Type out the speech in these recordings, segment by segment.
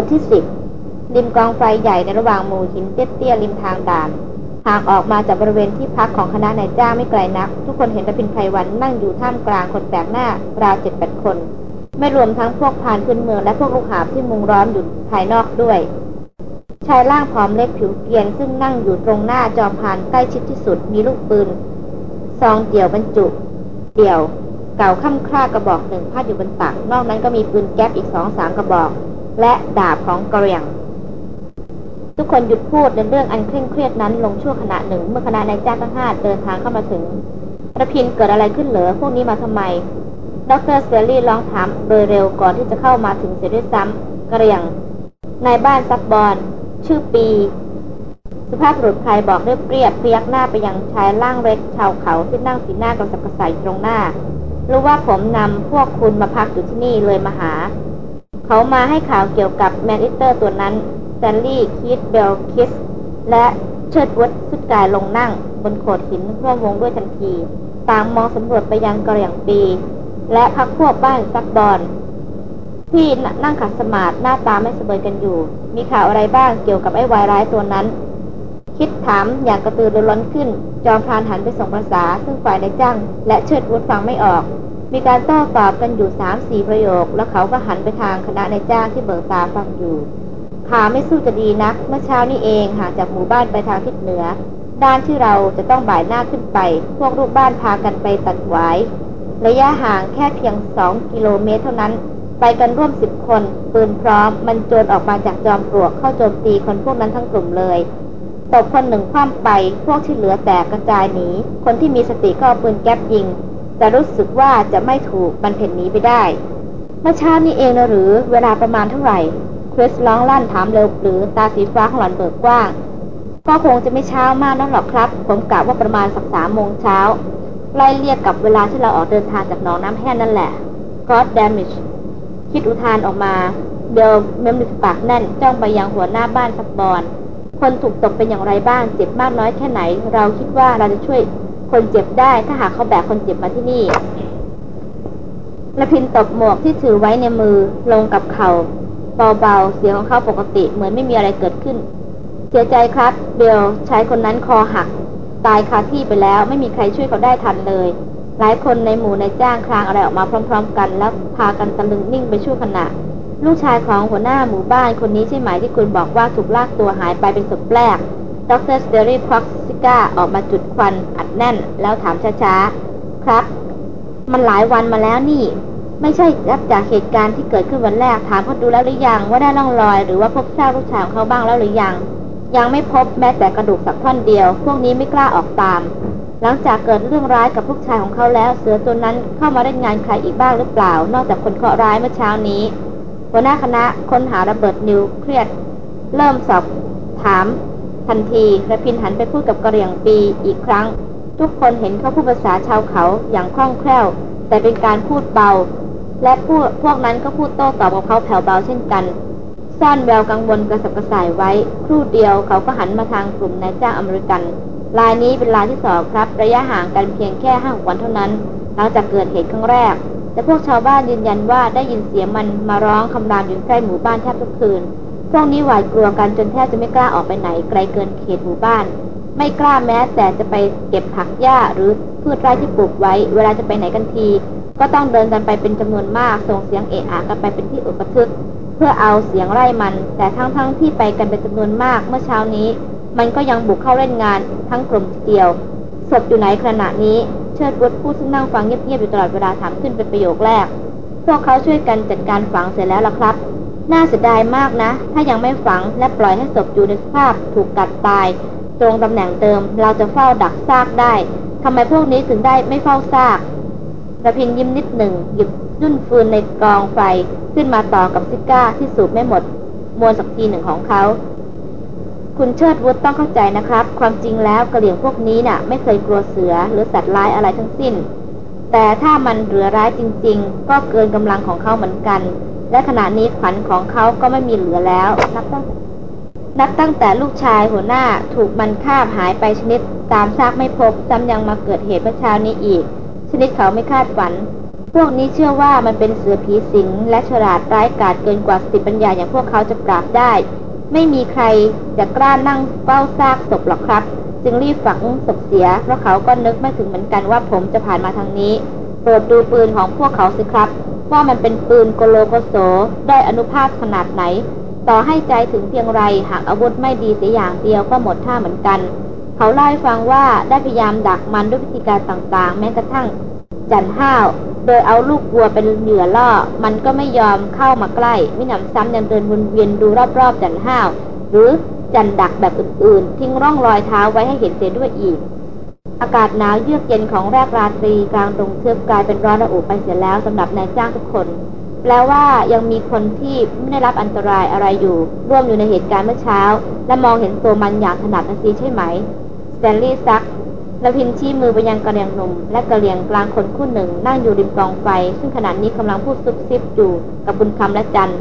บทที่สิบริมกองไฟใหญ่ในระหว่างหมู่หินเตี้ยๆริมทางด่านห่างออกมาจากบริเวณที่พักของคณะนายจ้างไม่ไกลนัก ทุกคนเห็นระพินไพรวันนั่งอยู่ท่ามกลางคนแปลกหน้าราวเจ็ดแปดคน ไม่รวมทั้งพวกพานพื้นเมืองและพวกลูกหาบที่มุงร้อมอยู่ภายนอกด้วย ชายร่างผอมเล็กผิวเกรียนซึ่งนั่งอยู่ตรงหน้าจอมพานใกล้ชิดที่สุดมีลูกปืนซองเดี่ยวบรรจุ เดี่ยว เก่าค่ำคร่ากระบอกหนึ่งพาดอยู่บนตัก นอกนั้นก็มีปืนแก๊ปอีกสองสามกระบอก และดาบของกระเรียง ทุกคนหยุดพูดในเรื่องอันเคร่งเครียดนั้นลงชั่วขณะหนึ่ง เมื่อคณะนายจ้างทั้งห้าเดินทางเข้ามาถึงระพินเกิดอะไรขึ้นเหรอพวกนี้มาทำไม ดรเซรี่ร้องถามโดยเร็วก่อนที่จะเข้ามาถึงเสียด้วยซ้ำกระเรียงนายบ้านซับบอลชื่อปี สุภาพบุรุษไทยบอกเรียบเรียบเพียกหน้าไปยังชายร่างเล็กชาวเขาที่นั่งสีหน้ากระสับกระส่ายตรงหน้า รู้ว่าผมนำพวกคุณมาพักอยู่ที่นี่เลยมาหา เขามาให้ข่าวเกี่ยวกับ man-eater ตัวนั้นสแตนลีย์คิดเบลคิส และเชิดวุฒิทรุดกายลงนั่ง บนโขดหินร่วมวงด้วยทันที ต่างมองสำรวจไปยังกะเหรี่ยงปี และพรรคพวกบ้านซักบอน ที่นั่งขัดสมาธิหน้าตาไม่สบายกันอยู่ มีข่าวอะไรบ้างเกี่ยวกับไอ้วายร้ายตัวนั้น คิดถามอย่างกระตือรือร้นขึ้น จอมพานหันไปส่งภาษา ซึ่งฝ่ายในจ้างและเชิดวุฒฟังไม่ออก มีการโต้ตอบกันอยู่สามสี่ประโยค แล้วเขาก็หันไปทางคณะในจ้างที่เบิกตาฟังอยู่ขาไม่สู้จะดีนัก เมื่อเช้านี้เองห่างจากหมู่บ้านไปทางทิศเหนือ ด้านที่เราจะต้องบ่ายหน้าขึ้นไป พวกลูกบ้านพากันไปตัดหวาย ระยะห่างแค่เพียงสองกิโลเมตรเท่านั้น ไปกันร่วมสิบคน ปืนพร้อม มันโจรออกมาจากจอมปลวกเข้าโจมตีคนพวกนั้นทั้งกลุ่มเลยตบคนหนึ่งคว่ำไป พวกที่เหลือแตกกระจายหนี คนที่มีสติก็เอาปืนแก๊ปยิง แต่รู้สึกว่าจะไม่ถูกมันเพ่นหนีไปได้ เมื่อเช้านี้เองนะหรือเวลาประมาณเท่าไหร่คริสร้องลั่นถามเร็วหรือตาสีฟ้าของหล่อนเบิกกว้าง ก็คงจะไม่เช้ามากนักหรอกครับ ผมกะว่าประมาณสักสามโมงเช้าไล่เรียกกับเวลาที่เราออกเดินทางจากหนองน้ำแห้งนั่นแหละ God damage คิดอุทานออกมาเบลเมมริปากแน่นจ้องไปยังหัวหน้าบ้านสักบอลคนถูกตกเป็นอย่างไรบ้าง เจ็บมากน้อยแค่ไหน เราคิดว่าเราจะช่วย คนเจ็บได้ถ้าหากเขาแบกคนเจ็บมาที่นี่ละพินตบหมวกที่ถือไว้ในมือลงกับเขาเบาๆ เสียงของเขาปกติเหมือนไม่มีอะไรเกิดขึ้น เสียใจครับ เบลชายคนนั้นคอหัก ตายคาที่ไปแล้วไม่มีใครช่วยเขาได้ทันเลย หลายคนในหมู่ในจ้างคลางอะไรออกมาพร้อม ๆ กัน แล้วพากันตะลึงนิ่งไปชั่วขณะ ลูกชายของหัวหน้าหมู่บ้านคนนี้ใช่ไหมที่คุณบอกว่าถูกลากตัวหายไปเป็นศพแรก ดร.สแตนลีย์ควักซิการ์ออกมาจุดควันอัดแน่น แล้วถามช้าๆ ครับ มันหลายวันมาแล้วนี่ ไม่ใช่รึนับจากเหตุการณ์ที่เกิดขึ้นวันแรก ถามเขาดูแล้วหรือยังว่าได้ร่องรอย หรือว่าพบซากลูกชายของเขาบ้างแล้วหรือยัง ยังไม่พบแม้แต่กระดูกสักท่อนเดียว พวกนี้ไม่กล้าออกตาม หลังจากเกิดเรื่องร้ายกับลูกชายของเขาแล้ว เสือตัวนั้นเข้ามาเล่นงานใครอีกบ้างหรือเปล่า นอกจากคนเคราะห์ร้ายเมื่อเช้านี้หัวหน้าคณะค้นหาระเบิดนิวเครียดเริ่มสอบถาม ทันทีและพินหันไปพูดกับกระเหรี่ยงปีอีกครั้ง ทุกคนเห็นเขาพูดภาษาชาวเขาอย่างคล่องแคล่ว แต่เป็นการพูดเบา และพวกพวกนั้นก็พูดโต้ตอบกับเขาแผ่วเบาเช่นกันซ่อนแววกังวลกระสับกระส่ายไว้ ครู่เดียวเขาก็หันมาทางกลุ่มนายจ้างอเมริกันลายนี้เป็นลายที่สองครับ ระยะห่างกันเพียงแค่ห้าวันเท่านั้น หลังจากเกิดเหตุครั้งแรก แต่พวกชาวบ้านยืนยันว่าได้ยินเสียงมันมาร้องคำรามอยู่ใกล้หมู่บ้านแทบทุกคืน พวกนี้หวาดกลัวกันจนแทบจะไม่กล้าออกไปไหน ไกลเกินเขตหมู่บ้าน ไม่กล้าแม้แต่จะไปเก็บผักหญ้าหรือพืชไร่ที่ปลูกไว้ เวลาจะไปไหนกันที ก็ต้องเดินกันไปเป็นจำนวนมาก ส่งเสียงเอะอะกันไปเป็นที่อุปทึก เพื่อเอาเสียงไล่มัน แต่ทั้งๆทที่ไปกันเป็นจำนวนมากเมื่อเช้านี้ มันก็ยังบุกเข้าเล่นงาน ทั้งกลุ่มเดียวศพอยู่ไหนขณะนี้ เชิดวุฒผู้ซึ่งนั่งฟังเงียบๆอยู่ตลอดเวลาถามขึ้นเป็นประโยคแรก พวกเขาช่วยกันจัดการฝังเสร็จแล้วล่ะครับ น่าเสียดายมากนะ ถ้ายังไม่ฝังและปล่อยให้ศพอยู่ในสภาพถูกกัดตาย ตรงตำแหน่งเดิมเราจะเฝ้าดักซากได้ทำไมพวกนี้ถึงได้ไม่เฝ้าซากระพินยิ้มนิดหนึ่งหยิบยุ่นฟืนในกองไฟขึ้นมาต่อกับซิก้าที่สูบไม่หมด มวลสักทีหนึ่งของเขา คุณเชิดวุฒต้องเข้าใจนะครับ ความจริงแล้วกระเหลี่ยงพวกนี้นะ่ะ ไม่เคยกลัวเสือหรือสัตว์ร้ายอะไรทั้งสิ้น แต่ถ้ามันเหลือร้ายจริง ๆ ก็เกินกำลังของเขาเหมือนกัน และขณะนี้ขวัญของเขาก็ไม่มีเหลือแล้ว นับตั้งนับตั้งแต่ลูกชายหัวหน้าถูกมันฆ่าหายไปชนิดตามซากไม่พบซ้ำยังมาเกิดเหตุเมื่อเช้านี้อีก ชนิดเขาไม่คาดฝัน พวกนี้เชื่อว่ามันเป็นเสือผีสิง และฉลาดร้ายกาจเกินกว่าสติปัญญาอย่างพวกเขาจะปราบได้ ไม่มีใครจะกล้านั่งเฝ้าซากศพหรอกครับ จึงรีบฝังศพเสีย เพราะเขาก็นึกไม่ถึงเหมือนกันว่าผมจะผ่านมาทางนี้ โปรดดูปืนของพวกเขาสิครับ ว่ามันเป็นปืนโกโลโกโสด้อนุภาพขนาดไหน ต่อให้ใจถึงเพียงไรหากอาวุธไม่ดีเสียอย่างเดียวก็หมดท่าเหมือนกัน เขาเล่าให้ฟังว่าได้พยายามดักมันด้วยวิธีการต่างๆ แม้กระทั่งจันห้าว โดยเอาลูกวัวเป็นเหยื่อล่อ มันก็ไม่ยอมเข้ามาใกล้มิหนำซ้ำยังเดินวนเวียนดูรอบๆ จั่นห้าว หรือจั่นดักแบบอื่นๆ ทิ้งร่องรอยเท้าไว้ให้เห็นเสียด้วยอีก อากาศหนาวเยือกเย็นของแรกราตรีกลางดงเชือกกลายเป็นร้อนระอุไปเสียแล้วสำหรับนายจ้างทุกคน แปลว่ายังมีคนที่ไม่ได้รับอันตรายอะไรอยู่ ร่วมอยู่ในเหตุการณ์เมื่อเช้า และมองเห็นตัวมันอย่างถนัดนะซีใช่ไหมสแตนลีย์ซักแล้วพินชี้มือไปยังกะเหรี่ยงหนุ่มและกะเหรี่ยงกลางคนคู่หนึ่ง นั่งอยู่ริมกองไฟ ซึ่งขณะนี้กำลังพูดซุบซิบอยู่กับบุญคำและจัน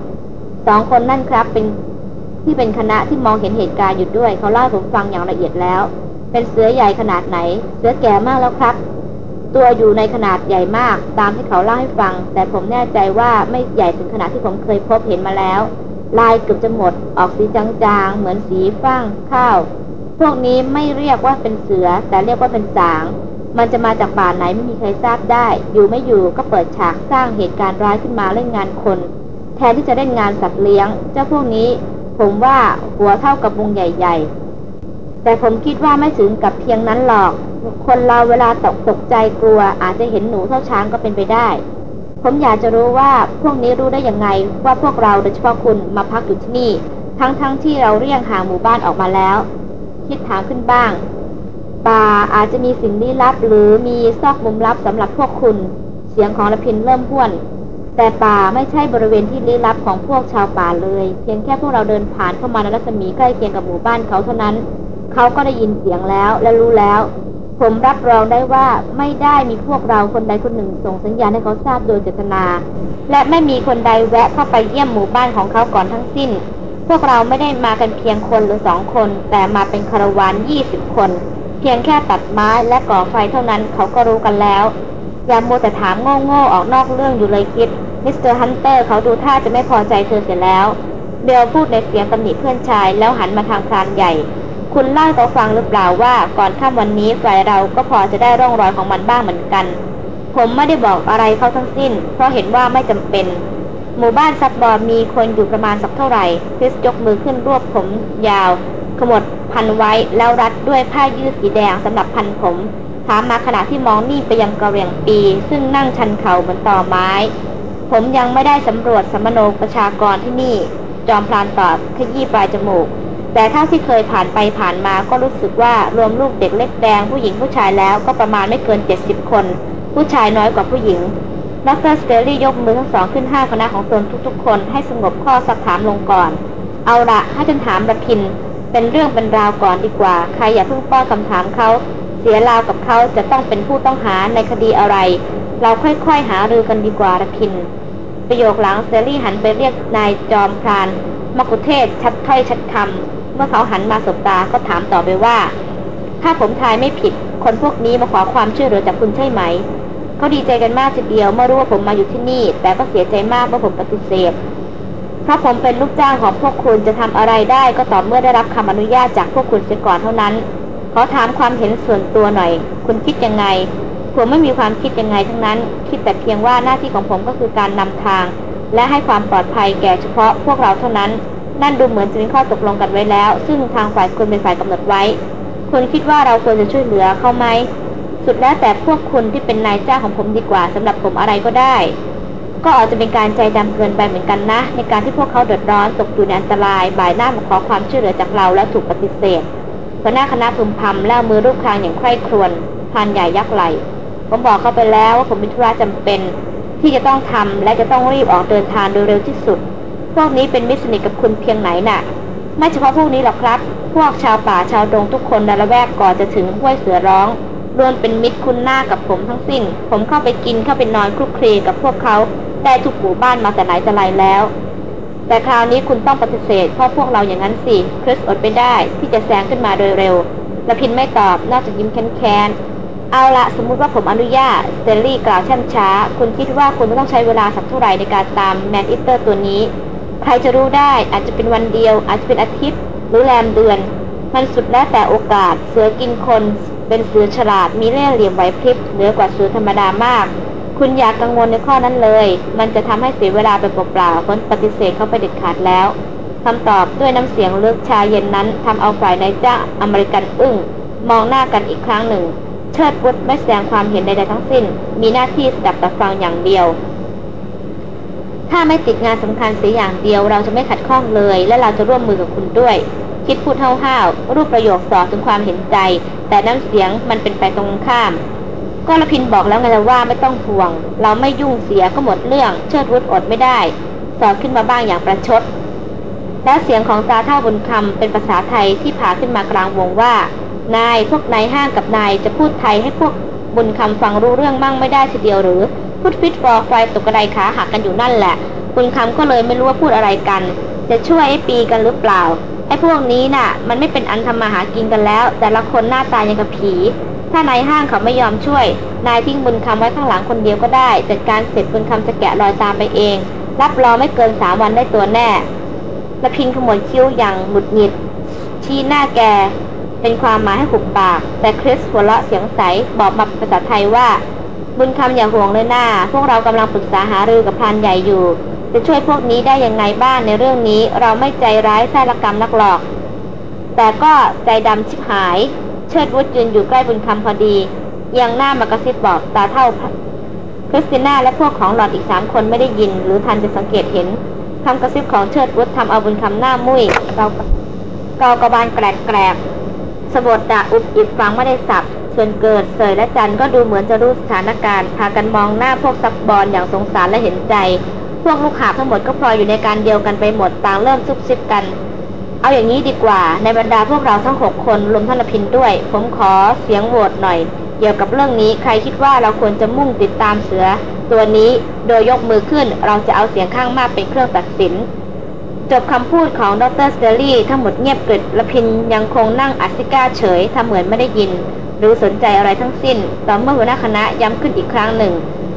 สองคนนั่นครับเป็นที่เป็นคณะที่มองเห็นเหตุการณ์อยู่ด้วย เขาเล่าผมฟังอย่างละเอียดแล้ว เป็นเสือใหญ่ขนาดไหน เสือแก่มากแล้วครับ ตัวอยู่ในขนาดใหญ่มาก ตามที่เขาเล่าให้ฟัง แต่ผมแน่ใจว่าไม่ใหญ่ถึงขนาดที่ผมเคยพบเห็นมาแล้ว ลายเกือบจะหมด ออกสีจางๆ เหมือนสีฟางข้าว พวกนี้ไม่เรียกว่าเป็นเสือ แต่เรียกว่าเป็นสาง มันจะมาจากป่าไหนไม่มีใครทราบได้ อยู่ไม่อยู่ก็เปิดฉากสร้างเหตุการณ์ร้ายขึ้นมาเล่นงานคน แทนที่จะเล่นงานสัตว์เลี้ยง เจ้าพวกนี้ ผมว่าหัวเท่ากับวงใหญ่ ๆ แต่ผมคิดว่าไม่ถึงกับเพียงนั้นหรอก คนเราเวลาตกตกใจกลัว อาจจะเห็นหนูเท่าช้างก็เป็นไปได้ ผมอยากจะรู้ว่าพวกนี้รู้ได้ยังไง ว่าพวกเราโดยเฉพาะคุณมาพักอยู่ที่นี่ ทั้งๆทที่เราเรียงห่างหมู่บ้านออกมาแล้ว คิดถามขึ้นบ้าง ป่าอาจจะมีสิ่งลี้ลับ หรือมีซอกมุมลับสำหรับพวกคุณ เสียงของละพินเริ่มห้วน แต่ป่าไม่ใช่บริเวณที่ลี้ลับของพวกชาวป่าเลย เพียงแค่พวกเราเดินผ่านเข้ามาในรัศมีใกล้เคียงกับหมู่บ้านเขาเท่านั้น เขาก็ได้ยินเสียงแล้วและรู้แล้ว ผมรับรองได้ว่าไม่ได้มีพวกเราคนใดคนหนึ่งส่งสัญญาณให้เขาทราบโดยเจตนา และไม่มีคนใดแวะเข้าไปเยี่ยมหมู่บ้านของเขาก่อนทั้งสิ้น พวกเราไม่ได้มากันเพียงคนหรือสองคน แต่มาเป็นคาราวานยี่สิบคน เพียงแค่ตัดไม้และก่อไฟเท่านั้นเขาก็รู้กันแล้วอย่ามัวแต่ถามโง่ๆออกนอกเรื่องอยู่เลยคิด Mister Hunter เขาดูท่าจะไม่พอใจเธอเสียแล้ว เบลพูดในเสียงตำหนิเพื่อนชายแล้วหันมาทางพรานใหญ่ คุณเล่าให้เขาฟังหรือเปล่าว่า ก่อนค่ำวันนี้ฝ่ายเราก็พอจะได้ร่องรอยของมันบ้างเหมือนกัน ผมไม่ได้บอกอะไรเขาทั้งสิ้น เพราะเห็นว่าไม่จำเป็น หมู่บ้านซับบอร์มีคนอยู่ประมาณสักเท่าไหร่คริสยกมือขึ้นรวบผมยาว ขมวดพันไว้แล้วรัดด้วยผ้ายืดสีแดงสำหรับพันผมถามมาขณะที่มองนิ่งไปยังกะเหรี่ยงปี ซึ่งนั่งชันเข่าเหมือนตอไม้ ผมยังไม่ได้สำรวจสำมะโนประชากรที่นี่ จอมพรานตอบขยี้ปลายจมูก แต่ถ้าที่เคยผ่านไปผ่านมาก็รู้สึกว่ารวมลูกเด็กเล็กแดงผู้หญิงผู้ชายแล้วก็ประมาณไม่เกิน 70 คน ผู้ชายน้อยกว่าผู้หญิงดรสเตอรี่ยกมือทั้งสองขึ้นห้าคณะของตนทุกๆ คนให้สงบข้อสักถามลงก่อน เอาละให้ฉันถามระพิน เป็นเรื่องเป็นราวก่อนดีกว่า ใครอย่าเพิ่งป้อนคำถามเขาเสียราวกับเขาจะต้องเป็นผู้ต้องหาในคดีอะไร เราค่อยๆหารือกันดีกว่าระพิน ประโยคหลังเซรี่หันไปเรียกนายจอมพรานมกุเทศชัดถ้อยชัดคำ เมื่อเขาหันมาสบตาก็ถามต่อไปว่า ถ้าผมทายไม่ผิด คนพวกนี้มาขอความช่วยเหลือจากคุณใช่ไหม เขาดีใจกันมากทีเดียวเมื่อรู้ว่าผมมาอยู่ที่นี่ แต่ก็เสียใจมากเมื่อผมปฏิเสธเพราะผมเป็นลูกจ้างของพวกคุณจะทำอะไรได้ก็ต่อเมื่อได้รับคำอนุญาตจากพวกคุณเสียก่อนเท่านั้นขอถามความเห็นส่วนตัวหน่อย คุณคิดยังไงผมไม่มีความคิดยังไงทั้งนั้น คิดแต่เพียงว่าหน้าที่ของผมก็คือการนำทาง และให้ความปลอดภัยแก่เฉพาะพวกเราเท่านั้น นั่นดูเหมือนจะมีข้อตกลงกันไว้แล้ว ซึ่งทางฝ่ายคุณเป็นฝ่ายกำหนดไว้ คุณคิดว่าเราควรจะช่วยเหลือเขาไหม สุดแล้วแต่พวกคุณที่เป็นนายจ้างของผมดีกว่าสำหรับผมอะไรก็ได้ ก็อาจจะเป็นการใจดำเกินไปเหมือนกันนะ ในการที่พวกเขาเดือดร้อนตกอยู่ในอันตราย บ่ายหน้ามาขอความช่วยเหลือจากเราแล้วถูกปฏิเสธหัวหน้าคณะพึมพำแล้วมือรูปคางอย่างใคร่ครวญพานใหญ่ยักไหลผมบอกเขาไปแล้วว่าผมมีธุระจำเป็น ที่จะต้องทำและจะต้องรีบออกเดินทางโดยเร็วที่สุด พวกนี้เป็นมิตรสนิทกับคุณเพียงไหนน่ะ ไม่เฉพาะพวกนี้หรอกครับ พวกชาวป่าชาวดงทุกคนในละแวกก่อนจะถึงห้วยเสือร้องล้วนเป็นมิตรคุณหน้ากับผมทั้งสิ้น ผมเข้าไปกินเข้าไปนอนคลุกคลีกับพวกเขาได้ทุกหมู่บ้านมาแต่ไหนแต่ไรแล้ว แต่คราวนี้คุณต้องปฏิเสธเพราะพวกเราอย่างนั้นสิคริสอดไปได้ที่จะแซงขึ้นมาโดยเร็วและพินไม่ตอบนอกจากยิ้มแค่นๆเอาละสมมุติว่าผมอนุญาตสแตนลีย์กล่าวช่ำช้า คุณคิดว่าคุณไม่ต้องใช้เวลาสักเท่าไหร่ในการตาม man-eater ตัวนี้ ใครจะรู้ได้อาจจะเป็นวันเดียว อาจจะเป็นอาทิตย์ หรือแรมเดือน มันสุดแล้วแต่โอกาส เสือกินคน เป็นเสือฉลาดมีเล่ห์เหลี่ยมไหวพริบเหนือกว่าเสือธรรมดามาก คุณอย่ากังวลในข้อนั้นเลย มันจะทำให้เสียเวลาไปเปล่าๆคนปฏิเสธเขาไปเด็ดขาดแล้วคำตอบด้วยน้ำเสียงเยือกชาเย็นนั้นทำเอาฝ่ายนายจ้างอเมริกันอึ้งมองหน้ากันอีกครั้งหนึ่ง เชิดวุฒไม่แสดงความเห็นใดๆทั้งสิ้น มีหน้าที่สดับตับฟังอย่างเดียว ถ้าไม่ติดงานสำคัญเสียอย่างเดียว เราจะไม่ขัดข้องเลย และเราจะร่วมมือกับคุณด้วย คิดพูดห้าวๆรูปประโยคสอถึงความเห็นใจ แต่น้ำเสียงมันเป็นไปตรงข้ามก็ละพินบอกแล้วไงว่าไม่ต้องห่วง เราไม่ยุ่งเสียก็หมดเรื่อง เชิดวุฒอดไม่ได้ สอดขึ้นมาบ้างอย่างประชด และเสียงของตาเท่าบุญคำเป็นภาษาไทยที่ผ่าขึ้นมากลางวงว่า นายพวกนายห้างกับนายจะพูดไทยให้พวกบุญคำฟังรู้เรื่องมั่งไม่ได้ทีเดียวหรือ พูดฟิตฟอร์ไฟตกกระไดขาหักกันอยู่นั่นแหละบุญคำก็เลยไม่รู้ว่าพูดอะไรกัน จะช่วยไอ้ปีกันหรือเปล่า ไอ้พวกนี้น่ะ มันไม่เป็นอันทำมาหากินกันแล้ว แต่ละคนหน้าตายังกับผี ถ้านายห้างเขาไม่ยอมช่วย นายทิ้งบุญคำไว้ข้างหลังคนเดียวก็ได้ จัดการเสร็จบุญคำจะแกะรอยตามไปเอง รับรองไม่เกินสามวันได้ตัวแน่ละพินขมวดคิ้วอย่างหงุดหงิด ชี้หน้าแกเป็นความหมายให้ขุบปาก แต่คริสหัวเราะเสียงใสบอกมาภาษาไทยว่า บุญคำอย่าห่วงเลยหน้า พวกเรากำลังปรึกษาหารือกับพานใหญ่อยู่ จะช่วยพวกนี้ได้ยังไงบ้างในเรื่องนี้ เราไม่ใจร้ายแท้ละกรรมนักหลอก แต่ก็ใจดำชิบหาย เชิดวุฒยืนอยู่ใกล้บุญคำพอดียังหน้ามากระซิบบอกตาเท่าคริสติน่าและพวกของหลอดอีกสามคนไม่ได้ยิน หรือทันจะสังเกตเห็นคำกระซิบของเชิดวุฒทำเอาบุญคำหน้ามุ้ยเกากระบาลแกรกแกรกสบดดาอุบอิบฟังไม่ได้สับ ส่วนเกิดเสยและจันก็ดูเหมือนจะรู้สถานการณ์พากันมองหน้าพวกซับบอลอย่างสงสารและเห็นใจ พวกลูกหาทั้งหมดก็พลอยอยู่ในการเดียวกันไปหมดต่างเริ่มซุบซิบกัน เอาอย่างนี้ดีกว่า ในบรรดาพวกเราทั้งหกคนรวมท่านพินด้วย ผมขอเสียงโหวตหน่อย เกี่ยวกับเรื่องนี้ใครคิดว่าเราควรจะมุ่งติดตามเสือ ตัวนี้โดยยกมือขึ้นเราจะเอาเสียงข้างมากเป็นเครื่องตัดสินจบคำพูดของดร.สแตนลีย์ทั้งหมดเงียบกริบรพินทร์ยังคงนั่งอัดซิการ์เฉยทำเหมือนไม่ได้ยิน หรือสนใจอะไรทั้งสิ้น ต่อเมื่อหัวหน้าคณะย้ำขึ้นอีกครั้งหนึ่ง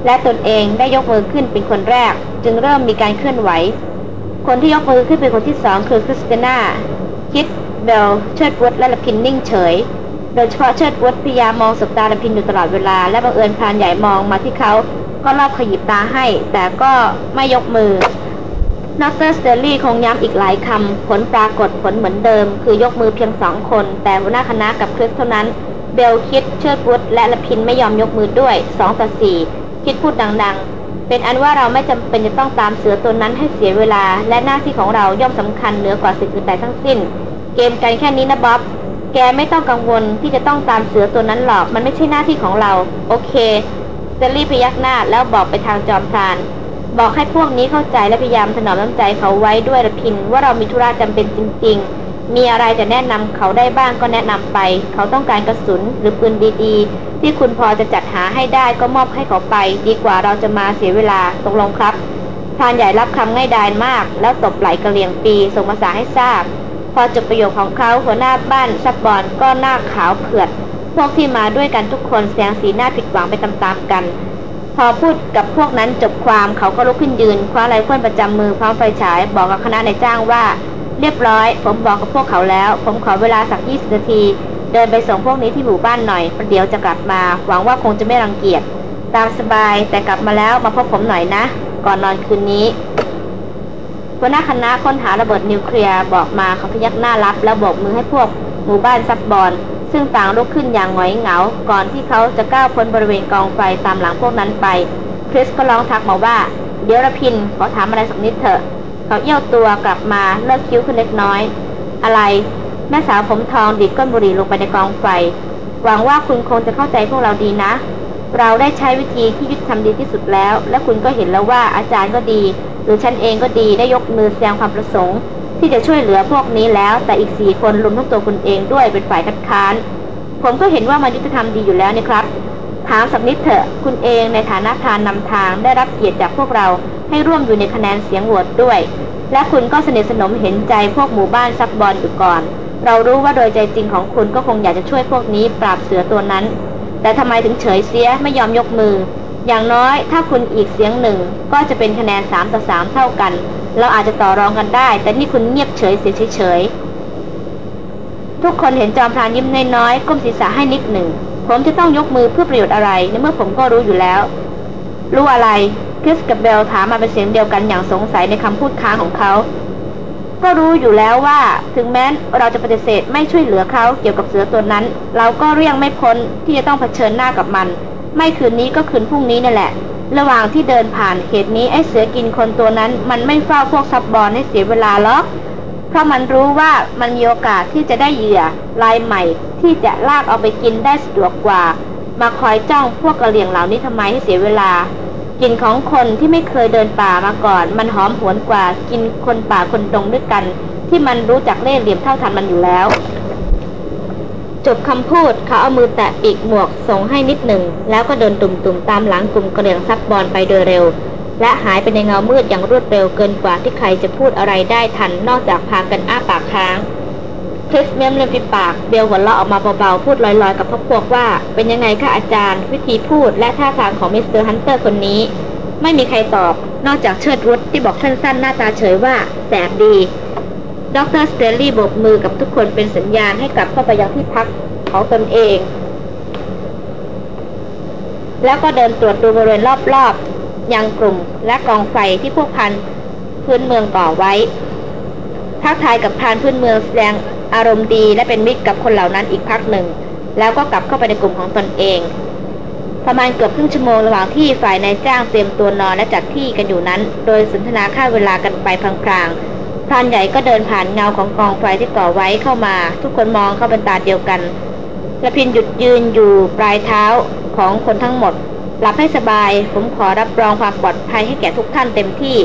และตนเองได้ยกมือขึ้นเป็นคนแรก จึงเริ่มมีการเคลื่อนไหว คนที่ยกมือขึ้นเป็นคนที่สองคือคริสติน่าคีธเบลเชิดวุธและรพินทร์นิ่งเฉย โดยเฉพาะเชิดวุธพยายามมองสบตารพินทร์อยู่ตลอดเวลา และบังเอิญพรานใหญ่มองมาที่เขาก็ลอบขยิบตาให้ แต่ก็ไม่ยกมือด็อกเตอร์สแตนลีย์คงย้ำอีกหลายคำ ผลปรากฏผลเหมือนเดิม คือยกมือเพียงสองคน แค่หัวหน้าคณะกับคริสเท่านั้น เบลคีธเชิดวุธและรพินทร์ไม่ยอมยกมือด้วยสองต่อสี่คีธพูดดังๆ เป็นอันว่าเราไม่จำเป็นจะต้องตามเสือตัวนั้นให้เสียเวลา และหน้าที่ของเราย่อมสำคัญเหนือกว่าสิ่งอื่นใดทั้งสิ้น เกมกันแค่นี้นะบ๊อบแกไม่ต้องกังวลที่จะต้องตามเสือตัวนั้นหรอก มันไม่ใช่หน้าที่ของเรา โอเคเตลลี่พยักหน้าแล้วบอกไปทางจอมพราน บอกให้พวกนี้เข้าใจและพยายามถนอมน้ำใจเขาไว้ด้วยระพินว่าเรามีธุระจำเป็นจริง ๆ มีอะไรจะแนะนำเขาได้บ้างก็แนะนำไป เขาต้องการกระสุนหรือปืนดีๆ ที่คุณพอจะจัดหาให้ได้ก็มอบให้เขาไป ดีกว่าเราจะมาเสียเวลาตกลงครับพรานใหญ่รับคำง่ายดายมาก แล้วตบไหล่กะเหรี่ยงปีส่งภาษาให้ทราบ พอจบประโยคของเขาหัวหน้าบ้านซับบอลก็หน้าขาวเผือด พวกที่มาด้วยกันทุกคนแสดงสีหน้าผิดหวังไปตามๆกัน พอพูดกับพวกนั้นจบความเขาก็ลุกขึ้นยืนคว้าไรเฟิลประจำมือพร้อมไฟฉายบอกกับคณะนายจ้างว่า เรียบร้อย ผมบอกกับพวกเขาแล้ว ผมขอเวลาสัก20นาที เดินไปส่งพวกนี้ที่หมู่บ้านหน่อยประเดี๋ยวจะกลับมา หวังว่าคงจะไม่รังเกียจ ตามสบาย แต่กลับมาแล้วมาพบผมหน่อยนะ ก่อนนอนคืนนี้หัวหน้าคณะค้นหาระเบิดนิวเคลียร์บอกมาเขาพยักหน้ารับ แล้วโบกมือให้พวกหมู่บ้านซับบอลซึ่งต่างลุกขึ้นอย่างหงอยเหงา ก่อนที่เขาจะก้าวพ้นบริเวณกองไฟตามหลังพวกนั้นไป คริสก็ร้องทักมาว่า เดี๋ยวระพินขอถามอะไรสักนิดเถอะ เขาเอี้ยวตัวกลับมาเลิกคิ้วขึ้นเล็กน้อย อะไรแม่สาวผมทองดิดก้นบุหรี่ลงไปในกองไฟ หวังว่าคุณคงจะเข้าใจพวกเราดีนะ เราได้ใช้วิธีที่ยุติธรรมดีที่สุดแล้ว และคุณก็เห็นแล้วว่าอาจารย์ก็ดี หรือฉันเองก็ดีได้ยกมือแสดงความประสงค์ ที่จะช่วยเหลือพวกนี้แล้ว แต่อีกสี่คนรวมทั้งตัวคุณเองด้วยเป็นฝ่ายคัดค้าน ผมก็เห็นว่ามันยุติธรรมดีอยู่แล้วนะครับ ถามสักนิดเถอะคุณเองในฐานะทานนำทางได้รับเกียรติจากพวกเราให้ร่วมอยู่ในคะแนนเสียงโหวตด้วย และคุณก็สนิทสนมเห็นใจพวกหมู่บ้านซับบอลอยู่ก่อน เรารู้ว่าโดยใจจริงของคุณก็คงอยากจะช่วยพวกนี้ปราบเสือตัวนั้น แต่ทำไมถึงเฉยเสียไม่ยอมยกมือ อย่างน้อยถ้าคุณอีกเสียงหนึ่งก็จะเป็นคะแนนสามต่อสามเท่ากัน เราอาจจะต่อรองกันได้ แต่นี่คุณเงียบเฉยเสียเฉยทุกคนเห็นจอมพรานยิ้มน้อยๆก้มศีรษะให้นิดหนึ่ง ผมจะต้องยกมือเพื่อประโยชน์อะไรในเมื่อผมก็รู้อยู่แล้ว รู้อะไรคริสกับเบลถามมาเป็นเสียงเดียวกันอย่างสงสัยในคำพูดค้างของเขาก็รู้อยู่แล้วว่าถึงแม้เราจะปฏิเสธไม่ช่วยเหลือเขาเกี่ยวกับเสือตัวนั้น เราก็เรียงไม่พ้นที่จะต้องเผชิญหน้ากับมัน ไม่คืนนี้ก็คืนพรุ่งนี้นั่นแหละ ระหว่างที่เดินผ่านเขตนี้ไอ้เสือกินคนตัวนั้น มันไม่เฝ้าพวกซับบอลให้เสียเวลาหรอก เพราะมันรู้ว่ามันมีโอกาสที่จะได้เหยื่อลายใหม่ ที่จะลากเอาไปกินได้สะดวกกว่า มาคอยจ้องพวกกระเหลี่ยงเหล่านี้ทำไมให้เสียเวลากินของคนที่ไม่เคยเดินป่ามาก่อน มันหอมหวนกว่ากินคนป่าคนตรงด้วยกัน ที่มันรู้จักเล่ห์เหลี่ยมเท่าทันมันอยู่แล้ว จบคำพูดเขาเอามือแตะปีกหมวกส่งให้นิดหนึ่ง แล้วก็เดินดุ่มๆตามหลังกลุ่มกะเหรี่ยงซับบอลไปโดยเร็ว และหายไปในเงามืดอย่างรวดเร็วเกินกว่าที่ใครจะพูดอะไรได้ทันนอกจากพากันอ้าปากค้างคริสเม้มริมฝีปากเบลหัวเราะออกมาเบาๆ พูดลอยๆ กับพวกพวกว่า เป็นยังไงคะอาจารย์ วิธีพูดและท่าทางของ Mister Hunter คนนี้ ไม่มีใครตอบ นอกจากเชิดวุธที่บอกสั้นๆ หน้าตาเฉยว่าแสบดีดร.สแตนลีย์โบกมือกับทุกคนเป็นสัญญาณให้กลับเข้าไปยังที่พักของตนเอง แล้วก็เดินตรวจดูบริเวณรอบๆ ยังกลุ่มและกองไฟที่พวกพรานพื้นเมืองก่อไว้ทักทายกับพรานพื้นเมืองแสดงอารมณ์ดีและเป็นมิตรกับคนเหล่านั้นอีกพักหนึ่ง แล้วก็กลับเข้าไปในกลุ่มของตนเอง ประมาณเกือบครึ่งชั่วโมงระหว่างที่ฝ่ายนายจ้างเตรียมตัวนอนและจัดที่กันอยู่นั้น โดยสนทนาค่าเวลากันไปพลางๆพรานใหญ่ก็เดินผ่านเงาของกองไฟที่ก่อไว้เข้ามา ทุกคนมองเข้าเป็นตาเดียวกันและพินหยุดยืนอยู่ปลายเท้าของคนทั้งหมด หลับให้สบาย ผมขอรับรองความปลอดภัยให้แก่ทุกท่านเต็มที่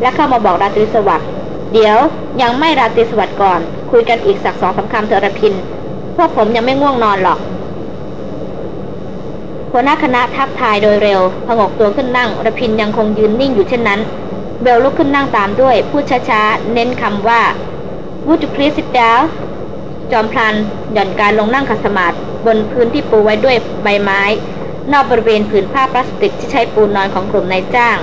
และเข้ามาบอกราตรีสวัสดิ์เดี๋ยวยังไม่ราตรีสวัสดิ์ก่อน คุยกันอีกสักสองสาคำเถอะระพิน พวกผมยังไม่ง่วงนอนหรอก หัวหน้าคณะทักทายโดยเร็วพงกตัวขึ้นนั่งระพินยังคงยืนนิ่งอยู่เช่นนั้น เบลลุกขึ้นนั่งตามด้วย พูดช้าๆ เน้นคำว่า Would you please sit down จอมพลันหย่อนการลงนั่งขัดสมาธิบนพื้นที่ปูไว้ด้วยใบไม้ นอกบริเวณผืนผ้าพลาสติกที่ใช้ปูนนอนของกลุ่มนายจ้าง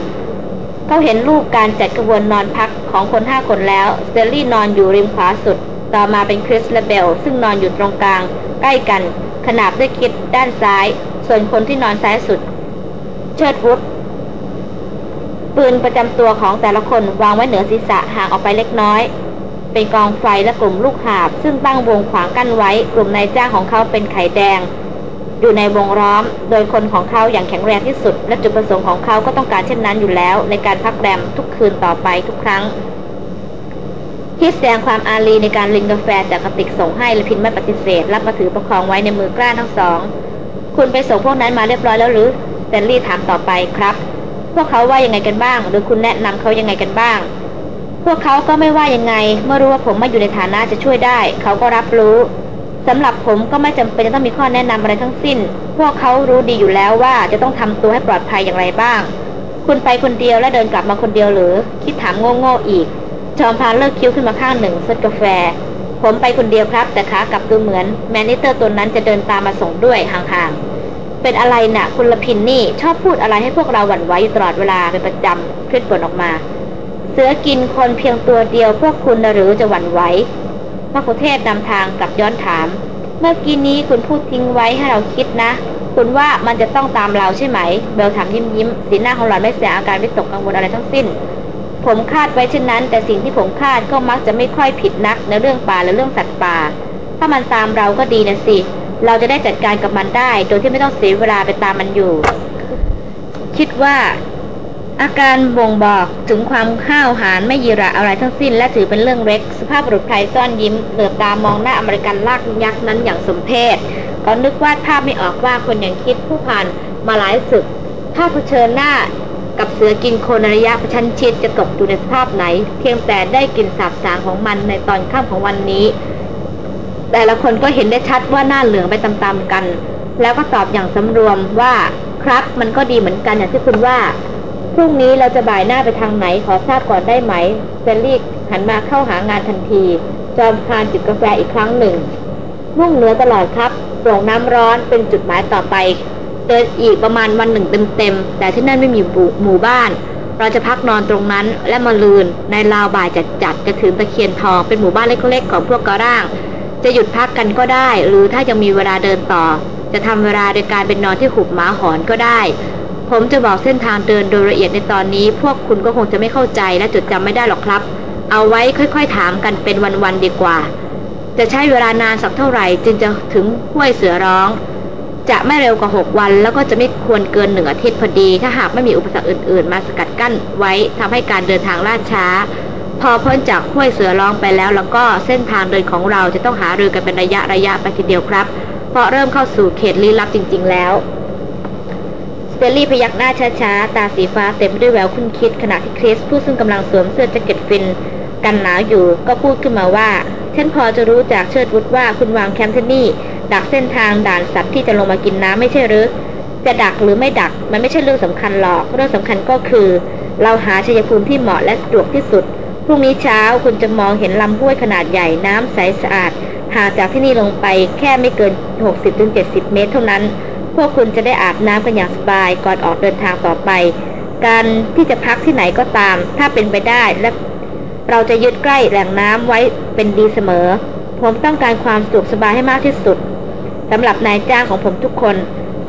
เขาเห็นรูปการจัดกระบวนนอนพักของคนห้าคนแล้วสเตลลี่นอนอยู่ริมขวาสุด ต่อมาเป็นคริสและเบล ซึ่งนอนอยู่ตรงกลาง ใกล้กัน ขนาบด้วยคิดด้านซ้าย ส่วนคนที่นอนซ้ายสุด เชิดวุฒปืนประจำตัวของแต่ละคนวางไว้เหนือศีรษะห่างออกไปเล็กน้อย เป็นกองไฟและกลุ่มลูกหาบ ซึ่งตั้งวงขวางกั้นไว้ กลุ่มนายจ้างของเขาเป็นไข่แดง อยู่ในวงล้อม โดยคนของเขาอย่างแข็งแรงที่สุด และจุดประสงค์ของเขาก็ต้องการเช่นนั้นอยู่แล้ว ในการพักแรมทุกคืนต่อไปทุกครั้งที่แสดงความอารีในการลิงกาแฟจากกระติกส่งให้และพินไม่ปฏิเสธรับมาถือประคองไว้ในมือกล้าทั้งสอง คุณไปส่งพวกนั้นมาเรียบร้อยแล้วหรือสแตนลีย์ถามต่อไปครับ พวกเขาว่ายังไงกันบ้าง หรือคุณแนะนำเขายังไงกันบ้าง พวกเขาก็ไม่ว่ายังไง เมื่อรู้ว่าผมม่อยู่ในฐานะจะช่วยได้ เขาก็รับรู้ สำหรับผมก็ไม่จำเป็นจะต้องมีข้อแนะนำอะไรทั้งสิ้น พวกเขารู้ดีอยู่แล้วว่าจะต้องทำตัวให้ปลอดภัยอย่างไรบ้าง คุณไปคนเดียวและเดินกลับมาคนเดียวหรือ คิดถามโง่ๆอีก จอมพานเลิกคิ้วขึ้นมาข้างหนึ่งซดกาแฟ ผมไปคนเดียวครับ แต่ขากลับดูเหมือนแมนนิเตอร์ตัวนั้นจะเดินตามมาส่งด้วยห่างๆ เป็นอะไรนะ่ะ คุณละพินนี่ ชอบพูดอะไรให้พวกเราหวั่นไหวอยู่ตลอดเวลาเป็นประจำคลิดบ่นออกมา เสือกินคนเพียงตัวเดียวพวกคุณหรือจะหวั่นไหว พระโคเทศนำทางกลับย้อนถาม เมื่อกี้นี้คุณพูดทิ้งไว้ให้เราคิดนะ คุณว่ามันจะต้องตามเราใช่ไหม เบลถามยิ้มยิ้มสีหน้าของหล่อนไม่แสดงอาการวิตกกังวลอะไรทั้งสิ้น ผมคาดไว้เช่นนั้น แต่สิ่งที่ผมคาดก็มักจะไม่ค่อยผิดนักในเรื่องป่าและเรื่องสัตว์ป่า ถ้ามันตามเราก็ดีนะสิ เราจะได้จัดการกับมันได้ โดยที่ไม่ต้องเสียเวลาไปตามมันอยู่ คิดว่า อาการบ่งบอกถึงความข้าวหารไม่ยีระอะไรทั้งสิ้น และถือเป็นเรื่องเล็ก สภาพบุรุษไทยซ่อนยิ้มเหลือบตามองหน้าอเมริกันลากยักษ์นั้นอย่างสมเพชก็นึกวาดภาพไม่ออกว่าคนอย่างคิดผู้ผ่านมาหลายศึก ถ้าเผชิญหน้ากับเสือกินคนระยะประชันชิดจะตกอยู่ในสภาพไหน เพียงแต่ได้กลิ่นสาบสางของมันในตอนค่ำของวันนี้ แต่ละคนก็เห็นได้ชัดว่าหน้าเหลืองไปตามๆกัน แล้วก็ตอบอย่างสำรวมว่าครับมันก็ดีเหมือนกันอย่างที่คุณว่า พรุ่งนี้เราจะบ่ายหน้าไปทางไหนขอทราบก่อนได้ไหมเซลลี่หันมาเข้าหางานทันที จอมพานจิบกาแฟอีกครั้งหนึ่ง มุ่งเหนือตลอดครับโปร่งน้ำร้อนเป็นจุดหมายต่อไปเดินอีกประมาณวันหนึ่งเต็มๆ แต่ที่นั่นไม่มีหมู่บ้าน เราจะพักนอนตรงนั้นและมาลืน ในลาวบ่ายจัดจัดกระถือตะเคียนทองเป็นหมู่บ้านเล็กๆ ของพวกกระร่าง จะหยุดพักกันก็ได้ หรือถ้ายังมีเวลาเดินต่อ จะทำเวลาโดยการเป็นนอนที่หุบหมาหอนก็ได้ ผมจะบอกเส้นทางเดินโดยละเอียดในตอนนี้ พวกคุณก็คงจะไม่เข้าใจและจดจำไม่ได้หรอกครับ เอาไว้ค่อยๆถามกันเป็นวันๆดีกว่า จะใช้เวลานานสักเท่าไหร่ จึงจะถึงห้วยเสือร้อง จะไม่เร็วกว่า 6 วัน แล้วก็จะไม่ควรเกินหนึ่งอาทิตย์พอดี ถ้าหากไม่มีอุปสรรคอื่นๆ มาสกัดกั้นไว้ทำให้การเดินทางล่าช้า พอพ้นจากห้วยเสือร้องไปแล้ว แล้วก็เส้นทางเดินของเราจะต้องหารือกันเป็นระยะระยะไปทีเดียวครับ เพราะเริ่มเข้าสู่เขตลี้ลับจริง ๆ แล้ว เตลลี่พยักหน้าช้าๆ ตาสีฟ้าเต็มไปด้วยแววคุ้นคิดขณะที่คริสผู้ซึ่งกำลังสวมเสื้อแจ็คเก็ตฟินกันหนาวอยู่ก็พูดขึ้นมาว่าฉันพอจะรู้จากเชิดวุฒว่าคุณวางแคมป์ที่นี่ ดักเส้นทางด่านสัตว์ที่จะลงมากินน้ำไม่ใช่หรือ จะดักหรือไม่ดักมันไม่ใช่เรื่องสำคัญหรอกเรื่องสำคัญก็คือ เราหาชัยภูมิที่เหมาะและสะดวกที่สุดพรุ่งนี้เช้าคุณจะมองเห็นลำห้วยขนาดใหญ่น้ำใสสะอาดห่างจากที่นี่ลงไปแค่ไม่เกิน 60-70 เมตรเท่านั้น พวกคุณจะได้อาบน้ำกันอย่างสบายก่อนออกเดินทางต่อไป การที่จะพักที่ไหนก็ตาม ถ้าเป็นไปได้และเราจะยึดใกล้แหล่งน้ำไว้เป็นดีเสมอ ผมต้องการความสะดวกสบายให้มากที่สุดสำหรับนายจ้างของผมทุกคน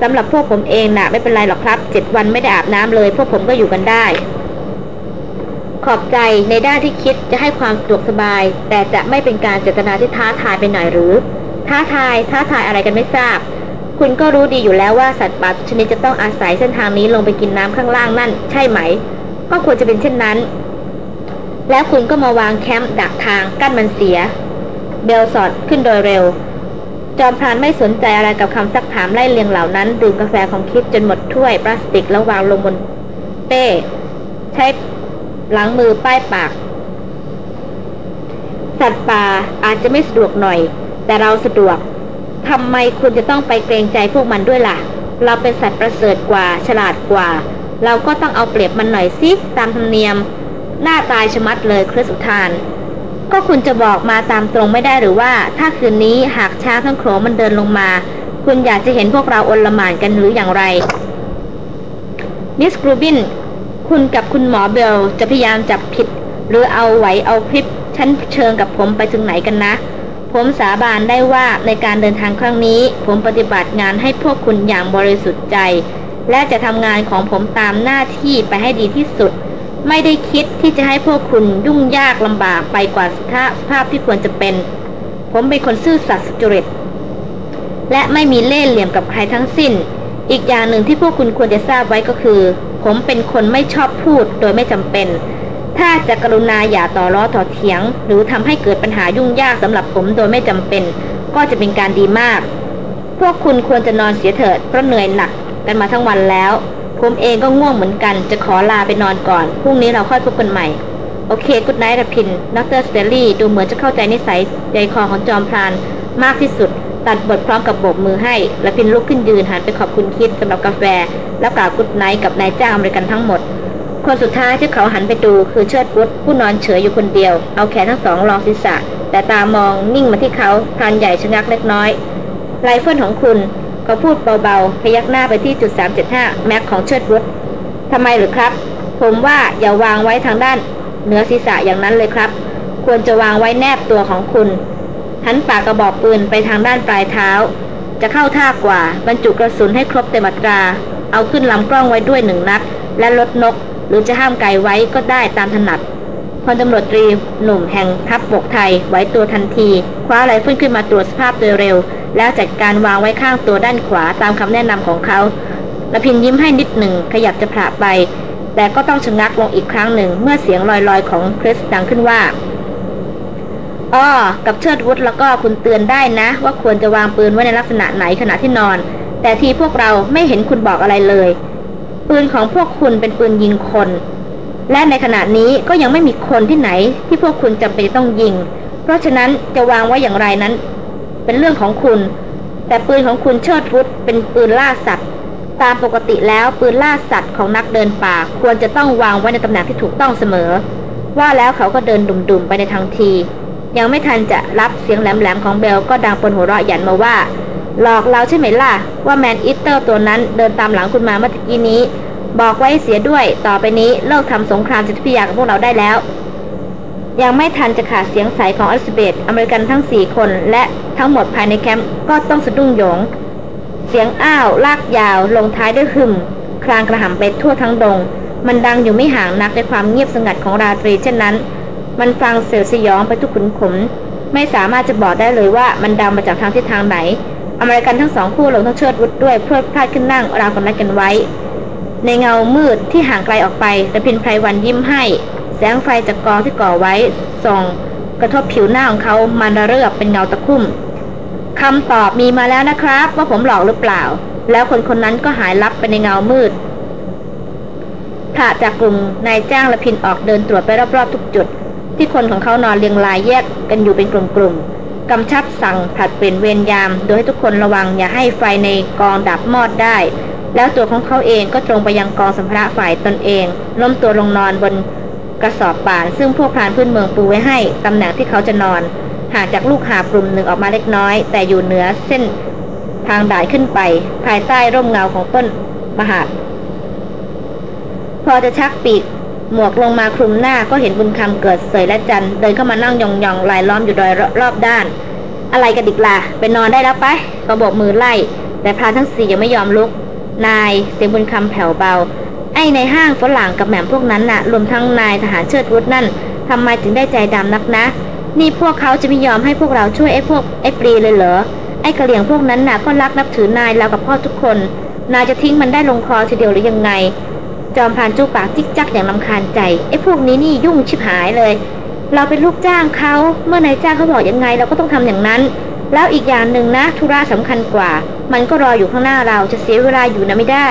สำหรับพวกผมเองนะ่ะไม่เป็นไรหรอกครับเจ็ดวันไม่ได้อาบน้ำเลย พวกผมก็อยู่กันได้ ขอบใจในด้านที่คิดจะให้ความสะดวกสบาย แต่จะไม่เป็นการเจตนาที่ท้าทายไปหน่อยหรือ ท้าทายท้าทายอะไรกันไม่ทราบ คุณก็รู้ดีอยู่แล้วว่าสัตว์ป่าชนิดจะต้องอาศัยเส้นทางนี้ลงไปกินน้ำข้างล่างนั่น ใช่ไหม ก็ควรจะเป็นเช่นนั้น แล้วคุณก็มาวางแคมป์ดักทางกั้นมันเสีย เบลสอดขึ้นโดยเร็ว จอมพรานไม่สนใจอะไรกับคำซักถามไล่เลียงเหล่านั้นดื่มกาแฟของคิดจนหมดถ้วยพลาสติกแล้ววางลงบนเป้ใช้หลังมือป้ายปาก สัตว์ป่าอาจจะไม่สะดวกหน่อย แต่เราสะดวก ทำไมคุณจะต้องไปเกรงใจพวกมันด้วยล่ะ เราเป็นสัตว์ประเสริฐกว่า ฉลาดกว่า เราก็ต้องเอาเปรียบมันหน่อยสิตามธรรมเนียม หน้าตายชะมัดเลยคริสอุทาน ก็คุณจะบอกมาตามตรงไม่ได้หรือว่า ถ้าคืนนี้หากช้างทั้งโขงมันเดินลงมา คุณอยากจะเห็นพวกเราอนละหมานกันหรืออย่างไรมิสกรูบิน คุณกับคุณหมอเบลจะพยายามจับผิด หรือเอาไหวเอาพริบชั้นเชิงกับผมไปถึงไหนกันนะ ผมสาบานได้ว่าในการเดินทางครั้งนี้ ผมปฏิบัติงานให้พวกคุณอย่างบริสุทธิ์ใจ และจะทำงานของผมตามหน้าที่ไปให้ดีที่สุด ไม่ได้คิดที่จะให้พวกคุณยุ่งยากลำบากไปกว่าสภาพที่ควรจะเป็น ผมเป็นคนซื่อสัตย์สุจริตและไม่มีเล่ห์เหลี่ยมกับใครทั้งสิ้น อีกอย่างหนึ่งที่พวกคุณควรจะทราบไว้ก็คือ ผมเป็นคนไม่ชอบพูดโดยไม่จำเป็น ถ้าจะกรุณาอย่าต่อล้อต่อเถียง หรือทำให้เกิดปัญหายุ่งยากสำหรับผมโดยไม่จำเป็น ก็จะเป็นการดีมาก พวกคุณควรจะนอนเสียเถิดเพราะเหนื่อยหนักกันมาทั้งวันแล้ว ผมเองก็ง่วงเหมือนกันจะขอลาไปนอนก่อนพรุ่งนี้เราค่อยพบกันใหม่โอเค good night รพินทร์ดร.สแตนลีย์ดูเหมือนจะเข้าใจนิสัยใจคอของจอมพรานมากที่สุด ตัดบทพร้อมกับโบกมือให้รพินทร์ลุกขึ้นยืนหันไปขอบคุณคีธสำหรับกาแฟ แล้วกล่าว good night กับนายจ้างอเมริกันทั้งหมด คนสุดท้ายที่เขาหันไปดูคือเชิดวุธผู้นอนเฉยอยู่คนเดียว เอาแขนทั้งสองรองศีรษะ แต่ตามองนิ่งมาที่เขาพรานใหญ่ชะงักเล็กน้อยไรเฟิลของคุณเขาพูดเบาๆ พยักหน้าไปที่จุด 375 Mag ของเชิดวุธทำไมหรือครับ ผมว่าอย่าวางไว้ทางด้านเหนือศีรษะอย่างนั้นเลยครับ ควรจะวางไว้แนบตัวของคุณหันปากกระบอกปืนไปทางด้านปลายเท้า จะเข้าท่ากว่า บรรจุกระสุนให้ครบเต็มอัตรา เอาขึ้นลำกล้องไว้ด้วยหนึ่งนัด และลดนก หรือจะห้ามไกไว้ก็ได้ตามถนัดพลตำรวจตรีหนุ่มแห่งทัพบกไทยไว้ตัวทันที คว้าไรเฟิลขึ้นมาตรวจสภาพโดยเร็ว แล้วจัดการวางไว้ข้างตัวด้านขวาตามคำแนะนำของเขาละพินยิ้มให้นิดหนึ่งขยับจะผ่าไป แต่ก็ต้องชะงักลงอีกครั้งหนึ่งเมื่อเสียงลอยๆของคริสดังขึ้นว่าอ้อกับเชิดวุฒแล้วก็คุณเตือนได้นะ ว่าควรจะวางปืนไว้ในลักษณะไหนขณะที่นอน แต่ทีพวกเราไม่เห็นคุณบอกอะไรเลย ปืนของพวกคุณเป็นปืนยิงคน และในขณะนี้ก็ยังไม่มีคนที่ไหนที่พวกคุณจำเป็นต้องยิง เพราะฉะนั้นจะวางไว้อย่างไรนั้น เป็นเรื่องของคุณ แต่ปืนของคุณเชิดพุทธเป็นปืนล่าสัตว์ ตามปกติแล้วปืนล่าสัตว์ของนักเดินป่า ควรจะต้องวางไว้ในตำแหน่งที่ถูกต้องเสมอ ว่าแล้วเขาก็เดินดุ่มๆไปในทันที ยังไม่ทันจะรับเสียงแหลมๆของเบลก็ดังปนหัวเราะหยันมาว่า หลอกเราใช่ไหมล่ะ ว่า man-eater ตัวนั้นเดินตามหลังคุณมาเมื่อกี้นี้ บอกไว้เสียด้วยต่อไปนี้เลิกทำสงครามจิตวิทยากับพวกเราได้แล้ว ยังไม่ทันจะขาดเสียงใสของอลิซาเบธอเมริกันทั้งสี่คนและทั้งหมดภายในแคมป์ก็ต้องสะดุ้งโยง เสียงอ้าวลากยาวลงท้ายด้วยหึมคลางกระหำไปทั่วทั้งดง มันดังอยู่ไม่ห่างนักในความเงียบสงัดของราตรีเช่นนั้น มันฟังเสียวสยองไปทุกขุนขมไม่สามารถจะบอกได้เลยว่ามันดังมาจากทางทิศทางไหน อเมริกันทั้งสองคู่ลงทั้งเชิดวุฒด้วยเพื่อพลาดขึ้นนั่งราวกันนัดกันไว้ ในเงามืดที่ห่างไกลออกไปแต่พินไพรวันยิ้มให้ แสงไฟจากกองที่ก่อไว้ส่องกระทบผิวหน้าของเขามันระเรือบเป็นเงาตะคุ่มคำตอบมีมาแล้วนะครับ ว่าผมหลอกหรือเปล่า แล้วคนคนนั้นก็หายลับไปในเงามืดผ่าจากกลุ่มนายจ้างและพินออกเดินตรวจไปรอบๆทุกจุด ที่คนของเขานอนเรียงรายแยกกันอยู่เป็นกลุ่มๆ กำชับสั่งผัดเปลี่ยนเวรยาม โดยให้ทุกคนระวังอย่าให้ไฟในกองดับมอดได้ แล้วตัวของเขาเองก็ตรงไปยังกองสัมภาระฝ่ายตนเองล้มตัวลงนอนบนกระสอบป่าน ซึ่งพวกพรานพื้นเมืองปูไว้ให้ตำแหน่งที่เขาจะนอนห่างจากลูกหาบกลุ่มหนึ่งออกมาเล็กน้อย แต่อยู่เหนือเส้นทางด่ายขึ้นไป ภายใต้ร่มเงาของต้นมหาดพอจะชักปีก หมวกลงมาคลุมหน้าก็เห็นบุญคำเกิดเสยและจันเดินเข้ามานั่งยองๆลายล้อมอยู่โดยรอบด้าน อะไรกันดิกล่ะไปนอนได้แล้วไปก็บอกมือไล่ แต่พรานทั้งสี่ยังไม่ยอมลุก นายเสียงบุญคำแผ่วเบา ไอ้ในห้างฝรั่งกับแหม่มพวกนั้นน่ะ รวมทั้งนายทหารเชิดวุฒนั่นทำไมถึงได้ใจดำนักนะ นี่พวกเขาจะไม่ยอมให้พวกเราช่วยไอ้พวกไอ้ปรีเลยเหรอไอ้กระเหลี่ยงพวกนั้นน่ะก็รักนับถือนายเรากับพ่อทุกคน นายจะทิ้งมันได้ลงคอทีเดียวหรือยังไง จอมพานจูปากจิกจักอย่างลำคาญใจไอ้พวกนี้นี่ยุ่งชิบหายเลย เราเป็นลูกจ้างเขาเมื่อนายจ้างเขาบอกยังไงเราก็ต้องทำอย่างนั้น แล้วอีกอย่างหนึ่งนะธุระสำคัญกว่า มันก็รออยู่ข้างหน้าเราจะเสียเวลาอยู่นะไม่ได้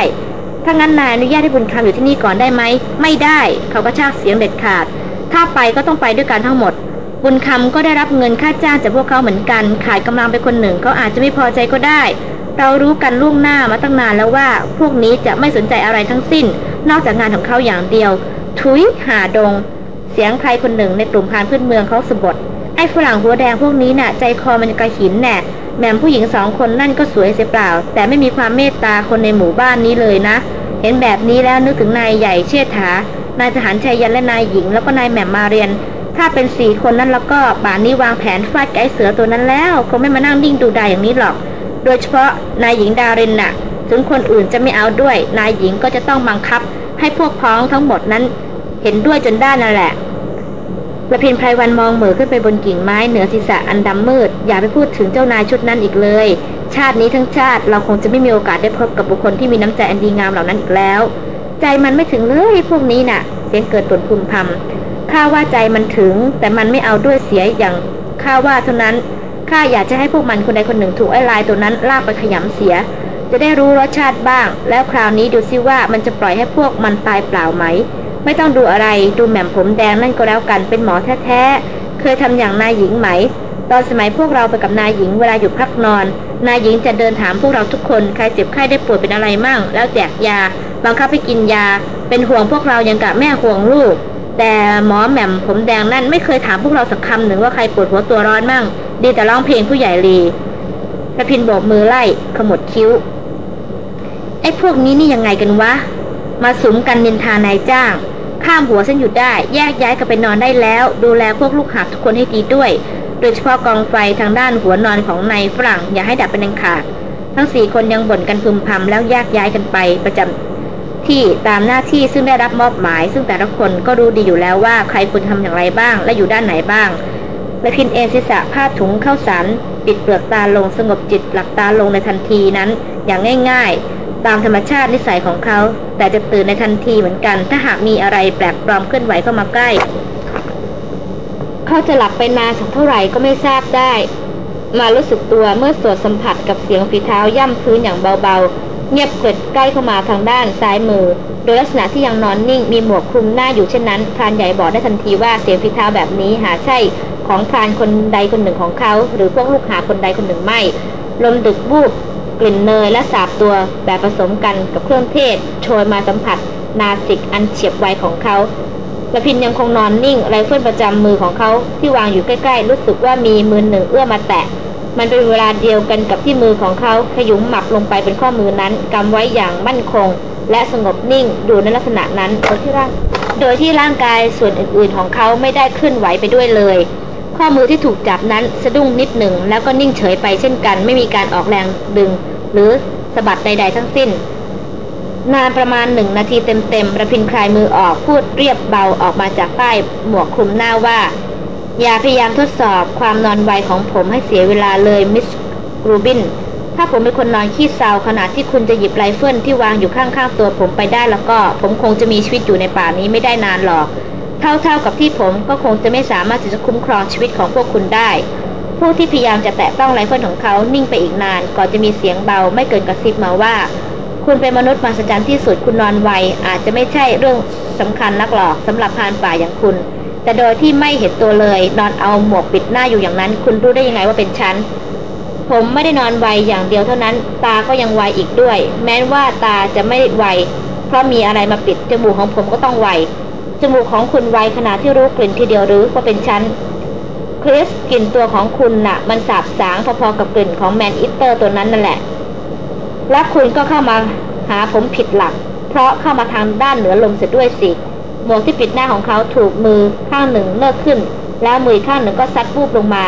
ถ้างั้นนายอนุญาตให้บุญคำอยู่ที่นี่ก่อนได้ไหม ไม่ได้ เขาก็ชากเสียงเด็ดขาด ถ้าไปก็ต้องไปด้วยกันทั้งหมด บุญคำก็ได้รับเงินค่าจ้างจากพวกเขาเหมือนกัน ขาดกำลังไปคนหนึ่งเขาอาจจะไม่พอใจก็ได้ เรารู้กันล่วงหน้ามาตั้งนานแล้วว่า พวกนี้จะไม่สนใจอะไรทั้งสิ้น นอกจากงานของเขาอย่างเดียว ทุยหาดง เสียงใครคนหนึ่งในกลุ่มพานพื้นเมืองเขาสะบดไอ้ฝรั่งหัวแดงพวกนี้น่ะ ใจคอมันกระหินแน่แม่มผู้หญิงสองคนนั่นก็สวยเสียเปล่า แต่ไม่มีความเมตตาคนในหมู่บ้านนี้เลยนะ เห็นแบบนี้แล้วนึกถึงนายใหญ่เชิดถานายทหารชายยันและนายหญิง แล้วก็นายแหม่มมาเรียน ถ้าเป็นสี่คนนั้นแล้วก็ป่านนี้วางแผนฟาดไก่เสือตัวนั้นแล้วคงไม่มานั่งนิ่งดูดายอย่างนี้หรอก โดยเฉพาะนายหญิงดารินน่ะ ถึงคนอื่นจะไม่เอาด้วย นายหญิงก็จะต้องบังคับ ให้พวกพ้องทั้งหมดนั้น เห็นด้วยจนได้นั่นแหละประพินไพรวันมองเหมือขึ้นไปบนกิ่งไม้เหนือศีรษะอันดำมืด อย่าไปพูดถึงเจ้านายชุดนั้นอีกเลย ชาตินี้ทั้งชาติเราคงจะไม่มีโอกาสได้พบกับบุคคลที่มีน้ำใจอันดีงามเหล่านั้นอีกแล้ว ใจมันไม่ถึงเลยพวกนี้น่ะ เสียงเกิดตุนพึมพำข้าว่าใจมันถึง แต่มันไม่เอาด้วยเสียอย่างข้าว่าเท่านั้นข้าอยากจะให้พวกมันคนใดคนหนึ่งถูกไอ้ลายตัวนั้นลากไปขยำเสีย จะได้รู้รสชาติบ้าง แล้วคราวนี้ดูซิว่ามันจะปล่อยให้พวกมันตายเปล่าไหม ไม่ต้องดูอะไรดูแหม่มผมแดงนั่นก็แล้วกันเป็นหมอแท้ๆเคยทำอย่างนายหญิงไหม ตอนสมัยพวกเราไปกับนายหญิงเวลาอยู่พักนอน นายหญิงจะเดินถามพวกเราทุกคนใครเจ็บไข้ได้ป่วยเป็นอะไรมั่ง แล้วแจกยาบังคับให้กินยา เป็นห่วงพวกเราย่างกับแม่ห่วงลูกแต่หมอแหม่มผมแดงนั่นไม่เคยถามพวกเราสักคำหนึ่งว่าใครปวดหัวตัวร้อนมั่ง ดีแต่ร้องเพลงผู้ใหญ่ลีระพินโบกมือไล่ขมวดคิ้ว ไอ้พวกนี้นี่ยังไงกันวะ มาสุมกันนินทานายจ้าง ข้ามหัวฉันอยู่ได้ แยกย้ายกันไปนอนได้แล้ว ดูแลพวกลูกหาบทุกคนให้ดีด้วย โดยเฉพาะกองไฟทางด้านหัวนอนของนายฝรั่งอย่าให้ดับเป็นอันขาด ทั้งสี่คนยังบ่นกันพึมพำแล้วแยกย้ายกันไปประจำที่ตามหน้าที่ซึ่งได้รับมอบหมาย ซึ่งแต่ละคนก็รู้ดีอยู่แล้วว่าใครควรทำอย่างไรบ้าง และอยู่ด้านไหนบ้างและพินเอนศีรษะผ้าถุงเข้าสารปิดเปลือกตาลงสงบจิตหลับตาลงในทันทีนั้น อย่างง่ายๆ ตามธรรมชาตินิสัยของเขา แต่จะตื่นในทันทีเหมือนกัน ถ้าหากมีอะไรแปลกปลอมเคลื่อนไหวเข้ามาใกล้ เขาจะหลับไปนานสักเท่าไหร่ก็ไม่ทราบได้ มารู้สึกตัวเมื่อสวดสัมผัสกับเสียงฝีเท้าย่ำพื้นอย่างเบาๆ เงียบเกิดใกล้เข้ามาทางด้านซ้ายมือ โดยลักษณะที่ยังนอนนิ่งมีหมวกคลุมหน้าอยู่เช่นนั้นพรานใหญ่บอกได้ทันทีว่าเสียงฝีเท้าแบบนี้หาใช่ของพรานคนใดคนหนึ่งของเขา หรือพวกลูกหาบคนใดคนหนึ่งไม่ลมดึกวูบ กลิ่นเนยและสาบตัวแบบผสมกันกับเครื่องเทศ โชยมาสัมผัส นาสิกอันเฉียบไวของเขารพินทร์ยังคงนอนนิ่งไรเฟิลประจำมือของเขาที่วางอยู่ใกล้ๆ รู้สึกว่ามีมือหนึ่งเอื้อมาแตะ มันเป็นเวลาเดียวกันกับที่มือของเขาขยุ้มหมับลงไปเป็นข้อมือนั้นกำไว้อย่างมั่นคง และสงบนิ่งอยู่ในลักษณะนั้นโดยที่ร่างโดยที่ร่างกายส่วนอื่นๆของเขาไม่ได้เคลื่อนไหวไปด้วยเลย ข้อมือที่ถูกจับนั้นสะดุ้งนิดหนึ่งแล้วก็นิ่งเฉยไปเช่นกัน ไม่มีการออกแรงดึง หรือสะบัดใด ๆ ทั้งสิ้น นานประมาณหนึ่งนาทีเต็มๆรพินทร์คลายมือออกพูดเรียบเบาออกมาจากใต้หมวกคลุมหน้าว่า อย่าพยายามทดสอบความนอนไวของผมให้เสียเวลาเลย Miss กรูบินถ้าผมเป็นคนนอนขี้เซาขนาดที่คุณจะหยิบไรเฟิลที่วางอยู่ข้างๆตัวผมไปได้แล้วก็ ผมคงจะมีชีวิตอยู่ในป่านี้ไม่ได้นานหรอก เท่าๆกับที่ผมก็คงจะไม่สามารถที่จะคุ้มครองชีวิตของพวกคุณได้ ผู้ที่พยายามจะแตะต้องไรเฟิลของเขานิ่งไปอีกนาน ก่อนจะมีเสียงเบาไม่เกินกระซิบมาว่า คุณเป็นมนุษย์มหัศจรรย์ที่สุดคุณนอนไวอาจจะไม่ใช่เรื่องสำคัญนักหรอกสำหรับพรานป่าอย่างคุณ แต่โดยที่ไม่เห็นตัวเลย นอนเอาหมวกปิดหน้าอยู่อย่างนั้น คุณรู้ได้ยังไงว่าเป็นฉันผมไม่ได้นอนไวอย่างเดียวเท่านั้น ตาก็ยังไวอีกด้วย แม้ว่าตาจะไม่ไวเพราะมีอะไรมาปิดจมูกของผมก็ต้องไวจมูกของคุณไวขนาดที่รู้กลิ่นทีเดียวหรือว่าเป็นฉัน คริสกลิ่นตัวของคุณน่ะ มันสาบสางพอๆกับกลิ่นของแมนอิตเตอร์ตัวนั้นนั่นแหละ และคุณก็เข้ามาหาผมผิดหลัก เพราะเข้ามาทางด้านเหนือลมเสียด้วยสิหมวกที่ปิดหน้าของเขาถูกมือข้างหนึ่งเลิกขึ้น แล้วมือข้างหนึ่งก็ซัดวูบลงมา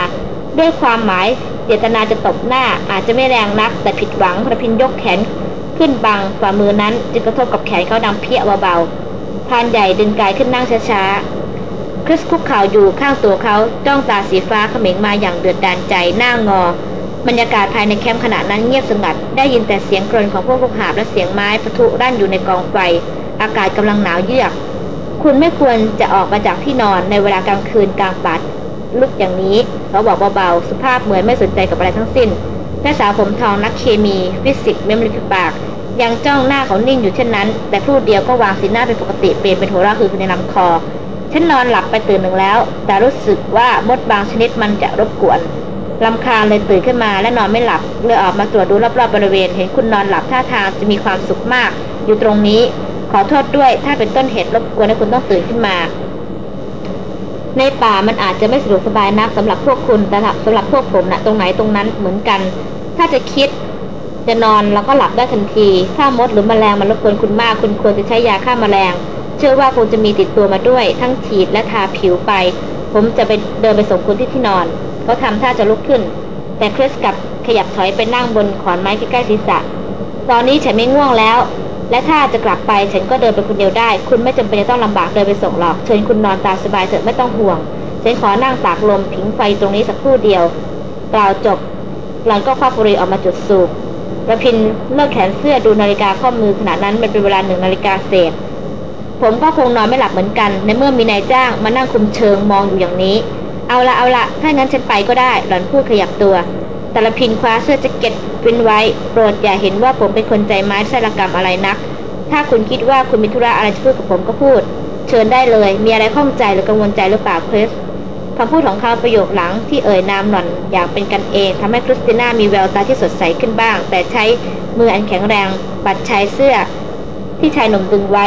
ด้วยความหมายเจตนาจะตบหน้าอาจจะไม่แรงนัก แต่ผิดหวังพระพินยกแขนขึ้นบังฝ่ามือนั้นจึงกระทบกับแขนเขาดังเพี้ยเบาๆพานใหญ่ดึงกายขึ้นนั่งช้าๆ คริสคุกเข่าอยู่ข้างตัวเขาจ้องตาสีฟ้าเขม็งมาอย่างเดือดดานใจหน้างอบรรยากาศภายในแคมป์ขณะนั้นเงียบสงัด ได้ยินแต่เสียงกรนของพวกลูกหาบและเสียงไม้ปะทุรั่นอยู่ในกองไฟ อากาศกำลังหนาวเยือก คุณไม่ควรจะออกมาจากที่นอนในเวลากลางคืนกลางปัดลุกอย่างนี้ เขาบอกเบาๆ สุภาพเหมือนไม่สนใจกับอะไรทั้งสิ้นแม่สาวผมทองนักเคมี ฟิสิกส์เม้มริมฝีปาก ยังจ้องหน้าเขานิ่งอยู่เช่นนั้น แต่ครู่เดียวก็วางสีหน้าเป็นปกติเปลี่ยนเป็นหัวเราะหึในลำคอ ฉันนอนหลับไปตื่นหนึ่งแล้ว แต่รู้สึกว่ามดบางชนิดมันจะรบกวนรำคาญเลยตื่นขึ้นมาและนอนไม่หลับเลยออกมาตรวจดูรอบๆบริเวณ เห็นคุณนอนหลับท่าทางจะมีความสุขมาก อยู่ตรงนี้ ขอโทษด้วยถ้าเป็นต้นเหตุรบกวนให้คุณต้องตื่นขึ้นมา ในป่ามันอาจจะไม่สะดวกสบายนักสำหรับพวกคุณแต่สำหรับพวกผมนะตรงไหนตรงนั้นเหมือนกัน ถ้าจะคิดจะนอนแล้วก็หลับได้ทันที ถ้ามดหรือมแมลงมันรบกวนคุณมาก คุณควรจะใช้ยาฆ่ามาแมลง เชื่อว่าคงจะมีติดตัวมาด้วย ทั้งฉีดและทาผิวไป ผมจะไปเดินไปส่งคุณที่ที่นอนเขาทำท่าจะลุกขึ้น แต่คริสกับขยับถอยไปนั่งบนขอนไม้ใกล้ๆศีรษะ ตอนนี้ฉันไม่ง่วงแล้ว และถ้าจะกลับไปฉันก็เดินไปคนเดียวได้ คุณไม่จำเป็นจะต้องลำบากเดินไปส่งหรอก เชิญคุณนอนตามสบายเถอะไม่ต้องห่วง ฉันขอนั่งตากลมผิงไฟตรงนี้สักครู่เดียวกล่าวจบหลังก็คว้าบุหรี่ออกมาจุดสูบระพินเลิกแขนเสื้อดูนาฬิกาข้อมือขณะนั้นมันเป็นเวลาหนึ่งนาฬิกาเศษ ผมก็คงนอนไม่หลับเหมือนกัน ในเมื่อมีนายจ้างมานั่งคุมเชิงมองอยู่อย่างนี้ เอาละเอาละถ้างั้นฉันไปก็ได้ หล่อนพูดขยับตัวแต่ละพินคว้าเสื้อแจ็คเก็ตวินไว้ โปรดอย่าเห็นว่าผมเป็นคนใจไม้ไส้รกรรมอะไรนัก ถ้าคุณคิดว่าคุณมีธุระอะไรจะพูดกับผมก็พูด เชิญได้เลย มีอะไรข้องใจหรือกังวลใจหรือเปล่าคริสคำพูดของเขาประโยคหลังที่เอ่ยนามหล่อนอย่างเป็นกันเองทำให้คริสติน่ามีแววตาที่สดใสขึ้นบ้าง แต่ใช้มืออันแข็งแรง ปัดชายเสื้อ ที่ชายหนุ่มดึงไว้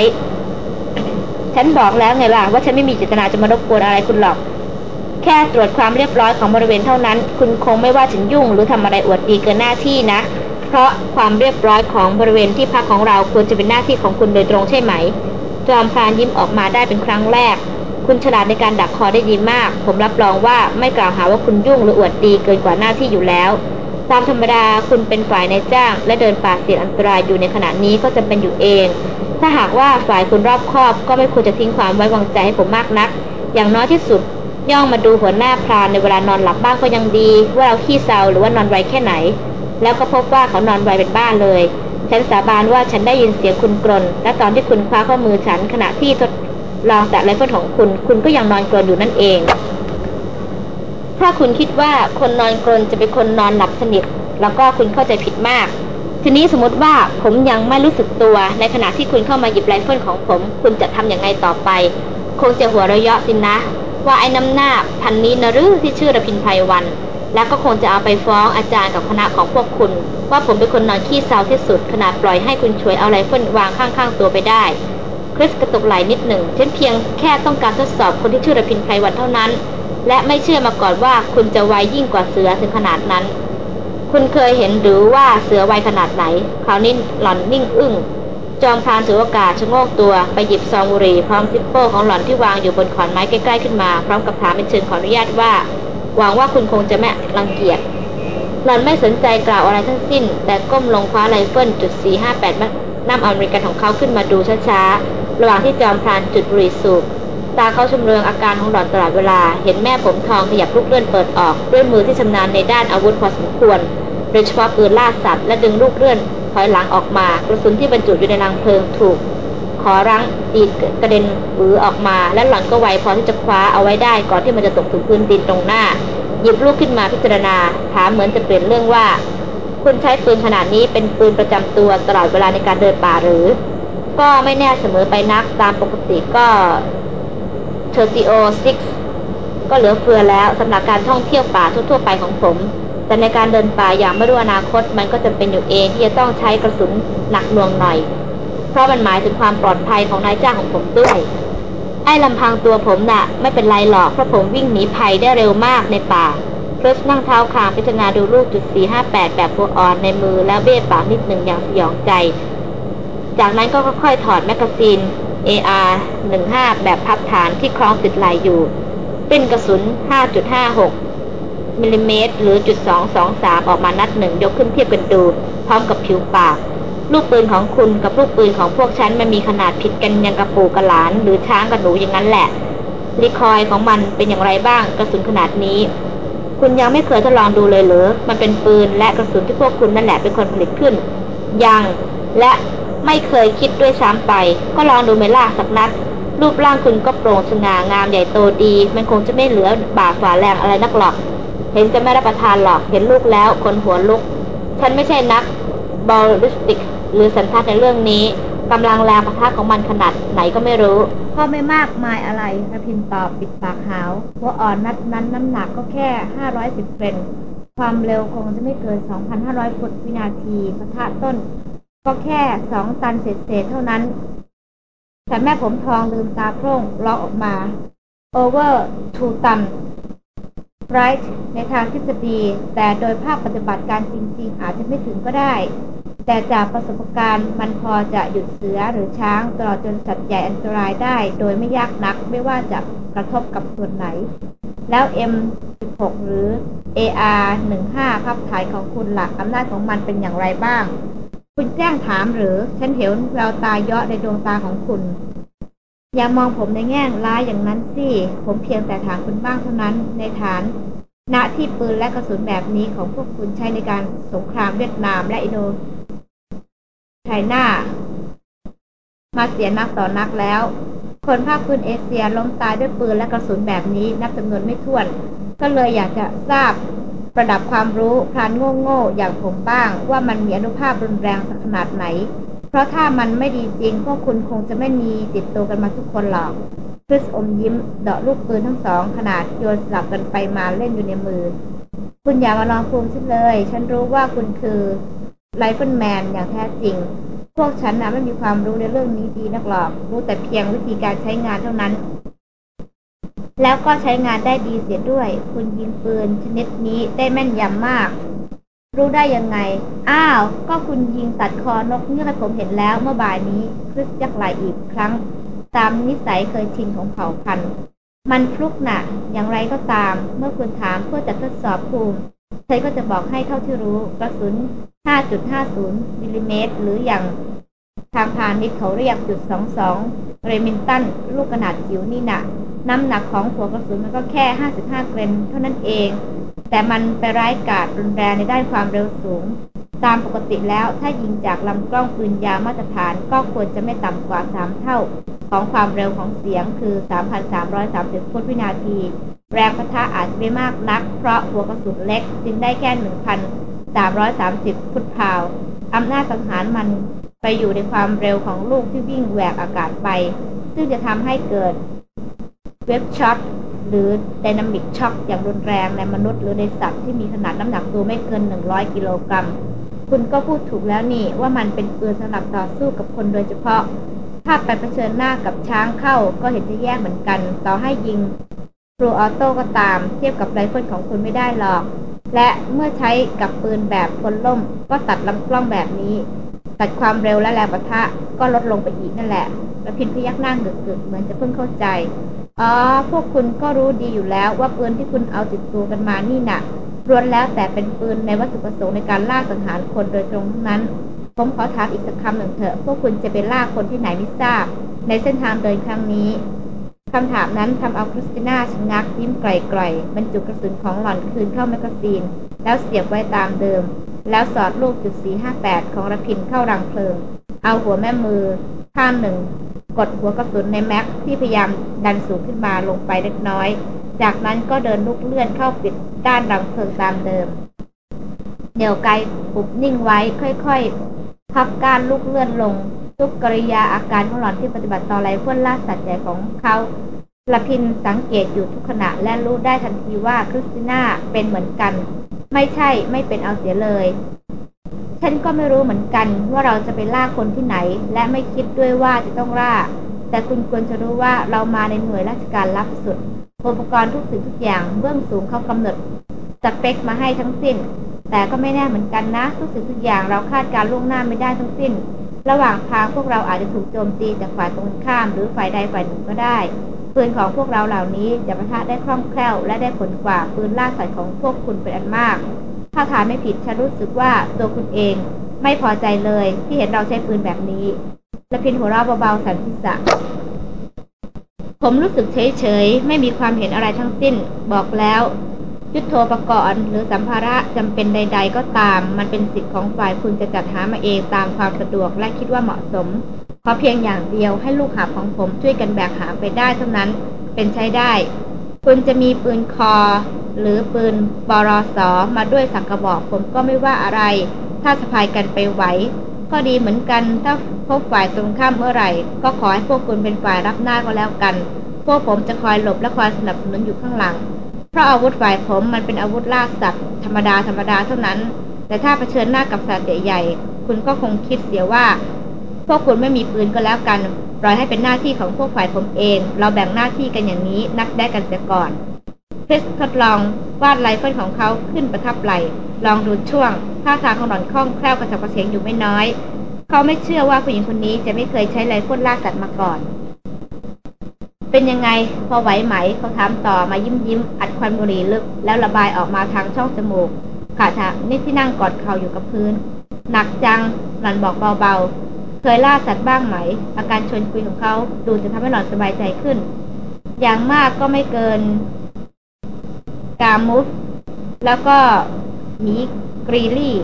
ฉันบอกแล้วไงล่ะว่าฉันไม่มีเจตนาจะมารบกวนอะไรคุณหรอก แค่ตรวจความเรียบร้อยของบริเวณเท่านั้น คุณคงไม่ว่าฉันยุ่งหรือทำอะไรอวดดีเกินหน้าที่นะ เพราะความเรียบร้อยของบริเวณที่พักของเราควรจะเป็นหน้าที่ของคุณโดยตรงใช่ไหม จอมพรานยิ้มออกมาได้เป็นครั้งแรก คุณฉลาดในการดักคอได้ดีมาก ผมรับรองว่าไม่กล่าวหาว่าคุณยุ่งหรืออวดดีเกินกว่าหน้าที่อยู่แล้วตามธรรมดาคุณเป็นฝ่ายในจ้าง และเดินป่าเสี่ยงอันตรายอยู่ในขณะนี้ก็จะเป็นอยู่เอง ถ้าหากว่าฝ่ายคุณรอบคอบก็ไม่ควรจะทิ้งความไว้วางใจให้ผมมากนัก อย่างน้อยที่สุด ย่องมาดูหัวหน้าพรานในเวลานอนหลับบ้างก็ยังดี ว่าเราขี้เศร้าหรือว่านอนไวแค่ไหน แล้วก็พบว่าเขานอนไวเป็นบ้านเลย ฉันสาบานว่าฉันได้ยินเสียงคุณกรนและตอนที่คุณคว้าข้อมือฉันขณะที่ทดลองแตะไรเฟิลของคุณ คุณก็ยังนอนกรนอยู่นั่นเอง ถ้าคุณคิดว่าคนนอนกรนจะเป็นคนนอนหลับสนิทแล้วก็คุณเข้าใจผิดมาก ทีนี้สมมติว่าผมยังไม่รู้สึกตัวในขณะที่คุณเข้ามาหยิบไรเฟิลของผม คุณจะทำอย่างไงต่อไป คงจะหัวเราะเยาะสินะ ว่าไอ้น้ำหน้าพรรค์นี้นะหรือที่ชื่อระพินไพรวัน แล้วก็คงจะเอาไปฟ้องอาจารย์กับคณะของพวกคุณ ว่าผมเป็นคนนอนขี้เศร้าที่สุดขนาดปล่อยให้คุณช่วยเอาไรเฟิลวางข้างๆตัวไปได้คริสกระตุกไหลนิดหนึ่งฉันเพียงแค่ต้องการทดสอบคนที่ชื่อระพินไพรวันเท่านั้น และไม่เชื่อมาก่อนว่าคุณจะไวยิ่งกว่าเสือถึงขนาดนั้น คุณเคยเห็นหรือว่าเสือวัยขนาดไหนคราวนี้หล่อนนิ่งอึ้งจอมพรานถือโอกาสชะโงกตัวไปหยิบซองบุหรี่พร้อมซิปโป้ของหล่อนที่วางอยู่บนขอนไม้ใกล้ๆขึ้นมา พร้อมกับถามเป็นเชิงขออนุญาตว่า หวังว่าคุณคงจะไม่รังเกียจหล่อนไม่สนใจกล่าวอะไรทั้งสิ้น แต่ก้มลงคว้าไรเฟิลจุด 458น้ำอเมริกันของเขาขึ้นมาดูช้าๆ ระหว่างที่จอมพรานจุดบุหรี่สูบ ตาเขาชำเลืองอาการของหล่อนตลอดเวลา เห็นแม่ผมทองขยับลูกเลื่อนเปิดออก ด้วยมือที่ชำนาญในด้านอาวุธพอสมควร โดยเฉพาะปืนล่าสัตว์และดึงลูกเลื่อนถอยหลังออกมากระสุนที่บรรจุอยู่ในรังเพลิงถูก ขอรั้งดีดกระเด็นหวือออกมา และหล่อนก็ไวพอที่จะคว้าเอาไว้ได้ ก่อนที่มันจะตกถึงพื้นดินตรงหน้า หยิบลูกขึ้นมาพิจารณา ถามเหมือนจะเปลี่ยนเรื่องว่า คุณใช้ปืนขนาดนี้เป็นปืนประจำตัวตลอดเวลาในการเดินป่าหรือ ก็ไม่แน่เสมอไปนักตามปกติก็ thirty-o-six ก็เหลือเฟือแล้วสำหรับการท่องเที่ยวป่าทั่วๆไปของผม แต่ในการเดินป่าอย่างไม่รู้อนาคตมันก็จะเป็นอยู่เองที่จะต้องใช้กระสุนหนักหน่วงหน่อย เพราะมันหมายถึงความปลอดภัยของนายจ้างของผมด้วย ไอ้ลำพังตัวผมน่ะ ไม่เป็นไรหรอกเพราะผมวิ่งหนีภัยได้เร็วมากในป่าคริสนั่งเท้าคางพิจารณาดูลูกจุด458แบบหัวอ่อนในมือแล้วเบ้ปากนิดหนึ่งอย่างสยองใจ จากนั้นก็ค่อยๆถอดแมกกาซีน AR 15แบบพับฐานที่คล้องติดไหล่อยู่ เป็นกระสุน 5.56มิลลิเมตรหรือจุด223 ออกมานัดหนึ่งยกขึ้นเทียบกันดู พร้อมกับผิวปาก ลูกปืนของคุณกับลูกปืนของพวกฉันมันมีขนาดผิดกันยังกระปูกระหลาน หรือช้างกับหนูอย่างนั้นแหละรีคอยของมันเป็นอย่างไรบ้างกระสุนขนาดนี้ คุณยังไม่เคยทดลองดูเลยเหรอมันเป็นปืนและกระสุนที่พวกคุณนั่นแหละเป็นคนผลิตขึ้นยังและ ไม่เคยคิดด้วยซ้ำไป ก็ลองดูไหมล่ะสักนัด รูปร่างคุณก็โปร่งสง่างามใหญ่โตดี มันคงจะไม่เหลือบ่ากว่าแรงอะไรนักหรอก เห็นจะไม่รับประทานหรอก เห็นลูกแล้วขนหัวลุก ฉันไม่ใช่นัก ballistic หรือสันทัดในเรื่องนี้กำลังแรงปะทะของมันขนาดไหนก็ไม่รู้พ่อไม่มากมายอะไรระพินตอบปิดปากหาวหัวอ่อนนัดนั้นน้ำหนักก็แค่ 510เกรนความเร็วคงจะไม่เกิน 2,500 ฟุตวินาทีปะทะต้น ก็แค่สองตันเศษเท่านั้น แต่แม่ผมทองลืมตาโพร่งร้องออกมา over two ตัน right ในทางทฤษฎี แต่โดยภาพปฏิบัติการจริง ๆ อาจจะไม่ถึงก็ได้ แต่จากประสบการณ์มันพอจะหยุดเสือหรือช้างตลอดจนสัตว์ใหญ่อันตรายได้ โดยไม่ยากนักไม่ว่าจะกระทบกับส่วนไหน แล้ว M16 หรือ AR 15 ภาพถ่ายของคุณหลักอำนาจของมันเป็นอย่างไรบ้าง คุณแจ้งถามหรือ ฉันเห็นแววตาเยาะในดวงตาของคุณ อย่ามองผมในแง่ร้ายอย่างนั้นสิ ผมเพียงแต่ถามคุณบ้างเท่านั้น ในฐานณที่ปืนและกระสุนแบบนี้ของพวกคุณใช้ในการสงครามเวียดนามและอินโดไชน่ามาเสียนักต่อนักแล้ว คนภาคพื้นเอเชียล้มตายด้วยปืนและกระสุนแบบนี้นับจำนวนไม่ถ้วน ก็เลยอยากจะทราบ ประดับความรู้พรานโง่ๆอย่างผมบ้าง ว่ามันมีอานุภาพรุนแรงสักขนาดไหน เพราะถ้ามันไม่ดีจริงพวกคุณคงจะไม่มีติดตัวกันมาทุกคนหรอกคริสอมยิ้มเดาะลูกปืนทั้งสอง ขนาดโยนสลับกันไปมาเล่นอยู่ในมือ คุณอย่ามาลองภูมิฉันเลย ฉันรู้ว่าคุณคือ rifleman อย่างแท้จริง พวกฉันนะไม่มีความรู้ในเรื่องนี้ดีนักหรอก รู้แต่เพียงวิธีการใช้งานเท่านั้น แล้วก็ใช้งานได้ดีเสียด้วย คุณยิงปืนชนิดนี้ได้แม่นยำมาก รู้ได้ยังไง อ้าว ก็คุณยิงตัดคอนกเงื่อผมเห็นแล้วเมื่อบ่ายนี้คริสยักไหลอีกครั้ง ตามนิสัยเคยชินของเผ่าพันธุ์ มันฟลุกหนะอย่างไรก็ตาม เมื่อคุณถามเพื่อจะทดสอบภูมิเธอก็จะบอกให้เท่าที่รู้กระสุน 5.50มิลลิเมตรหรืออย่าง ทางพาณิชย์เขาเรียกจุด22เรมินตันลูกขนาดจิ๋วนี่นะน้ำหนักของหัวกระสุนมันก็แค่ 55 เกรนเท่านั้นเอง แต่มันไปร้ายกาจรุนแรงในด้านความเร็วสูง ตามปกติแล้วถ้ายิงจากลำกล้องปืนยาวมาตรฐานก็ควรจะไม่ต่ำกว่า 3 เท่า ของความเร็วของเสียงคือ 3,330ฟุตวินาที แรงพะทะอาจไม่มากนัก เพราะหัวกระสุนเล็กจึงได้แค่ 1,330 ฟุตพาวอำนาจสังหารมัน ไปอยู่ในความเร็วของลูกที่วิ่งแหวกอากาศไป ซึ่งจะทำให้เกิด wave shock หรือ dynamic shock อย่างรุนแรงในมนุษย์หรือในสัตว์ที่มีขนาดน้ำหนักตัวไม่เกิน 100 กิโลกรัม คุณก็พูดถูกแล้วนี่ว่ามันเป็นปืนสำหรับต่อสู้กับคนโดยเฉพาะ ถ้าไปเผชิญหน้ากับช้างเข้าก็เห็นจะแย่เหมือนกัน ต่อให้ยิง full auto ก็ตาม เทียบกับไรเฟิลของคุณไม่ได้หรอก และเมื่อใช้กับปืนแบบคนล่มก็ตัดลำกล้องแบบนี้ ตัดความเร็วและแรงปะทะก็ลดลงไปอีกนั่นแหละระพินพยักหน้าเกึกๆเหมือนจะเพิ่งเข้าใจ อ๋อ พวกคุณก็รู้ดีอยู่แล้วว่าปืนที่คุณเอาติดตัวกันมานี่นะ่ะรวนแล้วแต่เป็นปืนในวัตถุประสงค์ในการล่าสังหารคนโดยตรงทั้งนั้น ผมขอถามอีกสักคำหนึ่งเถอะ พวกคุณจะไปล่าคนที่ไหนไม่ทราบ ในเส้นทางเดินครั้งนี้คำถามนั้นทำเอาคริสติน่าชะงักยิ้มไกลๆบรรจุกระสุนของหล่อนคืนเข้าแมกกาซีน แล้วเสียบไว้ตามเดิม แล้วสอดลูกจุด458ของระพินเข้ารังเพลิง เอาหัวแม่มือข้างหนึ่ง กดหัวกระสุนในแม็กที่พยายามดันสูงขึ้นมาลงไปเล็กน้อย จากนั้นก็เดินลูกเลื่อนเข้าปิดด้านรังเพลิงตามเดิม เหนี่ยวไกปุบนิ่งไว้ค่อยๆพับก้านลูกเลื่อนลง ทุกกริยาอาการของหล่อนที่ปฏิบัติต่อไรเฟิลล่าสัตว์ใหญ่ของเขาละพินสังเกตอยู่ทุกขณะและรู้ได้ทันทีว่าคริสติน่าเป็นเหมือนกัน ไม่ใช่ไม่เป็นเอาเสียเลย ฉันก็ไม่รู้เหมือนกันว่าเราจะไปล่าคนที่ไหน และไม่คิดด้วยว่าจะต้องล่า แต่คุณควรจะรู้ว่าเรามาในหน่วยราชการลับสุด อุปกรณ์ทุกสิ่งทุกอย่างเบื้องสูงเขากำหนดสเปคมาให้ทั้งสิ้น แต่ก็ไม่แน่เหมือนกันนะ ทุกสิ่งทุกอย่างเราคาดการล่วงหน้าไม่ได้ทั้งสิ้น ระหว่างทางพวกเราอาจจะถูกโจมตีจากฝ่ายตรงข้าม หรือฝ่ายใดฝ่ายหนึ่งก็ได้ ปืนของพวกเราเหล่านี้จะประทะได้คล่องแคล่วและได้ผลกว่าปืนล่าสัตว์ของพวกคุณเป็นอันมาก ถ้าถามไม่ผิดฉันรู้สึกว่าตัวคุณเองไม่พอใจเลยที่เห็นเราใช้ปืนแบบนี้และพินหัวเราะเบาๆสันทิษะผมรู้สึกเฉยๆ ไม่มีความเห็นอะไรทั้งสิ้น บอกแล้ว ยุทโธปกรณ์หรือสัมภาระจำเป็นใด ๆ ก็ตาม มันเป็นสิทธิ์ของฝ่ายคุณจะจัดหามาเองตามความสะดวกและคิดว่าเหมาะสม ขอเพียงอย่างเดียวให้ลูกหาของผมช่วยกันแบกหาไปได้เท่านั้นเป็นใช้ได้ คุณจะมีปืนคอ หรือปืนบรอสอมาด้วยสักกระบอกผมก็ไม่ว่าอะไร ถ้าสะพายกันไปไหวก็ดีเหมือนกันถ้าพบฝ่ายตรงข้ามเมื่อไหร่ ก็ขอให้พวกคุณเป็นฝ่ายรับหน้าก็แล้วกัน พวกผมจะคอยหลบและคอยสนับสนุนอยู่ข้างหลัง เพราะอาวุธฝ่ายผมมันเป็นอาวุธล่าสัตว์ธรรมดาธรรมดาเท่านั้น แต่ถ้าเผชิญหน้ากับสัตว์ใหญ่ๆคุณก็คงคิดเสียว่า พวกคุณไม่มีปืนก็แล้วกันปล่อยให้เป็นหน้าที่ของพวกฝ่ายผมเอง เราแบ่งหน้าที่กันอย่างนี้นักได้กันเสียก่อนคริสทดลองวาดไรเฟิลของเขาขึ้นประทับไหล่ลองดูช่วงท่าทางของหล่อนคล่องแคล่วกระฉับกระเฉงอยู่ไม่น้อย เขาไม่เชื่อว่าผู้หญิงคนนี้จะไม่เคยใช้ไรเฟิลล่าสัตว์มาก่อน เป็นยังไงพอไหวไหมเขาถามต่อมายิ้มยิ้มอัดควันบุหรี่ลึก แล้วระบายออกมาทางช่องจมูกขาถานี่ที่นั่งกอดเข่าอยู่กับพื้น หนักจังหล่อนบอกเบาๆ เคยล่าสัตว์บ้างไหม อาการชวนคุยของเขาดูจะทำให้หล่อนสบายใจขึ้น อย่างมากก็ไม่เกินกามุฟแล้วก็หมี grizzly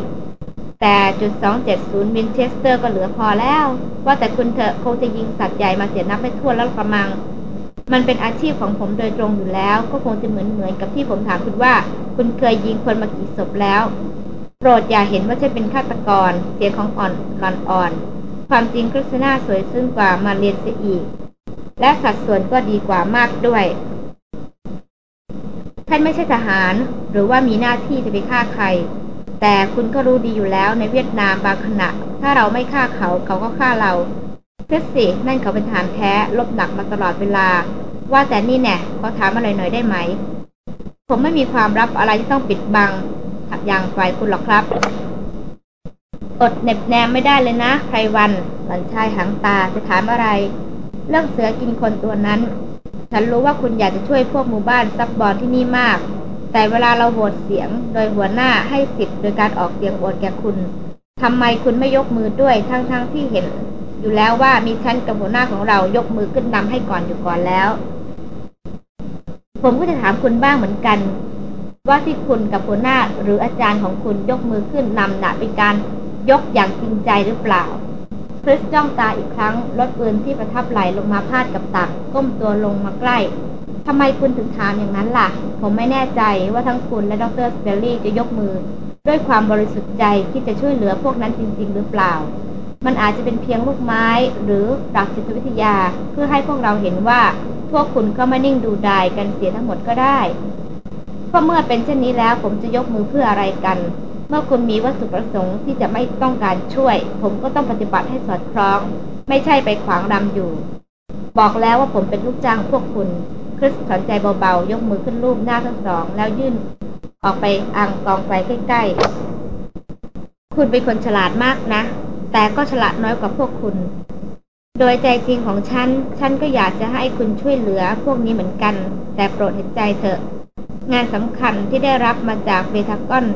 แต่จุดสองเจ็ดศูนย์ Winchester ก็เหลือพอแล้ว ว่าแต่คุณเถอะคงจะยิงสัตว์ใหญ่มาเสียนับไม่ถ้วนแล้วกระมัง มันเป็นอาชีพของผมโดยตรงอยู่แล้ว ก็คงจะเหมือนเหมือนกับที่ผมถามคุณว่า คุณเคยยิงคนมากี่ศพแล้ว โปรดอย่าเห็นว่าใช่เป็นฆาตกร เสียงของอ่อนหลอนอ่อน ความจริงคริสติน่าสวยซึ่งกว่ามาเรียนเสียอีก และสัดส่วนก็ดีกว่ามากด้วยท่านไม่ใช่ทหารหรือว่ามีหน้าที่จะไปฆ่าใคร แต่คุณก็รู้ดีอยู่แล้วในเวียดนามบางขณะ ถ้าเราไม่ฆ่าเขาเขาก็ฆ่าเราเพชรสินั่นเขาเป็นฐานแท้ลบหนักมาตลอดเวลา ว่าแต่นี่แน่เขาถามอะไรหน่อยได้ไหม ผมไม่มีความลับอะไรที่ต้องปิดบังอย่างฝ่ายคุณหรอกครับ อดเน็บแนมไม่ได้เลยนะไพรวันหลันชายหางตาจะถามอะไร เรื่องเสือกินคนตัวนั้น ฉันรู้ว่าคุณอยากจะช่วยพวกหมู่บ้านซับบอลที่นี่มาก แต่เวลาเราโหวตเสียง โดยหัวหน้าให้สิทธิ์โดยการออกเสียงโหวตแก่คุณทำไมคุณไม่ยกมือด้วยทั้งๆทที่เห็น อยู่แล้วว่ามีชั้นกับหัวหน้าของเรายกมือขึ้นนำให้ก่อนอยู่ก่อนแล้ว ผมก็จะถามคุณบ้างเหมือนกัน ว่าที่คุณกับหัวหน้าหรืออาจารย์ของคุณยกมือขึ้นนำนะเป็นการ ยกอย่างจริงใจหรือเปล่าคริสจ้องตาอีกครั้งลดปืนที่ประทับไหลลงมาพาดกับตัก ก้มตัวลงมาใกล้ทำไมคุณถึงถามอย่างนั้นล่ะ ผมไม่แน่ใจว่าทั้งคุณและดรสเปลลี่จะยกมือ ด้วยความบริสุทธิ์ใจที่จะช่วยเหลือพวกนั้นจริง ๆ หรือเปล่า มันอาจจะเป็นเพียงลูกไม้ หรือหลักจิตวิทยาเพื่อให้พวกเราเห็นว่า พวกคุณก็ไม่นิ่งดูดายกันเสียทั้งหมดก็ได้ก็เมื่อเป็นเช่นนี้แล้วผมจะยกมือเพื่ออะไรกัน เมื่อคุณมีวัตถุประสงค์ที่จะไม่ต้องการช่วย ผมก็ต้องปฏิบัติให้สอดคล้อง ไม่ใช่ไปขวางรำอยู่ บอกแล้วว่าผมเป็นลูกจ้างพวกคุณคริสสนใจเบาๆ ยกมือขึ้นรูปหน้าทั้งสอง แล้วยื่นออกไปอังกองไฟใกล้ๆ คุณเป็นคนฉลาดมากนะ แต่ก็ฉลาดน้อยกว่าพวกคุณ โดยใจจริงของฉัน ฉันก็อยากจะให้คุณช่วยเหลือพวกนี้เหมือนกัน แต่โปรดเห็นใจเถอะ งานสำคัญที่ได้รับมาจากเบทากอน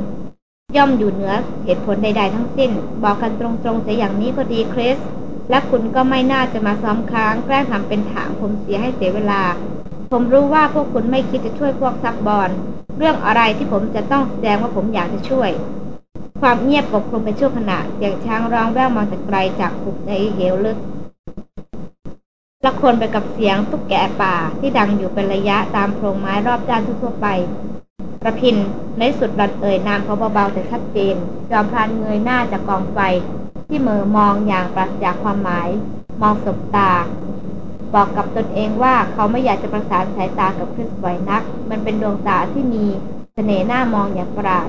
ย่อมอยู่เหนือเหตุผลใด ๆ ทั้งสิ้น บอกกันตรงๆเสียอย่างนี้ก็ดีคริสและคุณก็ไม่น่าจะมาซ้อมค้างแกล้งทำเป็นถามผมเสียให้เสียเวลา ผมรู้ว่าพวกคุณไม่คิดจะช่วยพวกซับบอลเรื่องอะไรที่ผมจะต้องแสดงว่าผมอยากจะช่วย ความเงียบปกคลุมไปชั่วขณะเสียงช้างร้องแว่วมาแต่ไกลจากหุบในเหวลึกละคนไปกับเสียงตุ๊กแกป่าที่ดังอยู่เป็นระยะตามโพรงไม้รอบด้านทั่วไป ระพินในสุดหลัดเอ่ยนามเขาเบาๆแต่ชัดเจน จอมพรานเงยหน้าจากกองไฟ ที่เมือมองอย่างปราศจากความหมาย มองสบตา บอกกับตนเองว่าเขาไม่อยากจะประสานสายตากับคริสบ่อยนัก มันเป็นดวงตาที่มีเสน่ห์หน้ามองอย่างประหลาด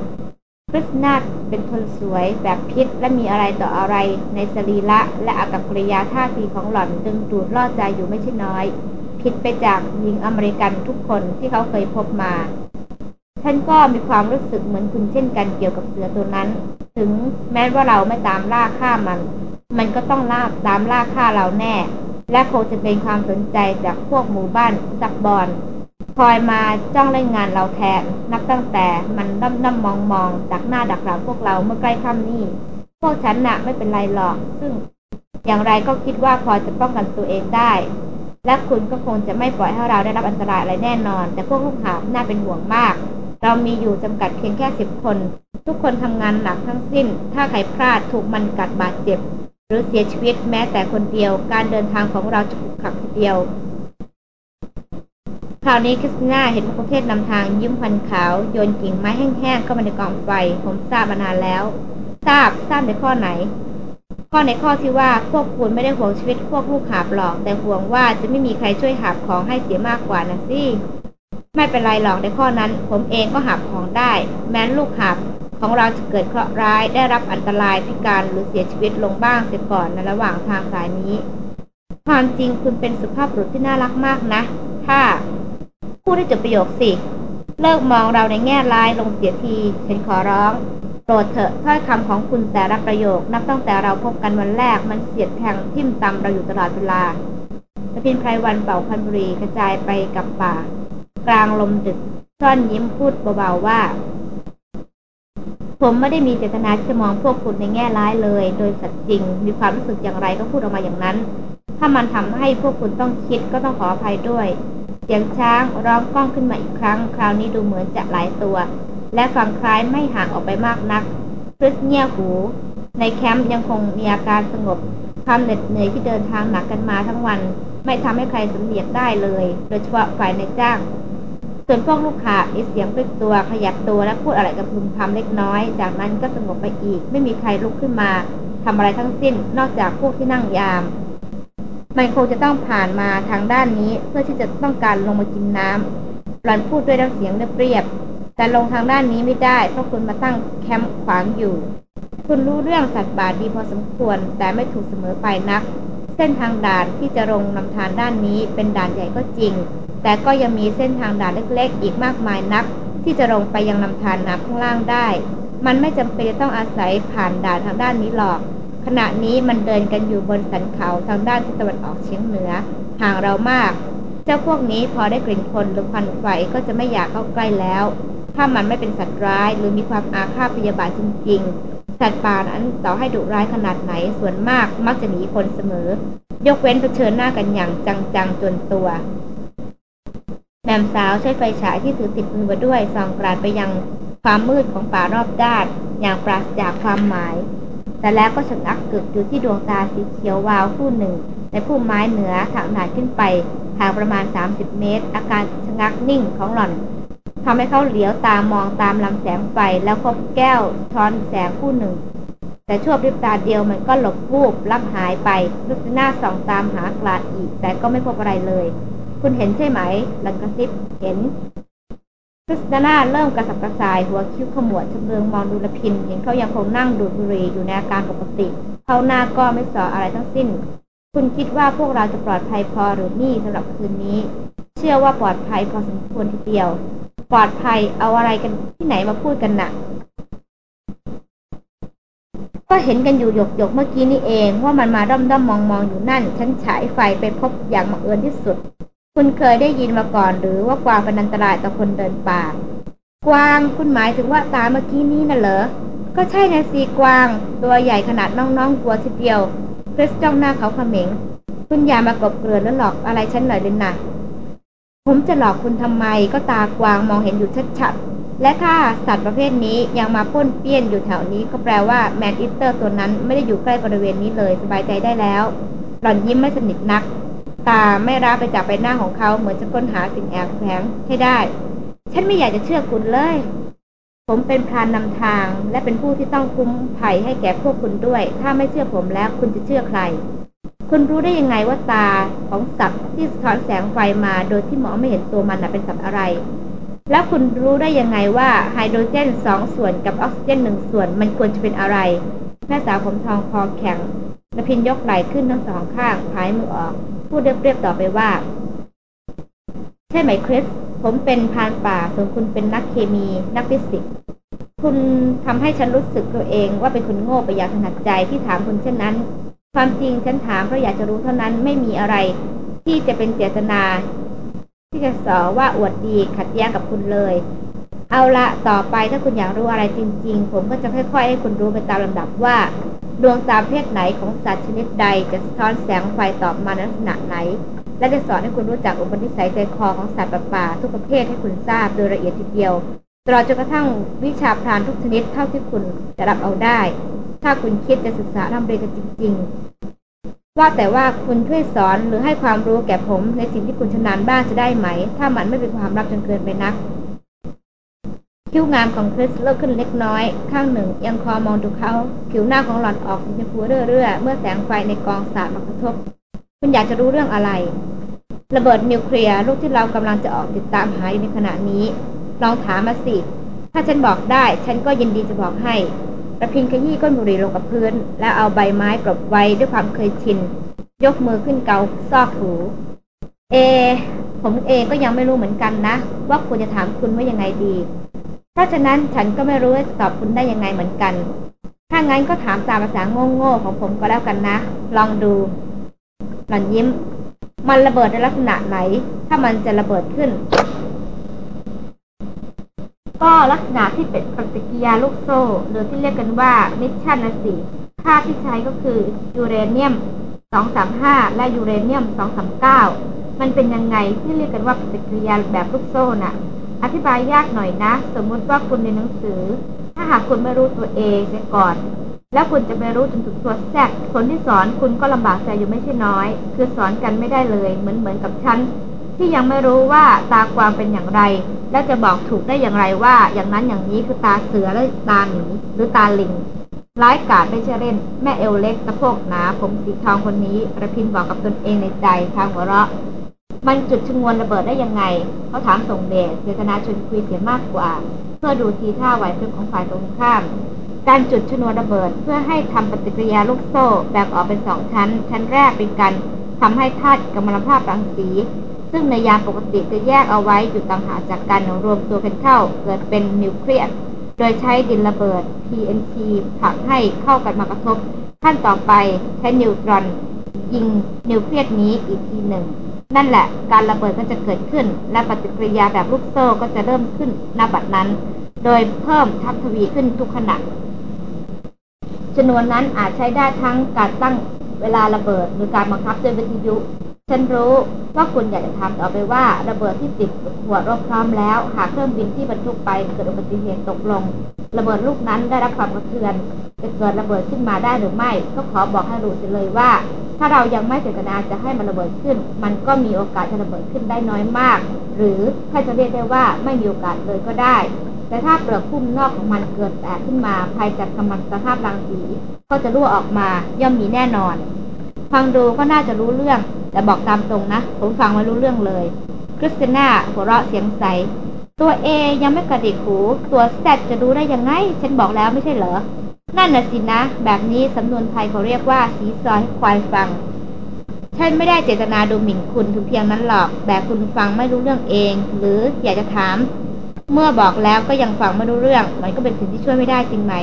คริสนาดเป็นคนสวยแบบพิษและมีอะไรต่ออะไรในสรีระและอากับกริยาท่าทีของหล่อนดึงดูดล่อใจอยู่ไม่ใช่น้อยผิดไปจากหญิงอเมริกันทุกคนที่เขาเคยพบมา ท่านก็มีความรู้สึกเหมือนคุณเช่นกันเกี่ยวกับเสือตัวนั้น ถึงแม้ว่าเราไม่ตามล่าฆ่ามัน มันก็ต้องล่าตามล่าฆ่าเราแน่ และคงจะเป็นความสนใจจากพวกหมู่บ้านซับบอนคอยมาจ้องเล่นงานเราแทน นับตั้งแต่มันน้ำน้ำมองมองดักหน้าดักหลังพวกเราเมื่อใกล้ค่ำนี้ พวกฉันน่ะไม่เป็นไรหรอก ซึ่งอย่างไรก็คิดว่าพอจะป้องกันตัวเองได้ และคุณก็คงจะไม่ปล่อยให้เราได้รับอันตรายอะไรแน่นอน แต่พวกลูกหาบน่าเป็นห่วงมาก เรามีอยู่จำกัดเพียงแค่สิบคน ทุกคนทำงานหนักทั้งสิ้น ถ้าใครพลาดถูกมันกัดบาดเจ็บ หรือเสียชีวิตแม้แต่คนเดียว การเดินทางของเราจะขุกขักเดียว คราวนี้คริสติน่าเห็นมะเทศนำทางยิ้มพันขาว โยนกิ่งไม้แห้งๆเข้ามาในกองไฟ ผมทราบมานานแล้ว ทราบทราบในข้อไหน ข้อในข้อที่ว่าพวกคุณไม่ได้ห่วงชีวิตพวกลูกหาบหรอก แต่ห่วงว่าจะไม่มีใครช่วยหาบของให้เสียมากกว่านะสิ ไม่เป็นไรหรอกในข้อนั้น ผมเองก็หับของได้ แม้ลูกหับของเราจะเกิดเคราะห์ร้ายได้รับอันตรายพิการหรือเสียชีวิตลงบ้างเสียก่อนในระหว่างทางสายนี้ ความจริงคุณเป็นสุภาพบุรุษที่น่ารักมากนะ ถ้าพูดได้จบประโยคสิ เลิกมองเราในแง่ร้ายลงเสียทีฉันขอร้องโปรดเถอะถ้อยคำของคุณแต่ละประโยค นับตั้งแต่เราพบกันวันแรกมันเสียดแทงทิ่มตำเราอยู่ตลอดเวลาตะพินไพรวันเป่าคันบุรีกระจายไปกับป่า กลางลมดึกซ่อนยิ้มพูดเบาๆว่า ผมไม่ได้มีเจตนาจะมองพวกคุณในแง่ร้ายเลย โดยสัตย์จริง มีความรู้สึกอย่างไรก็พูดออกมาอย่างนั้น ถ้ามันทำให้พวกคุณต้องคิดก็ต้องขออภัยด้วย เสียงช้างร้องก้องขึ้นมาอีกครั้ง คราวนี้ดูเหมือนจะหลายตัว และฟังคล้ายไม่ห่างออกไปมากนักคริสเงียหู ในแคมป์ยังคงมีอาการสงบความเหน็ดเหนื่อยที่เดินทางหนักกันมาทั้งวัน ไม่ทำให้ใครสำเนียกได้เลย โดยเฉพาะฝ่ายในจ้าง ส่วนพวกลูกค้ามีเสียงพลิกตัวขยับตัวและพูดอะไรกับพึมพำเล็กน้อย จากนั้นก็สงบไปอีก ไม่มีใครลุกขึ้นมาทำอะไรทั้งสิ้น นอกจากพวกที่นั่งยาม มันคงจะต้องผ่านมาทางด้านนี้ เพื่อที่จะต้องการลงมากินน้ำหลอนพูดด้วยน้ำเสียงเรียบแต่ลงทางด้านนี้ไม่ได้ เพราะคุณมาตั้งแคมป์ขวางอยู่ คุณรู้เรื่องสัตว์ป่าดีพอสมควร แต่ไม่ถูกเสมอไปนัก เส้นทางด่านที่จะลงนำทานด้านนี้เป็นด่านใหญ่ก็จริง แต่ก็ยังมีเส้นทางด่านเล็กๆ อีกมากมายนัก ที่จะลงไปยังลำธารน้ำข้างล่างได้ มันไม่จำเป็นจะต้องอาศัยผ่านด่านทางด้านนี้หรอก ขณะนี้มันเดินกันอยู่บนสันเขาทางด้านทิศตะวันออกเฉียงเหนือ ห่างเรามาก เจ้าพวกนี้พอได้กลิ่นคนหรือควันไฟก็จะไม่อยากเข้าใกล้แล้ว ถ้ามันไม่เป็นสัตว์ร้ายหรือมีความอาฆาตพยาบาทจริงๆ สัตว์ป่านั้นต่อให้ดุร้ายขนาดไหนส่วนมากมักจะหนีคนเสมอ ยกเว้นเผชิญหน้ากันอย่างจังๆจนตัว แม่สาวใช้ไฟฉายที่ถือติดมือมาด้วยส่องกราดไปยังความมืดของป่ารอบด้าน อย่างปราศจากความหมาย แต่แล้วก็ชะงักกึกอยู่ที่ดวงตาสีเขียววาวคู่หนึ่ง ในพุ่มไม้เหนือทางด่าขึ้นไปทางประมาณ 30 เมตร อาการชะงักนิ่งของหล่อนทำให้เขาเหลียวตามองตามลำแสงไฟแล้วพบแก้วช้อนแสงคู่หนึ่ง แต่ชั่วพริบตาเดียวมันก็หลบวูบลับหายไปลุกหน้าส่องตามหากลาดอีก แต่ก็ไม่พบอะไรเลย คุณเห็นใช่ไหม หลังกระซิบเห็นคริสตาน่าเริ่มกระสับกระส่าย หัวคิ้วขมวดชำเลืองมองดูลพิน เห็นเขายังคงนั่งดูดบุหรี่อยู่ในอาการปกติ เขาหน้าก็ไม่สออะไรทั้งสิ้น คุณคิดว่าพวกเราจะปลอดภัยพอหรือนี่สำหรับคืนนี้ เชื่อว่าปลอดภัยพอสมควรทีเดียว ปลอดภัยเอาอะไรกันที่ไหนมาพูดกันนะ่ะ ก็เห็นกันอยู่หยกหยกเมื่อกี้นี่เอง ว่ามันมาด้อมด้อมมองมองอยู่นั่น ฉันฉายไฟไปพบอย่างบังเอิญที่สุด คุณเคยได้ยินมาก่อนหรือว่ากวางเป็นอันตรายต่อคนเดินป่า กวางคุณหมายถึงว่าตาเมื่อกี้นี้น่ะเหรอ ก็ใช่น่ะสิกวาง ตัวใหญ่ขนาดน้องๆวัวทีเดียวคริสจ้องหน้าเขาเขม็ง คุณอย่ามากลบเกลื่อนแล้วหลอกอะไรฉันหน่อยเลยนะผมจะหลอกคุณทำไมก็ตากวางมองเห็นอยู่ชัดๆ และถ้าสัตว์ประเภทนี้ยังมาป้วนเปี้ยนอยู่แถวนี้ก็แปลว่า man-eater ตัวนั้นไม่ได้อยู่ใกล้บริเวณนี้เลยสบายใจได้แล้ว หล่อนยิ้มไม่สนิทนัก ตาไม่ละไปจากใบหน้าของเขาเหมือนจะค้นหาสิ่งแอบแฝงให้ได้ ฉันไม่อยากจะเชื่อคุณเลย ผมเป็นพรานนำทาง และเป็นผู้ที่ต้องคุ้มภัยให้แก่พวกคุณด้วย ถ้าไม่เชื่อผมแล้วคุณจะเชื่อใคร คุณรู้ได้ยังไงว่าตาของสัตว์ที่สะท้อนแสงไฟมาโดยที่หมอไม่เห็นตัวมันเป็นสัตว์อะไร แล้วคุณรู้ได้ยังไงว่าไฮโดรเจนสองส่วนกับออกซิเจนหนึ่งส่วนมันควรจะเป็นอะไร แม่สาวผมทองคอแข็งนพินยกไหล่ขึ้นทั้งสองข้างพายมือออก พูดเรียบๆต่อไปว่า ใช่ไหมคริส ผมเป็นพานป่า ส่วนคุณเป็นนักเคมี นักฟิสิกส์คุณทำให้ฉันรู้สึกตัวเองว่าเป็นคนโง่ไปอย่างถนัดใจที่ถามคุณเช่นนั้น ความจริงฉันถามเพราะอยากจะรู้เท่านั้นไม่มีอะไร ที่จะเป็นเจตนา ที่จะสอว่าอวดดีขัดแย้งกับคุณเลย เอาละต่อไปถ้าคุณอยากรู้อะไรจริง ๆ ผมก็จะค่อยๆ ให้คุณรู้ไปตามลำดับว่า ดวงตาเพศไหนของสัตว์ชนิดใดจะสะท้อนแสงไฟตอบมาในลักษณะไหน และจะสอนให้คุณรู้จักอุปนิสัยใจคอของสัตว์ป่าทุกประเภทให้คุณทราบโดยละเอียดทีเดียวตลอดจนกระทั่งวิชาพรานทุกชนิดเท่าที่คุณจะรับเอาได้ ถ้าคุณคิดจะศึกษาทำเรียนกันจริง ๆ ว่าแต่ว่าคุณช่วยสอนหรือให้ความรู้แก่ผมในสิ่งที่คุณชำนาญบ้างจะได้ไหม ถ้ามันไม่เป็นความลับจนเกินไปนัก คิ้วงามของคริสเลิกขึ้นเล็กน้อย ข้างหนึ่งยังคอมองดูเขาผิวหน้าของหล่อนออกสีชมพูเรื่อๆเมื่อแสงไฟในกองสาดมากระทบ คุณอยากจะรู้เรื่องอะไร ระเบิดนิวเคลียร์ลูกที่เรากำลังจะออกติดตามหาอยู่ในขณะนี้ ลองถามมาสิ ถ้าฉันบอกได้ ฉันก็ยินดีจะบอกให้ระพินขยี้ก้นบุหรี่ลงกับพื้น แล้วเอาใบไม้กลบไว้ด้วยความเคยชิน ยกมือขึ้นเกาซอกหู เอ ผมเองก็ยังไม่รู้เหมือนกันนะ ว่าควรจะถามคุณว่ายังไงดี เพราะฉะนั้นฉันก็ไม่รู้จะตอบคุณได้ยังไงเหมือนกัน ถ้างั้นก็ถามตามภาษาโง่ๆของผมก็แล้วกันนะ ลองดู หล่อนยิ้ม มันระเบิดในลักษณะไหน ถ้ามันจะระเบิดขึ้น ก็ลักษณะที่เป็นปฏิกิริยาลูกโซ่ หรือที่เรียกกันว่ามิชชั่นนะสิค่าที่ใช้ก็คือยูเรเนียม 235 และยูเรเนียม 239 มันเป็นยังไงที่เรียกกันว่าปฏิกิริยาแบบลูกโซ่น่ะ อธิบายยากหน่อยนะ สมมุติว่าคุณในหนังสือ ถ้าหากคุณไม่รู้ตัวเองเสียก่อน แล้วคุณจะไม่รู้จนถึงตัวแทรกคนที่สอนคุณก็ลำบากใจอยู่ไม่ใช่น้อย คือสอนกันไม่ได้เลย เหมือนเหมือนกับฉันที่ยังไม่รู้ว่าตากวางเป็นอย่างไร และจะบอกถูกได้อย่างไรว่า อย่างนั้นอย่างนี้คือตาเสือและตาหมีหรือตาลิงร้ายกาดไม่ใช่เล่น แม่เอวเล็กสะโพกหนาผมสีทองคนนี้ระพินบอกกับตนเองในใจทางหัวเราะ มันจุดชนวนระเบิดได้ยังไงเขาถามส่งเดชเจตนาชวนคุยเสียมากกว่า เพื่อดูทีท่าไหวพริบของฝ่ายตรงข้าม การจุดชนวนระเบิดเพื่อให้ทำปฏิกิริยาลูกโซ่แบ่งออกเป็นสองชั้น ชั้นแรกเป็นการทำให้ธาตุกัมมันภาพรังสี ซึ่งในยามปกติจะแยกเอาไว้อยู่ต่างหากจากกันรวมตัวกันเข้าเกิดเป็นนิวเคลียสโดยใช้ดินระเบิด TNT ผลักให้เข้ากันมากระทบ ขั้นต่อไปใช้นิวตรอนยิงนิวเคลียสนี้อีกทีหนึ่ง นั่นแหละ การระเบิดก็จะเกิดขึ้น และปฏิกิริยาแบบลูกโซ่ก็จะเริ่มขึ้นณบัดนั้น โดยเพิ่มทับทวีขึ้นทุกขณะจำนวนนั้นอาจใช้ได้ทั้งการตั้งเวลาระเบิด หรือการบังคับด้วยวิทยุ ฉันรู้ว่าคุณอยากจะถามต่อไปว่า ระเบิดที่ติดหัวรบพร้อมแล้ว หากเครื่องบินที่บรรทุกไปเกิดอุบัติเหตุตกลง ระเบิดลูกนั้นได้รับความกระเทือนจะเกิดระเบิดขึ้นมาได้หรือไม่ ก็ขอบอกให้รู้เสียเลยว่า ถ้าเรายังไม่เจตนาจะให้มันระเบิดขึ้น มันก็มีโอกาสจะระเบิดขึ้นได้น้อยมาก หรือถ้าจะเรียกได้ว่าไม่มีโอกาสเลยก็ได้ แต่ถ้าเปลือกพุ่มนอกของมันเกิดแตกขึ้นมาภายจากกำมันสภาพรังสีก็จะรั่วออกมาย่อมมีแน่นอน ฟังดูก็น่าจะรู้เรื่อง แต่บอกตามตรงนะ ผมฟังไม่รู้เรื่องเลย คริสติน่าหัวเราะเสียงใส ตัวเอยังไม่กระดิกหู ตัวแซดจะรู้ได้ยังไง ฉันบอกแล้วไม่ใช่เหรอ นั่นน่ะสินะ แบบนี้สำนวนไทยเขาเรียกว่าสีซอยควายฟัง ฉันไม่ได้เจตนาดูหมิ่นคุณถึงเพียงนั้นหรอก แต่คุณฟังไม่รู้เรื่องเอง หรืออยากจะถาม เมื่อบอกแล้วก็ยังฟังไม่รู้เรื่อง มันก็เป็นสิ่งที่ช่วยไม่ได้จริงไหม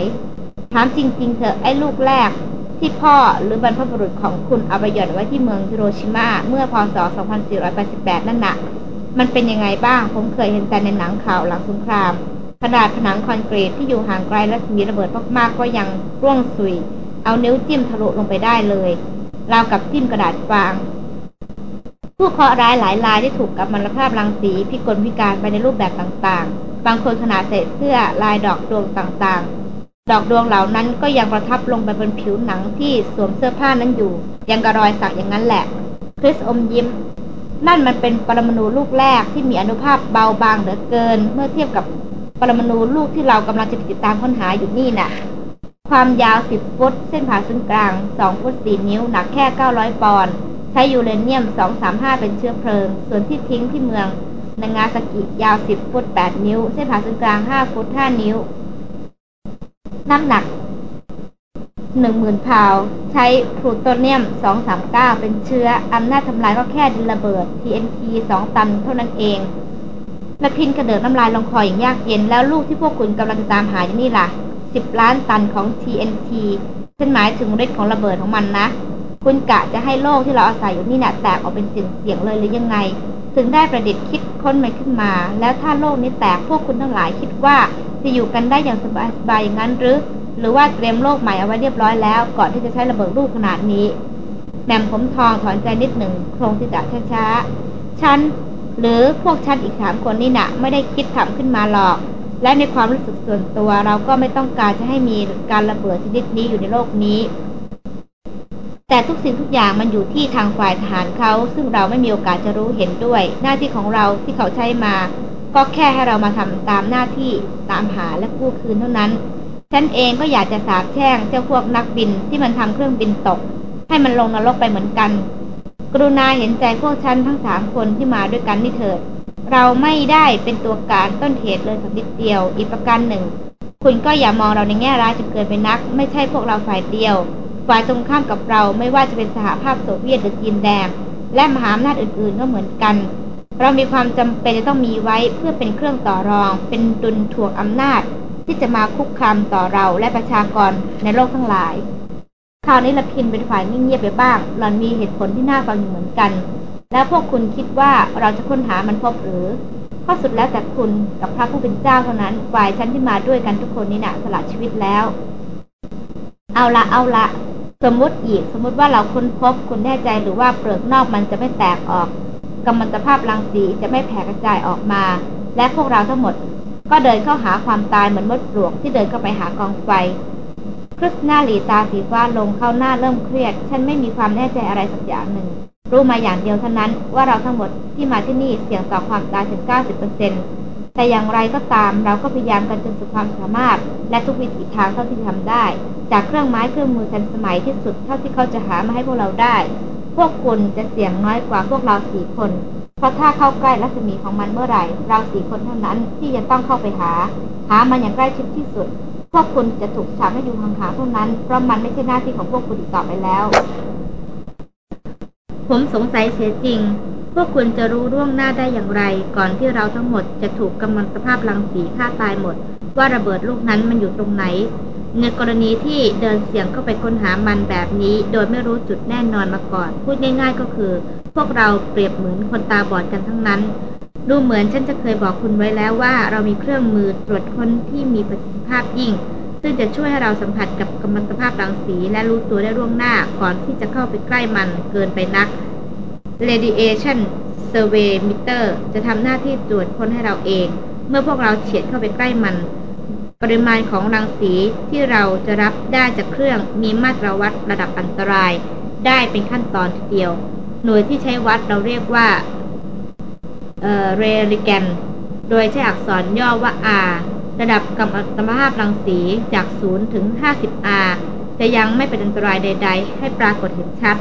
ถามจริงๆเถอะไอ้ลูกแรก ที่พ่อหรือบรรพบุรุษของคุณเอาไปหย่อนไว้ที่เมืองฮิโรชิมาเมื่อพศ 2488 นั่นนะมันเป็นยังไงบ้าง ผมเคยเห็นแต่ในหนังข่าวหลังสงครามขนาดผนังคอนกรีตที่อยู่ห่างไกลและมีระเบิดมากๆก็ยังร่วงสุย เอานิ้วจิ้มทะลุลงไปได้เลยราวกับจิ้มกระดาษฟาง ผู้เคราะห์ร้ายหลายรายที่ถูกกับมลภาพรังสีพิกลพิการไปในรูปแบบต่างๆ บางคนขนาดเศษเสื้อลายดอกดวงต่างๆ ดอกดวงเหล่านั้นก็ยังประทับลงไปบนผิวหนังที่สวมเสื้อผ้านั้นอยู่ ยังกระรอยสักอย่างนั้นแหละ คริสอมยิ้ม นั่นมันเป็นปรมาณูลูกแรกที่มีอนุภาพเบาบางเหลือเกิน เมื่อเทียบกับปรมาณูลูกที่เรากำลังจะติดตามค้นหาอยู่นี่น่ะ ความยาว10ฟุต เส้นผ่าศูนย์กลาง2ฟุต4นิ้ว หนักแค่900ปอนด์ใช้ยูเรเนียม235เป็นเชื้อเพลิง ส่วนที่ทิ้งที่เมืองนางาสกิยาว10ฟุต8นิ้ว เส้นผ่าศูนย์กลาง5ฟุต5นิ้ว น้ำหนัก 10,000พาวใช้พลูโตเนียม 239 เป็นเชื้ออำนาจทำลายก็แค่ดินระเบิด TNT 2 ตันเท่านั้นเองและพินกระเดิดน้ำลายลงคออย่างยากเย็นแล้วลูกที่พวกคุณกำลังจะตามหาอยู่นี่ล่ะ 10 ล้านตันของ TNT ฉันหมายถึงฤทธิ์ของระเบิดของมันนะ คุณกะจะให้โลกที่เราอาศัยอยู่นี่นะ่ะแตกออกเป็นเสียงๆเลยหรือยังไง ถึงได้ประดิษฐ์คิดค้นมันขึ้นมา แล้วถ้าโลกนี้แตกพวกคุณทั้งหลายคิดว่าจะอยู่กันได้อย่างสบายๆอย่างนั้นหรือ หรือว่าเตรียมโลกใหม่เอาไว้เรียบร้อยแล้ว ก่อนที่จะใช้ระเบิดลูกขนาดนี้แหม่มผมทองถอนใจนิดหนึ่งโครงที่จะช้าๆฉันหรือพวกฉันอีกสามคนนี่นะไม่ได้คิดทำขึ้นมาหรอก และในความรู้สึกส่วนตัวเราก็ไม่ต้องการจะให้มีการระเบิดชนิดนี้อยู่ในโลกนี้ แต่ทุกสิ่งทุกอย่างมันอยู่ที่ทางฝ่ายทหารเขาซึ่งเราไม่มีโอกาสจะรู้เห็นด้วย หน้าที่ของเราที่เขาใช้มา ก็แค่ให้เรามาทำตามหน้าที่ตามหาและกู้คืนเท่านั้น ฉันเองก็อยากจะสาบแช่งเจ้าพวกนักบินที่มันทำเครื่องบินตก ให้มันลงนรกไปเหมือนกัน กรุณาเห็นใจพวกฉันทั้งสามคนที่มาด้วยกันนี่เถิดเราไม่ได้เป็นตัวการต้นเหตุเลยสักนิดเดียว อีกประการหนึ่ง คุณก็อย่ามองเราในแง่ร้ายจนเกินไปนัก ไม่ใช่พวกเราฝ่ายเดียว ฝ่ายตรงข้ามกับเราไม่ว่าจะเป็นสหภาพโซเวียตหรือจีนแดง และมหาอำนาจอื่นๆก็เหมือนกัน เรามีความจำเป็นจะต้องมีไว้เพื่อเป็นเครื่องต่อรอง เป็นดุลถ่วงอำนาจ ที่จะมาคุกคามต่อเราและประชากรในโลกทั้งหลายคราวนี้ละพินเป็นฝ่ายเงียบๆไปบ้าง หล่อนมีเหตุผลที่น่าฟังอยู่เหมือนกัน แล้วพวกคุณคิดว่าเราจะค้นหามันพบหรือข้อสุดแล้วแต่คุณกับพระผู้เป็นเจ้าเท่านั้น ฝ่ายฉันที่มาด้วยกันทุกคนนี่นะสละชีวิตแล้ว เอาละเอาละ สมมติอีกสมมติว่าเราค้นพบคุณแน่ใจหรือว่าเปลือกนอกมันจะไม่แตกออกกัมมันตภาพรังสีจะไม่แผ่กระจายออกมา และพวกเราทั้งหมด ก็เดินเข้าหาความตายเหมือนมดปลวกที่เดินเข้าไปหากองไฟคริสนาหลีตาสีฟ้าลงเข้าหน้าเริ่มเครียด ฉันไม่มีความแน่ใจอะไรสักอย่างหนึ่ง รู้มาอย่างเดียวเท่านั้นว่าเราทั้งหมดที่มาที่นี่เสี่ยงต่อความตายถึง 90% แต่อย่างไรก็ตามเราก็พยายามกันจนสุดความสามารถ และทุกวิถีทางเท่าที่ทำได้ จากเครื่องไม้เครื่องมือทันสมัยที่สุดเท่าที่เขาจะหามาให้พวกเราได้ พวกคุณจะเสี่ยงน้อยกว่าพวกเราสี่คน เพราะถ้าเข้าใกล้รัศมีของมันเมื่อไหร่ เราสี่คนเท่านั้นที่จะต้องเข้าไปหา หามันอย่างใกล้ชิดที่สุด พวกคุณจะถูกฉาบให้อยู่ห่างๆเท่านั้นเพราะมันไม่ใช่หน้าที่ของพวกคุณอีกต่อไปแล้ว ผมสงสัยเสียจริง กคุณจะรู้ร่วงหน้าได้อย่างไร ก่อนที่เราทั้งหมดจะถูกกำมันสภาพรังสีฆ่าตายหมด ว่าระเบิดลูกนั้นมันอยู่ตรงไหน ในกรณีที่เดินเสี่ยงเข้าไปค้นหามันแบบนี้ โดยไม่รู้จุดแน่นอนมาก่อน พูดง่าย ๆ ก็คือ พวกเราเปรียบเหมือนคนตาบอดกันทั้งนั้น ดูเหมือนฉันจะเคยบอกคุณไว้แล้วว่า เรามีเครื่องมือตรวจค้นที่มีประสิทธิภาพยิ่งซึ่งจะช่วยให้เราสัมผัสกับกัมมันตภาพรังสีและรู้ตัวได้ล่วงหน้าก่อนที่จะเข้าไปใกล้มันเกินไปนัก radiation survey meter จะทำหน้าที่ตรวจค้นให้เราเอง เมื่อพวกเราเฉียดเข้าไปใกล้มัน ปริมาณของรังสีที่เราจะรับได้จากเครื่องมีมาตรวัดระดับอันตราย ได้เป็นขั้นตอนทีเดียว หน่วยที่ใช้วัดเราเรียกว่าเอ่อ religan โดยใช้อักษรย่อว่า R ระดับกัมมันภาพรังสีจาก 0 ถึง 50 R จะยังไม่เป็นอันตรายใด ๆ ให้ปรากฏเห็นชัด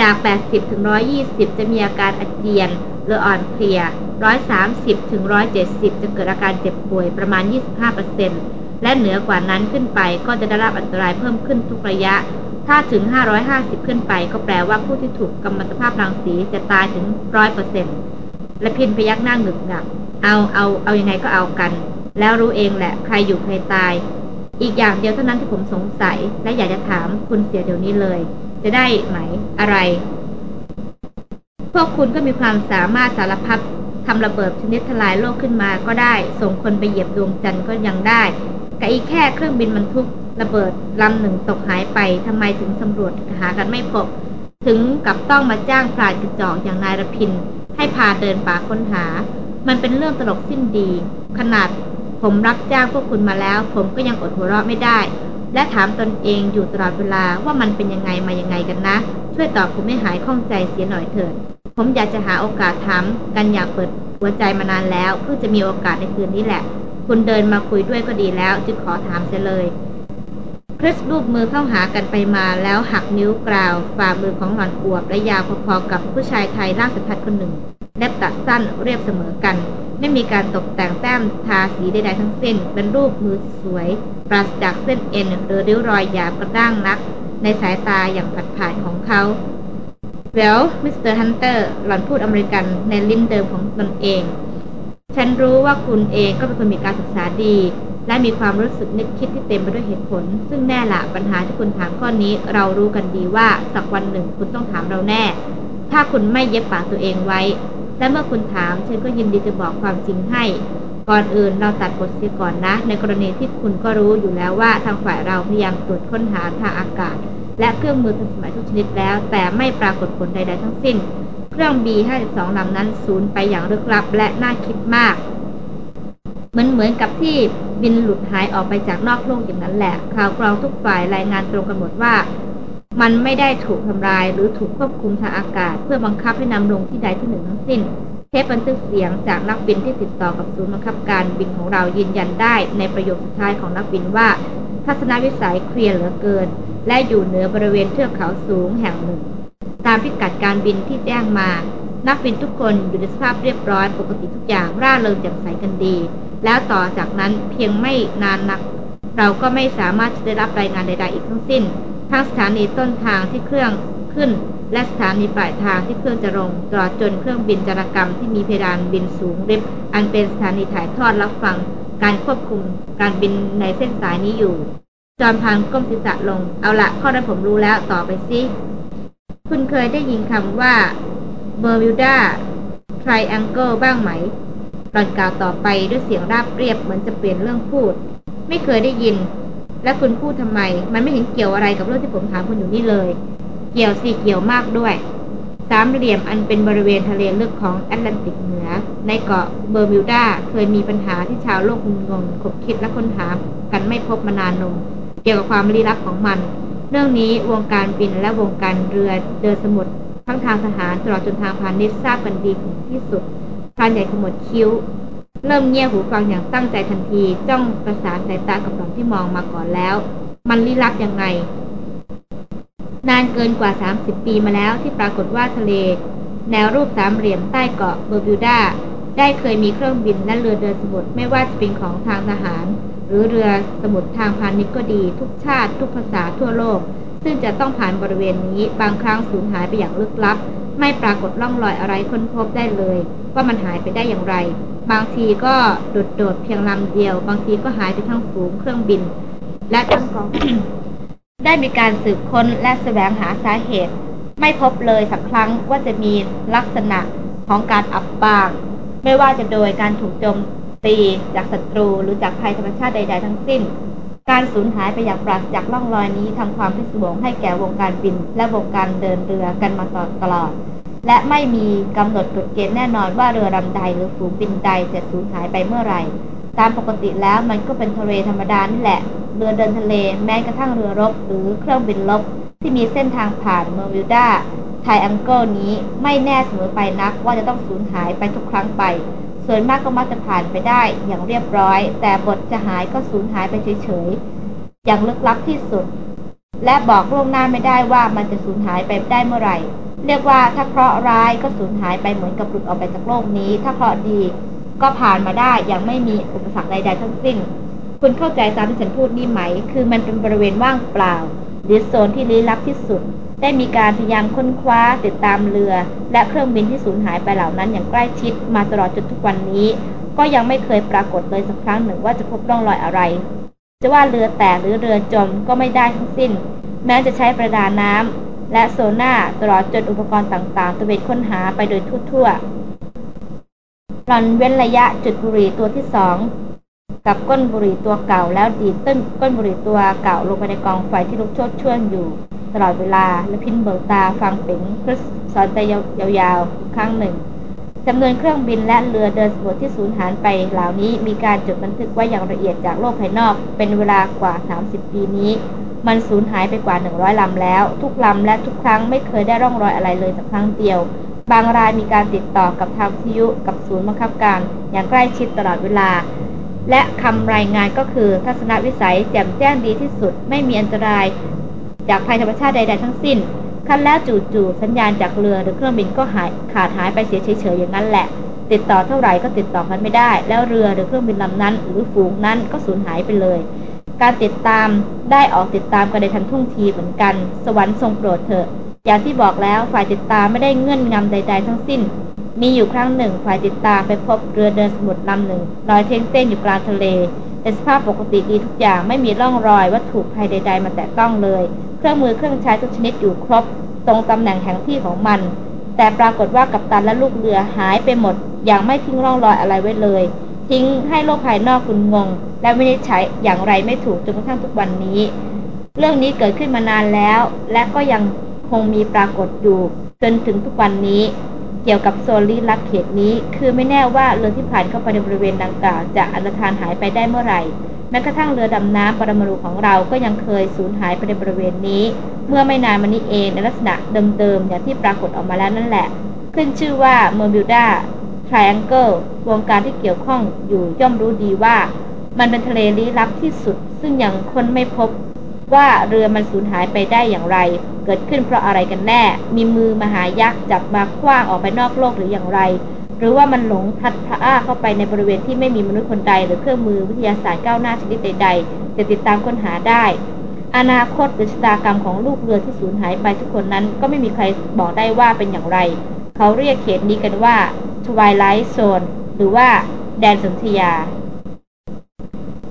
จาก 80ถึง120 จะมีอาการอาเจียนหรืออ่อนเพลีย 130ถึง170 จะเกิดอาการเจ็บป่วยประมาณ 25%และเหนือกว่านั้นขึ้นไปก็จะได้รับอันตรายเพิ่มขึ้นทุกระยะ ถ้าถึง 550 ขึ้นไป ก็แปลว่าผู้ที่ถูกกัมมันตภาพรังสีจะตายถึง 100%และพินพยักหน้าหงึกหนัก เอาเอาเอายังไงก็เอากัน แล้วรู้เองแหละใครอยู่ใครตาย อีกอย่างเดียวเท่านั้นที่ผมสงสัย และอยากจะถามคุณเสียเดี๋ยวนี้เลย จะได้ไหมอะไร พวกคุณก็มีความสามารถสารพัดทำระเบิดชนิดทลายโลกขึ้นมาก็ได้ ส่งคนไปเหยียบดวงจันทร์ก็ยังได้กับอีกแค่เครื่องบินบรรทุกระเบิดลำหนึ่งตกหายไปทำไมถึงสำรวจหากันไม่พบ ถึงกับต้องมาจ้างพรานกระจอกอย่างนายรพิน ให้พาเดินป่าค้นหา มันเป็นเรื่องตลกสิ้นดี ขนาดผมรับจ้างพวกคุณมาแล้ว ผมก็ยังอดหัวเราะไม่ได้ และถามตนเองอยู่ตลอดเวลาว่ามันเป็นยังไงมายังไงกันนะ ช่วยตอบผมไม่หายข้องใจเสียหน่อยเถิด ผมอยากจะหาโอกาสถามกันอย่างเปิดหัวใจมานานแล้วเพิ่งจะมีโอกาสในคืนนี้แหละ คุณเดินมาคุยด้วยก็ดีแล้ว จึงขอถามเสียเลยคริสรูปมือเข้าหากันไปมาแล้วหักนิ้วกราวฝ่ามือของหล่อนอวบและยาวพอๆกับผู้ชายไทยร่างสัทัดคนหนึ่งเล็บตัดสั้นเรียบเสมอกัน ไม่มีการตกแต่งแต้มทาสีใดๆทั้งสิ้น เป็นรูปมือสวย ปราศจากเส้นเอ็นหรือริ้วรอยหยาบกระด้างนัก ในสายตาอย่างผาดผ่านของเขา Well Mister Hunter หล่อนพูดอเมริกันในลิ้นเดิมของตนเอง ฉันรู้ว่าคุณเองก็เป็นคนมีการศึกษาดี และมีความรู้สึกนึกคิดที่เต็มไปด้วยเหตุผล ซึ่งแน่ละปัญหาที่คุณถามข้อนี้ เรารู้กันดีว่าสักวันหนึ่งคุณต้องถามเราแน่ ถ้าคุณไม่เย็บปากตัวเองไว้ และเมื่อคุณถามฉันก็ยินดีจะบอกความจริงให้ ก่อนอื่นเราตัดบทเสียก่อนนะ ในกรณีที่คุณก็รู้อยู่แล้วว่าทางฝ่ายเราพยายามตรวจค้นหาทางอากาศ และเครื่องมือทันสมัยทุกชนิดแล้ว แต่ไม่ปรากฏผลใดๆทั้งสิ้น เครื่อง B52 ลำนั้นสูญไปอย่างลึกลับและน่าคิดมากเหมือนเหมือนกับที่บินหลุดหายออกไปจากนอกโลกอย่างนั้นแหละ ข่าวกรองทุกฝ่ายรายงานตรงกันหมดว่า มันไม่ได้ถูกทำลายหรือถูกควบคุมทางอากาศ เพื่อบังคับให้นำลงที่ใดที่หนึ่งทั้งสิ้น เทปบันทึกเสียงจากนักบินที่ติดต่อกับศูนย์บังคับการบินของเรายืนยันได้ในประโยคสุดท้ายของนักบินว่า ทัศนวิสัยเคลียร์เหลือเกิน และอยู่เหนือบริเวณเทือกเขาสูงแห่งหนึ่ง ตามพิกัดการบินที่แจ้งมา นักบินทุกคนอยู่ในสภาพเรียบร้อยปกติทุกอย่างร่าเริงแจ่มใสกันดี แล้วต่อจากนั้นเพียงไม่นานนัก เราก็ไม่สามารถจะได้รับรายงานใดๆอีกทั้งสิ้น ทั้งสถานีต้นทางที่เครื่องขึ้น และสถานีปลายทางที่เครื่องจะลงตลอดจนเครื่องบินจารกรรมที่มีเพดานบินสูงลิบอันเป็นสถานีถ่ายทอดรับฟังการควบคุมการบินในเส้นสายนี้อยู่ จอมพรานก้มศีรษะลง เอาละข้อนั้นผมรู้แล้วต่อไปสิคุณเคยได้ยินคำว่า Bermuda Triangle บ้างไหมหลอนกล่าวต่อไปด้วยเสียงราบเรียบเหมือนจะเปลี่ยนเรื่องพูด ไม่เคยได้ยิน และคุณพูดทำไม มันไม่เห็นเกี่ยวอะไรกับเรื่องที่ผมถามคุณอยู่นี่เลย เกี่ยวสิเกี่ยวมากด้วย สามเหลี่ยมอันเป็นบริเวณทะเลลึกของแอตแลนติกเหนือ ในเกาะเบอร์มิวดาเคยมีปัญหาที่ชาวโลกงงงคบคิดและค้นหากันไม่พบมานานนมเกี่ยวกับความลี้ลับของมัน เรื่องนี้วงการบินและวงการเรือเดินสมุทรทั้งทางทหารตลอดจนทางพาณิชย์ทราบกันดีถึงที่สุดพรานใหญ่ขมวดคิ้ว เริ่มเงี่ยหูฟังอย่างตั้งใจทันที จ้องประสานสายตากับหล่อนที่มองมาก่อนแล้ว มันลี้ลับยังไง นานเกินกว่า 30 ปีมาแล้วที่ปรากฏว่าทะเล แนวรูปสามเหลี่ยมใต้เกาะเบอร์บิวดาได้เคยมีเครื่องบินและเรือเดินสมุทรไม่ว่าจะเป็นของทางทหาร หรือเรือสมุทรทางพาณิชย์ก็ดี ทุกชาติ ทุกภาษาทั่วโลก ซึ่งจะต้องผ่านบริเวณนี้ บางครั้งสูญหายไปอย่างลึกลับ ไม่ปรากฏร่องรอยอะไรค้นพบได้เลย ว่ามันหายไปได้อย่างไร บางทีก็โดดๆเพียงลำเดียว บางทีก็หายไปทั้งฝูงเครื่องบิน และทั้งกองได้มีการสืบค้นและแสวงหาสาเหตุ ไม่พบเลยสักครั้งว่าจะมีลักษณะของการอับปาง ไม่ว่าจะโดยการถูกโจมตีจากศัตรูหรือจากภัยธรรมชาติใด ๆ ทั้งสิ้น การสูญหายไปอย่างปราศจากร่องรอยนี้ทำความพิศวงให้แก่วงการบิน และวงการเดินเรือกันมาตลอด และไม่มีกำหนดกฎเกณฑ์แน่นอนว่าเรือลำใดหรือฝูงบินใดจะสูญหายไปเมื่อไหร่ ตามปกติแล้วมันก็เป็นทะเลธรรมดานี่แหละ เรือเดินทะเลแม้กระทั่งเรือรบหรือเครื่องบินรบที่มีเส้นทางผ่าน Bermuda Triangle นี้ไม่แน่เสมอไปนักว่าจะต้องสูญหายไปทุกครั้งไป ส่วนมากก็มักจะผ่านไปได้อย่างเรียบร้อย แต่บทจะหายก็สูญหายไปเฉยๆอย่างลึกลับที่สุด และบอกล่วงหน้าไม่ได้ว่ามันจะสูญหายไปได้เมื่อไหร่ เรียกว่าถ้าเคราะห์ร้ายก็สูญหายไปเหมือนกับหลุดออกไปจากโลกนี้ ถ้าเคราะห์ดีก็ผ่านมาได้อย่างไม่มีอุปสรรคใดๆทั้งสิ้น คุณเข้าใจตามที่ฉันพูดนี่ไหม คือมันเป็นบริเวณว่างเปล่า หรือโซนที่ลี้ลับที่สุด ได้มีการพยายามค้นคว้าติดตามเรือ และเครื่องบินที่สูญหายไปเหล่านั้นอย่างใกล้ชิดมาตลอดจนทุกวันนี้ ก็ยังไม่เคยปรากฏเลยสักครั้งหนึ่งว่าจะพบร่องรอยอะไร จะว่าเรือแตกหรือเรือจมก็ไม่ได้ทั้งสิ้น แม้จะใช้ประดาน้ำ และโซน่าตลอดจนอุปกรณ์ต่างๆตะเวนค้นหาไปโดยทั่วๆหลอนเว้นระยะจุดบุหรี่ตัวที่สองกับก้นบุหรี่ตัวเก่าแล้วดีดต้นก้นบุหรี่ตัวเก่าลงไปในกองไฟที่ลุกโชนช่วงอยู่ตลอดเวลาและพินเบิกตาฟังเป๋งคริสสอนใจยาวๆอีกครั้งหนึ่งจำนวนเครื่องบินและเรือเดินสำรวจที่สูญหายไปเหล่านี้มีการจดบันทึกไว้อย่างละเอียดจากโลกภายนอกเป็นเวลากว่า 30 ปีนี้ มันสูญหายไปกว่า 100 ลำแล้ว ทุกลำและทุกครั้งไม่เคยได้ร่องรอยอะไรเลยสักครั้งเดียว บางรายมีการติดต่อกับทางวิทยุกับศูนย์บังคับการ อย่างใกล้ชิดตลอดเวลา และคำรายงานก็คือทัศนวิสัยแจ่มแจ้งดีที่สุด ไม่มีอันตราย จากภัยธรรมชาติใด ๆ ทั้งสิ้นคันแล้วจู่ๆสัญญาณจากเรือหรือเครื่องบินก็หายขาดหายไปเสียเฉยๆอย่างนั้นแหละ ติดต่อเท่าไหร่ก็ติดต่อกันไม่ได้ แล้วเรือหรือเครื่องบินลำนั้น หรือฝูงนั้นก็สูญหายไปเลย การติดตามได้ออกติดตามกันในทันทุ่งทีเหมือนกัน สวรรค์ทรงโปรดเถอะ อย่างที่บอกแล้วฝ่ายติดตามไม่ได้เงื่อนงำใด ๆ ทั้งสิ้น มีอยู่ครั้งหนึ่ง ฝ่ายติดตามไปพบเรือเดินสมุทรลำหนึ่งลอยเท่งเต้นอยู่กลางทะเลเป็นสภาพปกติดีทุกอย่างไม่มีร่องรอยวัตถุภัยใด ๆ มาแตะต้องเลย เครื่องมือเครื่องใช้ทุกชนิดอยู่ครบ ตรงตำแหน่งแห่งที่ของมัน แต่ปรากฏว่ากัปตันและลูกเรือหายไปหมด อย่างไม่ทิ้งร่องรอยอะไรไว้เลย ทิ้งให้โลกภายนอกคุณงง และไม่ได้ใช้อย่างไรไม่ถูกจนกระทั่งทุกวันนี้ เรื่องนี้เกิดขึ้นมานานแล้ว และก็ยังคงมีปรากฏอยู่ จนถึงทุกวันนี้ เกี่ยวกับโซนลี้ลับเขตนี้ คือไม่แน่ว่าเรือที่ผ่านเข้าไปในบริเวณดังกล่าวจะอันตรธานหายไปได้เมื่อไหร่แม้กระทั่งเรือดำน้ำปรมาณูของเราก็ยังเคยสูญหายไปในบริเวณนี้ เมื่อไม่นานมานี้เองในลักษณะเดิมๆอย่างที่ปรากฏออกมาแล้วนั่นแหละ ขึ้นชื่อว่า Bermuda Triangle วงการที่เกี่ยวข้องอยู่ย่อมรู้ดีว่า มันเป็นทะเลลี้ลับที่สุด ซึ่งยังค้นไม่พบว่าเรือมันสูญหายไปได้อย่างไร เกิดขึ้นเพราะอะไรกันแน่ มีมือมหายักษ์จับมาขว้างออกไปนอกโลกหรืออย่างไร หรือว่ามันหลงพัดพาเข้าไปในบริเวณที่ไม่มีมนุษย์คนใด หรือเครื่องมือวิทยาศาสตร์ก้าวหน้าชนิดใด ๆ จะติดตามค้นหาได้ อนาคตหรือชะตากรรมของลูกเรือที่สูญหายไปทุกคนนั้น ก็ไม่มีใครบอกได้ว่าเป็นอย่างไร เขาเรียกเขตนี้กันว่าทวายไลท์โซนหรือว่าแดนสนธยา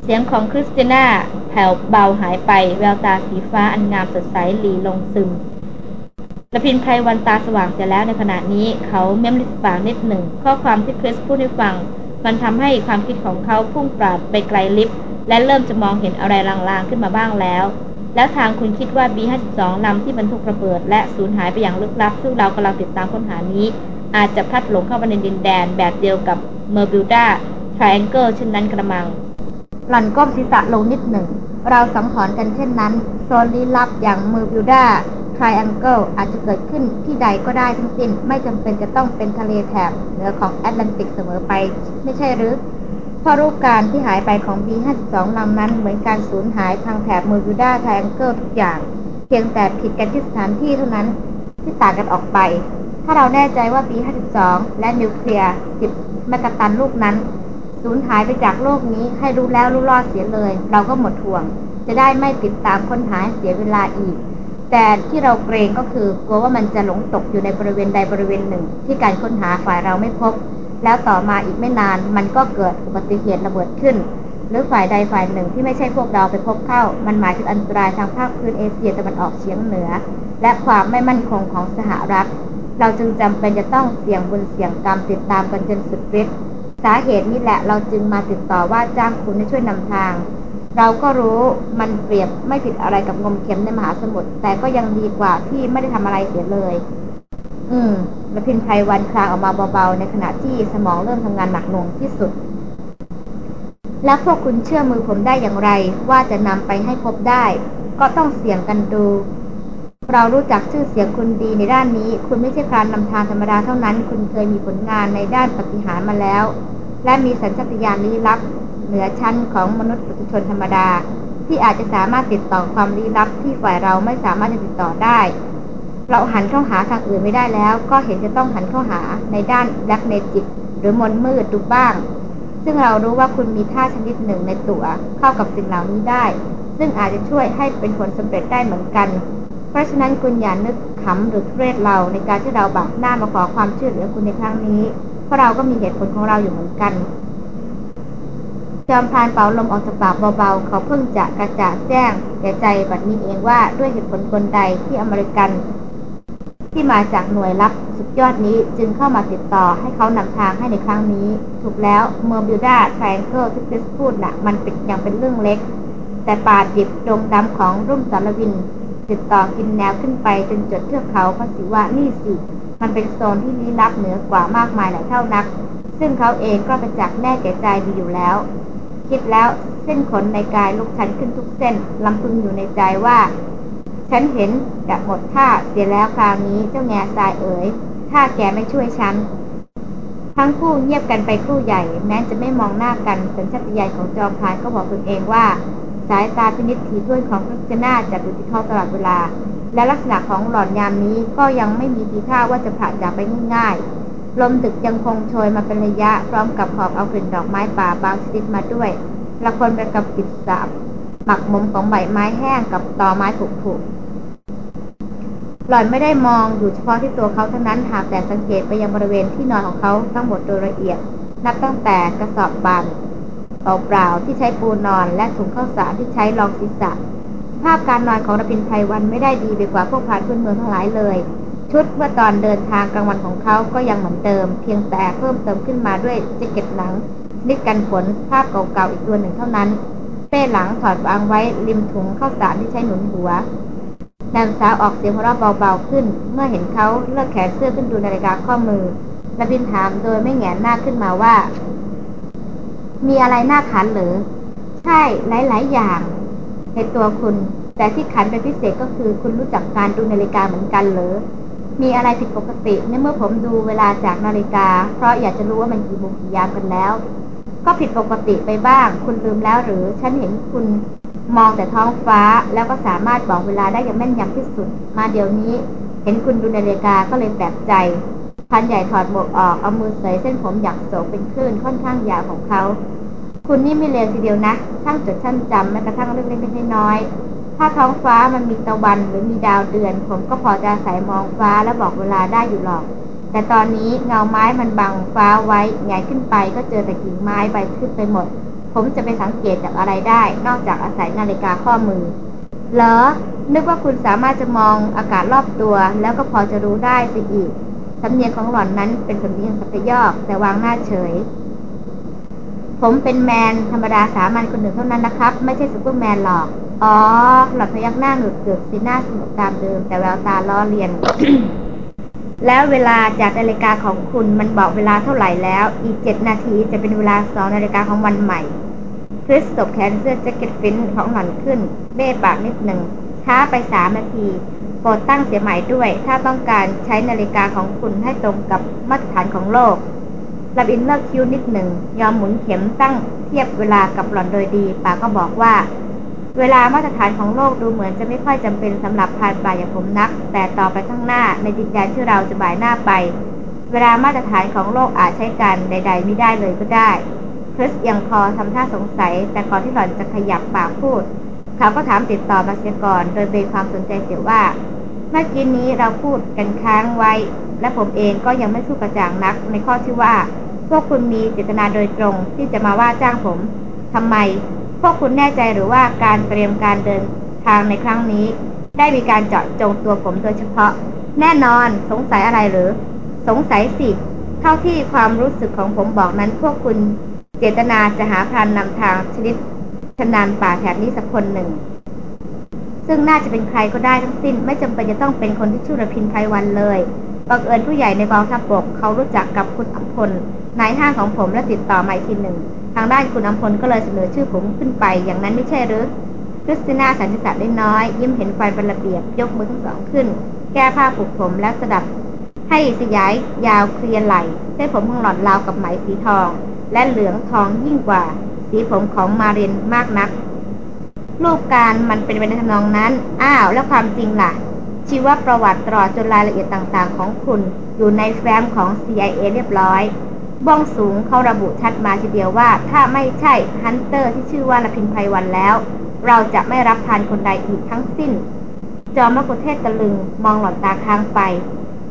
เสียงของคริสติน่าแผ่วเบาหายไป แววตาสีฟ้าอันงามสดใสหลีลงซึมรพินทร์ไพรวัลย์ตาสว่างเสียแล้วในขณะนี้เขาเม้มริมฝีปากนิดหนึ่ง ข้อความที่คริสพูดให้ฟัง มันทำให้ความคิดของเขาพุ่งปราดไปไกลลิบและเริ่มจะมองเห็นอะไรลางๆขึ้นมาบ้างแล้ว แล้วทางคุณคิดว่า B52 ลำที่บรรทุกระเบิด และสูญหายไปอย่างลึกลับ ซึ่งเรากำลังติดตามค้นหานี้ อาจจะพลัดหลงเข้าไปในดินแดนแบบเดียวกับ Bermuda Triangle เช่นนั้นกระมัง หล่อนก้มศีรษะลงนิดหนึ่ง เราสังหรณ์กันเช่นนั้นโซนลี้ลับอย่าง Bermuda Triangle อาจจะเกิดขึ้นที่ใดก็ได้ทั้งสิ้น ไม่จำเป็นจะต้องเป็นทะเลแถบเหนือของแอตแลนติกเสมอไป ไม่ใช่หรือ พราะรูปการที่หายไปของ B52 ลำนั้นเหมือนการสูญหายทางแถบ Bermuda Triangle ทุกอย่าง เพียงแต่ผิดกันที่สถานที่เท่านั้นที่ต่างกันออกไป ถ้าเราแน่ใจว่า B52 และนิวเคลียร์สิบเมกะตันลูกนั้นสูญหายไปจากโลกนี้ให้รู้แล้วรู้รอดเสียเลย เราก็หมดห่วง จะได้ไม่ติดตามค้นหาเสียเวลาอีก แต่ที่เราเกรงก็คือกลัวว่ามันจะหลงตกอยู่ในบริเวณใดบริเวณหนึ่ง ที่การค้นหาฝ่ายเราไม่พบ แล้วต่อมาอีกไม่นานมันก็เกิดอุบัติเหตุระเบิดขึ้น หรือฝ่ายใดฝ่ายหนึ่งที่ไม่ใช่พวกเราไปพบเข้า มันหมายถึงอันตรายทางภาคพื้นเอเชียตะวันออกเฉียงเหนือ และความไม่มั่นคงของสหรัฐ เราจึงจำเป็นจะต้องเสี่ยงบุญเสี่ยงกรรมติดตามกันจนสุดฤทธิ์สาเหตุนี้แหละเราจึงมาติดต่อว่าจ้างคุณให้ช่วยนำทาง เราก็รู้มันเปรียบไม่ผิดอะไรกับงมเข็มในมหาสมุทรแต่ก็ยังดีกว่าที่ไม่ได้ทำอะไรเสียเลย อืมละพินไพรวันคลางออกมาเบาๆ ในขณะที่สมองเริ่มทำงานหนักหน่วงที่สุด แล้วพวกคุณเชื่อมือผมได้อย่างไร ว่าจะนำไปให้พบได้ ก็ต้องเสี่ยงกันดู เรารู้จักชื่อเสียงคุณดีในด้านนี้ คุณไม่ใช่การนำทางธรรมดาเท่านั้น คุณเคยมีผลงานในด้านปฏิหารมาแล้ว และมีสัญชาตญาณลี้ลับ เหนือชั้นของมนุษย์ปุถุชนธรรมดา ที่อาจจะสามารถติดต่อความลี้ลับที่ฝ่ายเราไม่สามารถจะติดต่อได้ เราหันเข้าหาทางอื่นไม่ได้แล้ว ก็เห็นจะต้องหันเข้าหาในด้านแบล็กเมจิกหรือมนมืดดูบ้าง ซึ่งเรารู้ว่าคุณมีท่าชนิดหนึ่งในตัวเข้ากับสิ่งเหล่านี้ได้ ซึ่งอาจจะช่วยให้เป็นผลสำเร็จได้เหมือนกัน เพราะฉะนั้นคุณอย่านึกขำหรือเครียดเราในการที่เราบักหน้ามาขอความช่วยเหลือคุณในครั้งนี้ เพราะเราก็มีเหตุผลของเราอยู่เหมือนกันจอมพรานเป่าลมออกจากปากเบาๆ เขาเพิ่งจะกระจ่างแจ้งแก่ใจบัดนี้เองว่าด้วยเหตุผลกลใดที่อเมริกัน ที่มาจากหน่วยลับสุดยอดนี้จึงเข้ามาติดต่อให้เขานำทางให้ในครั้งนี้ ถูกแล้ว Bermuda Triangle ที่คริสพูดน่ะ มันเป็นยังเป็นเรื่องเล็ก แต่ป่าดิบดงดำของลุ่มสาละวิน ติดต่อกินแนวขึ้นไปจนจดเทือกเขาพระศิวะนี่สิ มันเป็นโซนที่ลี้ลับเหนือกว่ามากมายหลายเท่านัก ซึ่งเขาเองก็ประจักษ์แน่แก่ใจดีอยู่แล้ว คิดแล้วเส้นขนในกายลุกชันขึ้นทุกเส้นลำพึงอยู่ในใจว่า ฉันเห็นจะหมดท่าเสียแล้วคราวนี้เจ้าแง่ทรายเอ๋ย ถ้าแกไม่ช่วยฉัน ทั้งคู่เงียบกันไปครู่ใหญ่ แม้จะไม่มองหน้ากันสัญชาตญาณของจอมพานก็บอกตนเองว่า สายตาพินิจถี่ถ้วนของคริสติน่าจะดูที่เขาตลอดเวลา และลักษณะของหลอนยามนี้ก็ยังไม่มีทีท่าว่าจะผ่านจากไปง่ายๆ ลมดึกยังคงโชยมาเป็นระยะพร้อมกับหอบเอากลิ่นดอกไม้ป่าบางชนิดมาด้วยละคนไปกับกลิ่นสาบหมักหมมของใบไม้แห้งกับตอไม้ผุๆ หล่อนไม่ได้มองอยู่เฉพาะที่ตัวเขาเท่านั้นหากแต่สังเกตไปยังบริเวณที่นอนของเขาทั้งหมดโดยละเอียด นับตั้งแต่กระสอบบานเปล่าๆที่ใช้ปูนอนและถุงข้าวสารที่ใช้รองศีรษะ ภาพการนอนของรพินไพรวันไม่ได้ดีไปกว่าพวกพานพื้นเมืองทั้งหลายเลย ชุดเมื่อตอนเดินทางกลางวันของเขาก็ยังเหมือนเดิม เพียงแต่เพิ่มเติมขึ้นมาด้วยแจ็คเก็ตหนังนิดกันฝนภาพเก่าๆอีกตัวหนึ่งเท่านั้น เป้หลังถอดวางไว้ริมถุงข้าวสารที่ใช้หนุนหัว นางสาวออกเสียงหัวเราะเบาๆขึ้น เมื่อเห็นเขาเลิกแขนเสื้อขึ้นดูนาฬิกาข้อมือและบินถามโดยไม่แงนหน้าขึ้นมาว่า มีอะไรน่าขันหรือ ใช่หลาย ๆ อย่าง ในตัวคุณ แต่ที่ขันเป็นพิเศษก็คือคุณรู้จักการดูนาฬิกาเหมือนกันเหรอมีอะไรผิดปกติในเมื่อผมดูเวลาจากนาฬิกา เพราะอยากจะรู้ว่ามันกี่โมงกี่ยามกันแล้ว ก็ผิดปกติไปบ้าง คุณลืมแล้วหรือ ฉันเห็นคุณ มองแต่ท้องฟ้าแล้วก็สามารถบอกเวลาได้อย่างแม่นยำที่สุด มาเดี๋ยวนี้ เห็นคุณดูนาฬิกาก็เลยแปลกใจพันใหญ่ถอดหมวกออกเอามือเสยเส้นผมหยักโศกเป็นคลื่นค่อนข้างยาวของเขา คุณนี่ไม่เลวทีเดียวนะช่างจดช่างจำแม้กระทั่งเรื่องเล็กๆน้อยๆถ้าท้องฟ้ามันมีตะวันหรือมีดาวเดือน ผมก็พอจะใส่มองฟ้าแล้วบอกเวลาได้อยู่หรอกแต่ตอนนี้เงาไม้มันบังฟ้าไว้ใหญ่ขึ้นไปก็เจอแต่กิ่งไม้ใบขึ้นไปหมด ผมจะไปสังเกตจากอะไรได้ นอกจากอาศัยนาฬิกาข้อมือ เหรอ นึกว่าคุณสามารถจะมองอากาศรอบตัว แล้วก็พอจะรู้ได้สิอีกสำเนียงของหล่อนนั้นเป็นสำเนียงสัพยอกแต่วางหน้าเฉย ผมเป็น man ธรรมดาสามัญคนหนึ่งเท่านั้นนะครับ ไม่ใช่ซูเปอร์แมนหรอก อ๋อ หล่อนพยักหน้าหงึกหงักสีหน้าสนุกตามเดิม แต่แววตาล้อเลียน แล้วเวลาจากนาฬิกาของคุณมันบอกเวลาเท่าไหร่แล้ว อีกเจ็ดนาทีจะเป็นเวลาสองนาฬิกาของวันใหม่ คริสตลบแขนเสื้อแจ็คเก็ตฟินของหล่อนขึ้น เบ้ปากนิดหนึ่งช้าไปสามนาทีโปรดตั้งเสียใหม่ด้วย ถ้าต้องการใช้นาฬิกาของคุณให้ตรงกับมาตรฐานของโลกรพินทร์เลิกคิ้วนิดหนึ่ง ยอมหมุนเข็มตั้งเทียบเวลากับหล่อนโดยดีปากก็บอกว่า เวลามาตรฐานของโลกดูเหมือนจะไม่ค่อยจำเป็นสำหรับพรานป่าอย่างผมนัก แต่ต่อไปข้างหน้าในดินแดนที่เราจะบ่ายหน้าไป เวลามาตรฐานของโลกอาจใช้การใด ๆ ไม่ได้เลยก็ได้ คริสยังคอทำท่าสงสัย แต่ก่อนที่หล่อนจะขยับปากพูด เขาก็ถามติดต่อมาเสียก่อน โดยเบนความสนใจเสียว่า เมื่อกี้นี้เราพูดกันค้างไว้ และผมเองก็ยังไม่สู้กระจ่างนัก ในข้อที่ว่า พวกคุณมีเจตนาโดยตรงที่จะมาว่าจ้างผมทำไม พวกคุณแน่ใจหรือว่าการเตรียมการเดินทางในครั้งนี้ ได้มีการเจาะจงตัวผมโดยเฉพาะ แน่นอนสงสัยอะไรหรือ สงสัยสิ เท่าที่ความรู้สึกของผมบอกนั้นพวกคุณ เจตนาจะหาพรานนำทางชนิดชำนาญป่าแถบนี้สักคนหนึ่ง ซึ่งน่าจะเป็นใครก็ได้ทั้งสิ้น ไม่จำเป็นจะต้องเป็นคนที่ชื่อระพินไพรวันเลยบังเอิญผู้ใหญ่ในกองทัพบกเขารู้จักกับคุณอัมพลนายห้างของผมและติดต่อมาอีกทีหนึ่ง ทางด้านคุณอัมพลก็เลยเสนอชื่อผมขึ้นไป อย่างนั้นไม่ใช่หรือคริสติน่าสันติศักดิ์ได้น้อย ยิ้มเห็นไฟเป็นระเบียบยกมือทั้งสองขึ้น แก้ผ้าผูกผมและสดับ ให้สยายยาวเคลียร์ไหลเส้นผมของหลอดราวกับไหมสีทอง และเหลืองทองยิ่งกว่า สีผมของมาเรียนมากนัก รูปการมันเป็นไปในทำนองนั้น อ้าว แล้วความจริงล่ะ ชีวประวัติตลอดจนรายละเอียดต่างๆ ของคุณ อยู่ในแฟ้มของ CIA เรียบร้อย บ้องสูงเขาระบุชัดมาทีเดียวว่า ถ้าไม่ใช่ฮันเตอร์ที่ชื่อว่าลพินไพรวันแล้ว เราจะไม่รับทานคนใดอีกทั้งสิ้น จอมมกุเทศตะลึงมองหล่อนตาค้างไป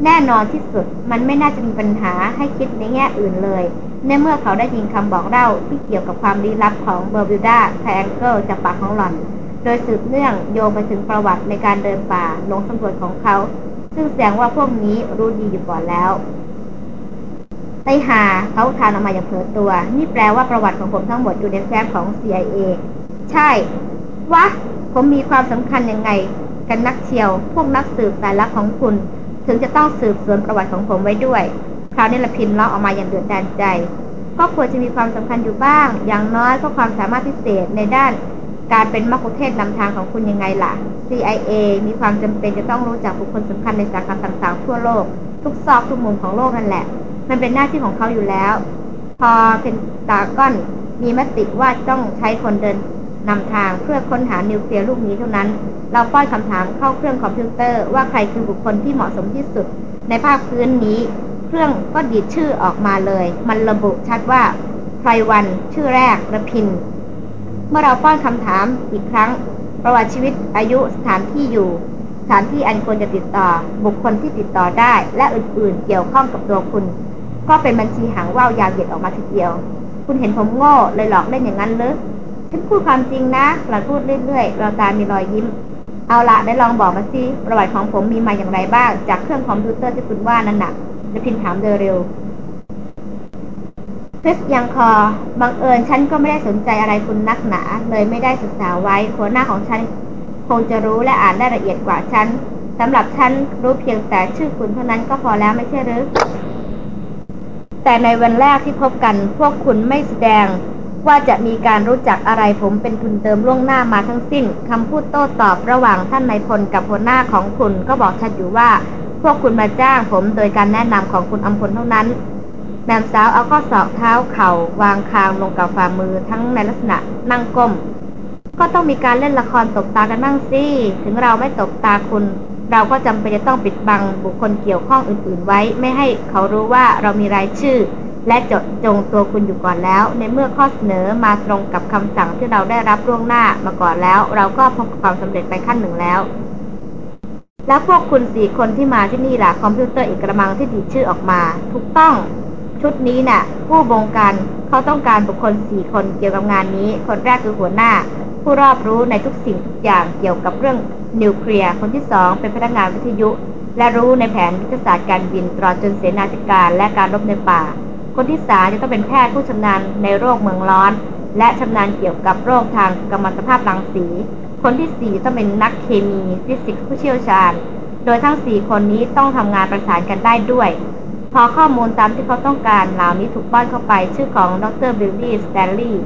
แน่นอนที่สุดมันไม่น่าจะมีปัญหาให้คิดในแง่อื่นเลย ในเมื่อเขาได้ยินคำบอกเล่าที่เกี่ยวกับความลี้ลับของเบอร์บิวดาไทแองเกิลจากปากของหล่อน โดยสืบเนื่องโยงไปถึงประวัติในการเดินป่าลงสำรวจของเขา ซึ่งแสดงว่าพวกนี้รู้ดีอยู่ก่อนแล้วไตหาเขาทานออกมาอย่างเผลอตัว นี่แปลว่าประวัติของผมทั้งหมดอยู่ในแฟ้มของ CIA ใช่ วะ ผมมีความสำคัญยังไง กันนักเชียว พวกนักสืบสายลับของคุณ ถึงจะต้องสืบสวนประวัติของผมไว้ด้วย คราวนี้ละพินล้อออกมาอย่างเดือดดานใจก็ควรจะมีความสำคัญอยู่บ้าง อย่างน้อยก็ความสามารถพิเศษในด้านการเป็นมักคุเทศนำทางของคุณยังไงล่ะ CIA มีความจำเป็นจะต้องรู้จักบุคคลสำคัญในสาขาต่างๆ ทั่วโลก ทุกซอกทุกมุมของโลกนั่นแหละ มันเป็นหน้าที่ของเขาอยู่แล้ว พอ Pentagon มีมติว่าต้องใช้คนเดินนำทางเพื่อค้นหานิวเคลียร์ลูกนี้เท่านั้น เราป้อนคำถามเข้าเครื่องคอมพิวเตอร์ว่าใครคือบุคคลที่เหมาะสมที่สุด ในภาคพื้นนี้ เครื่องก็ดีดชื่อออกมาเลย มันระบุชัดว่าไพรวัลย์ชื่อแรกรพินทร์ เมื่อเราป้อนคำถามอีกครั้ง ประวัติชีวิตอายุสถานที่อยู่ สถานที่อันควรจะติดต่อ บุคคลที่ติดต่อได้ และอื่นๆ เกี่ยวข้องกับตัวคุณ ก็เป็นบัญชีหางว่าวยาวเหยียดออกมาทีเดียว คุณเห็นผมโง่เลยหลอกเล่นอย่างนั้นหรือฉันพูดความจริงนะหล่อนพูดเรื่อยๆเราตามีรอยยิ้มเอาละได้ลองบอกมาสิประวัติของผมมีมาอย่างไรบ้าง จากเครื่องคอมพิวเตอร์ที่คุณว่านั่นน่ะ จะพินถามโดยเร็วคริสยังคอ บังเอิญฉันก็ไม่ได้สนใจอะไรคุณนักหนา เลยไม่ได้ศึกษาไว้ หัวหน้าของฉันคงจะรู้และอ่านได้ละเอียดกว่าฉันสำหรับฉันรู้เพียงแต่ชื่อคุณเท่านั้นก็พอแล้วไม่ใช่หรือ แต่ในวันแรกที่พบกัน พวกคุณไม่แสดง ว่าจะมีการรู้จักอะไรผมเป็นทุนเติมล่วงหน้ามาทั้งสิ้นคำพูดโต้ตอบระหว่างท่านนายพลกับหัวหน้าของคุณก็บอกชัดอยู่ว่า พวกคุณมาจ้างผมโดยการแนะนำของคุณอัมพลเท่านั้น แม่สาวเอาข้อศอกเท้าเข่าวางคางลงกับฝ่ามือทั้งในลักษณะนั่งก้ม ก็ต้องมีการเล่นละครตบตากันบ้างสิ ถึงเราไม่ตบตาคุณ เราก็จำเป็นจะต้องปิดบังบุคคลเกี่ยวข้องอื่นๆไว้ ไม่ให้เขารู้ว่าเรามีรายชื่อ และจดจงตัวคุณอยู่ก่อนแล้ว ในเมื่อข้อเสนอมาตรงกับคำสั่งที่เราได้รับล่วงหน้ามาก่อนแล้ว เราก็พบความสำเร็จไปขั้นหนึ่งแล้ว แล้วพวกคุณสี่คนที่มาที่นี่ล่ะคอมพิวเตอร์อีกกระมังที่ดีชื่อออกมา ถูกต้อง ชุดนี้นะ่ะ ผู้บงการเขาต้องการบุคคลสี่คนเกี่ยวกับงานนี้ คนแรกคือหัวหน้า ผู้รอบรู้ในทุกสิ่งทุกอย่างเกี่ยวกับเรื่องนิวเคลียร์คนที่สองเป็นพนักงานวิทยุ และรู้ในแผนวิทยาศาสตร์การบินตลอดจนเสนาธิการและการรบในป่า คนที่สาจะต้องเป็นแพทย์ผู้ชำนาญในโรคเมืองร้อน และชำนาญเกี่ยวกับโรคทางกรรมสภาพรังสี คนที่สี่ต้องเป็นนักเคมีฟิสิกส์ผู้เชี่ยวชาญ โดยทั้งสี่คนนี้ต้องทำงานประสานกันได้ด้วย พอข้อมูลตามที่เขาต้องการเหล่านี้ถูกป้อนเข้าไปชื่อของดรบิลลี่สแตนลีย์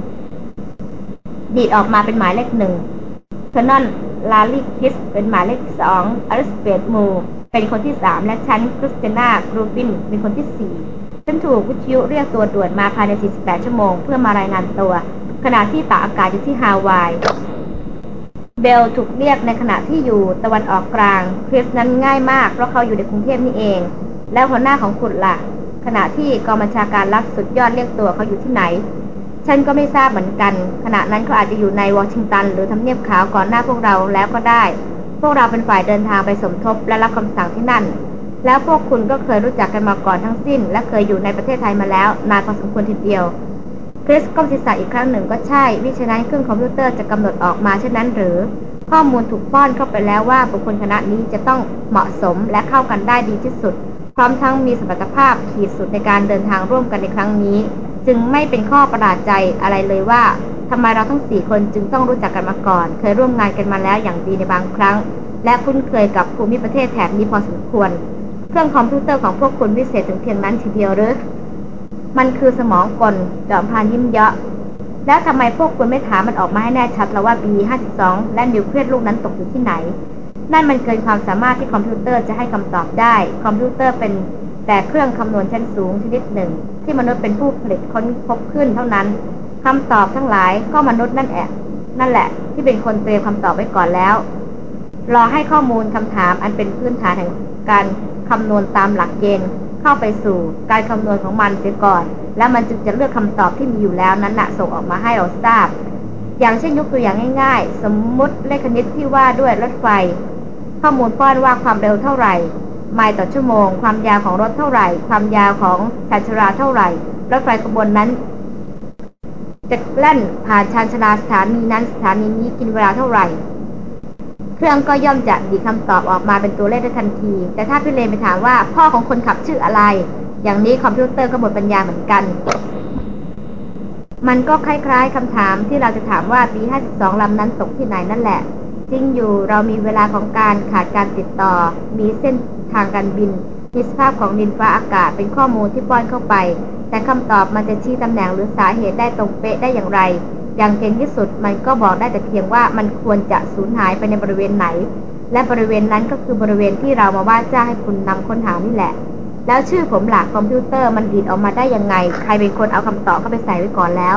ดีดออกมาเป็นหมายเลขหนึ่งเทอร์นอนลาลีคิสเป็นหมายเลขสองอลิซาเบธมูร์เป็นคนที่สามและฉันคริสติน่ากรูปินเป็นคนที่สี่ฉันถูกวิทยุเรียกตัวด่วนมาภายใน 48 ชั่วโมง เพื่อมารายงานตัว ขณะที่ตากอากาศอยู่ที่ฮาวาย เบลถูกเรียกในขณะที่อยู่ตะวันออกกลางคริสนั้นง่ายมากเพราะเขาอยู่ในกรุงเทพนี่เอง แล้วหัวหน้าของคุณละ่ะ ขณะที่กองบัญชาการรักสุดยอดเรียกตัวเขาอยู่ที่ไหน ฉันก็ไม่ทราบเหมือนกัน ขณะนั้นเขาอาจจะอยู่ในวอชิงตัน หรือทำเนียบขาวก่อนหน้าพวกเราแล้วก็ได้ พวกเราเป็นฝ่ายเดินทางไปสมทบและรับคำสั่งที่นั่น แล้วพวกคุณก็เคยรู้จักกันมาก่อนทั้งสิ้น และเคยอยู่ในประเทศไทยมาแล้วนานพอสมควรทีเดียว คริสก้มศีรษะอีกครั้งหนึ่งก็ใช่ มิฉะนั้นเครื่องคอมพิวเตอร์จะกำหนดออกมาเช่นนั้นหรือ ข้อมูลถูกป้อนเข้าไปแล้วว่าบุคคลคณะนี้จะต้องเหมาะสมและเข้ากันได้ดีที่สุด พร้อมทั้งมีสมรรถภาพขีดสุดในการเดินทางร่วมกันในครั้งนี้ จึงไม่เป็นข้อประหลาดใจอะไรเลยว่าทำไมเราทั้งสี่คนจึงต้องรู้จักกันมาก่อน เคยร่วมงานกันมาแล้วอย่างดีในบางครั้ง และคุ้นเคยกับภูมิประเทศแถบนี้พอสมควร เครื่องคอมพิวเตอร์ของพวกคุณวิเศษถึงเพียงนั้นทีเดียวหรือ มันคือสมองกลจอมพรานยิ้มเยาะ แล้วทำไมพวกคุณไม่ถามมันออกมาให้แน่ชัดแล้วว่า B52 และนิวเคลียร์ลูกนั้นตกอยู่ที่ไหน นั่นมันเกินความสามารถที่คอมพิวเตอร์จะให้คำตอบได้ คอมพิวเตอร์เป็นแต่เครื่องคำนวณชั้นสูงชนิดหนึ่ง ที่มนุษย์เป็นผู้ผลิตค้นพบขึ้นเท่านั้นคำตอบทั้งหลายก็มนุษย์นั่นแหละนั่นแหละ ที่เป็นคนเตรียมคำตอบไว้ก่อนแล้ว รอให้ข้อมูลคำถามอันเป็นพื้นฐานแห่งการคำนวณตามหลักเกณฑ์ เข้าไปสู่การคำนวณของมันเสียก่อน แล้วมันจึงจะเลือกคำตอบที่มีอยู่แล้วนั้นนะส่งออกมาให้เราทราบ อย่างเช่นยกตัวอย่างง่าย ๆ สมมุติเลขคณิตที่ว่าด้วยรถไฟ ข้อมูลป้อนว่าความเร็วเท่าไหร่ไมล์ต่อชั่วโมง ความยาวของรถเท่าไหร่ ความยาวของชานชราเท่าไหร่ รถไฟขบวนนั้น จะแล่นผ่านชานชาลาสถานีนั้นสถานีนี้กินเวลาเท่าไหร่ เครื่องก็ย่อมจะดีคำตอบออกมาเป็นตัวเลขได้ทันที แต่ถ้าพี่เลนไปถามว่าพ่อของคนขับชื่ออะไร อย่างนี้คอมพิวเตอร์ก็หมดปัญญาเหมือนกัน มันก็คล้าย ๆคำถามที่เราจะถามว่าปี 52ลำนั้นตกที่ไหนนั่นแหละ จริงอยู่เรามีเวลาของการขาดการติดต่อ มีเส้นทางการบิน มีสภาพของดินฟ้าอากาศเป็นข้อมูลที่ป้อนเข้าไป แต่คำตอบมันจะชี้ตำแหน่งหรือสาเหตุได้ตรงเป๊ะได้อย่างไร อย่างเก่งที่สุดมันก็บอกได้แต่เพียงว่ามันควรจะสูญหายไปในบริเวณไหน และบริเวณนั้นก็คือบริเวณที่เรามาว่าจ้างให้คุณนำค้นหานี่แหละ แล้วชื่อผมหลักคอมพิวเตอร์มันดีดออกมาได้ยังไง ใครเป็นคนเอาคำตอบเข้าไปใส่ไว้ก่อนแล้ว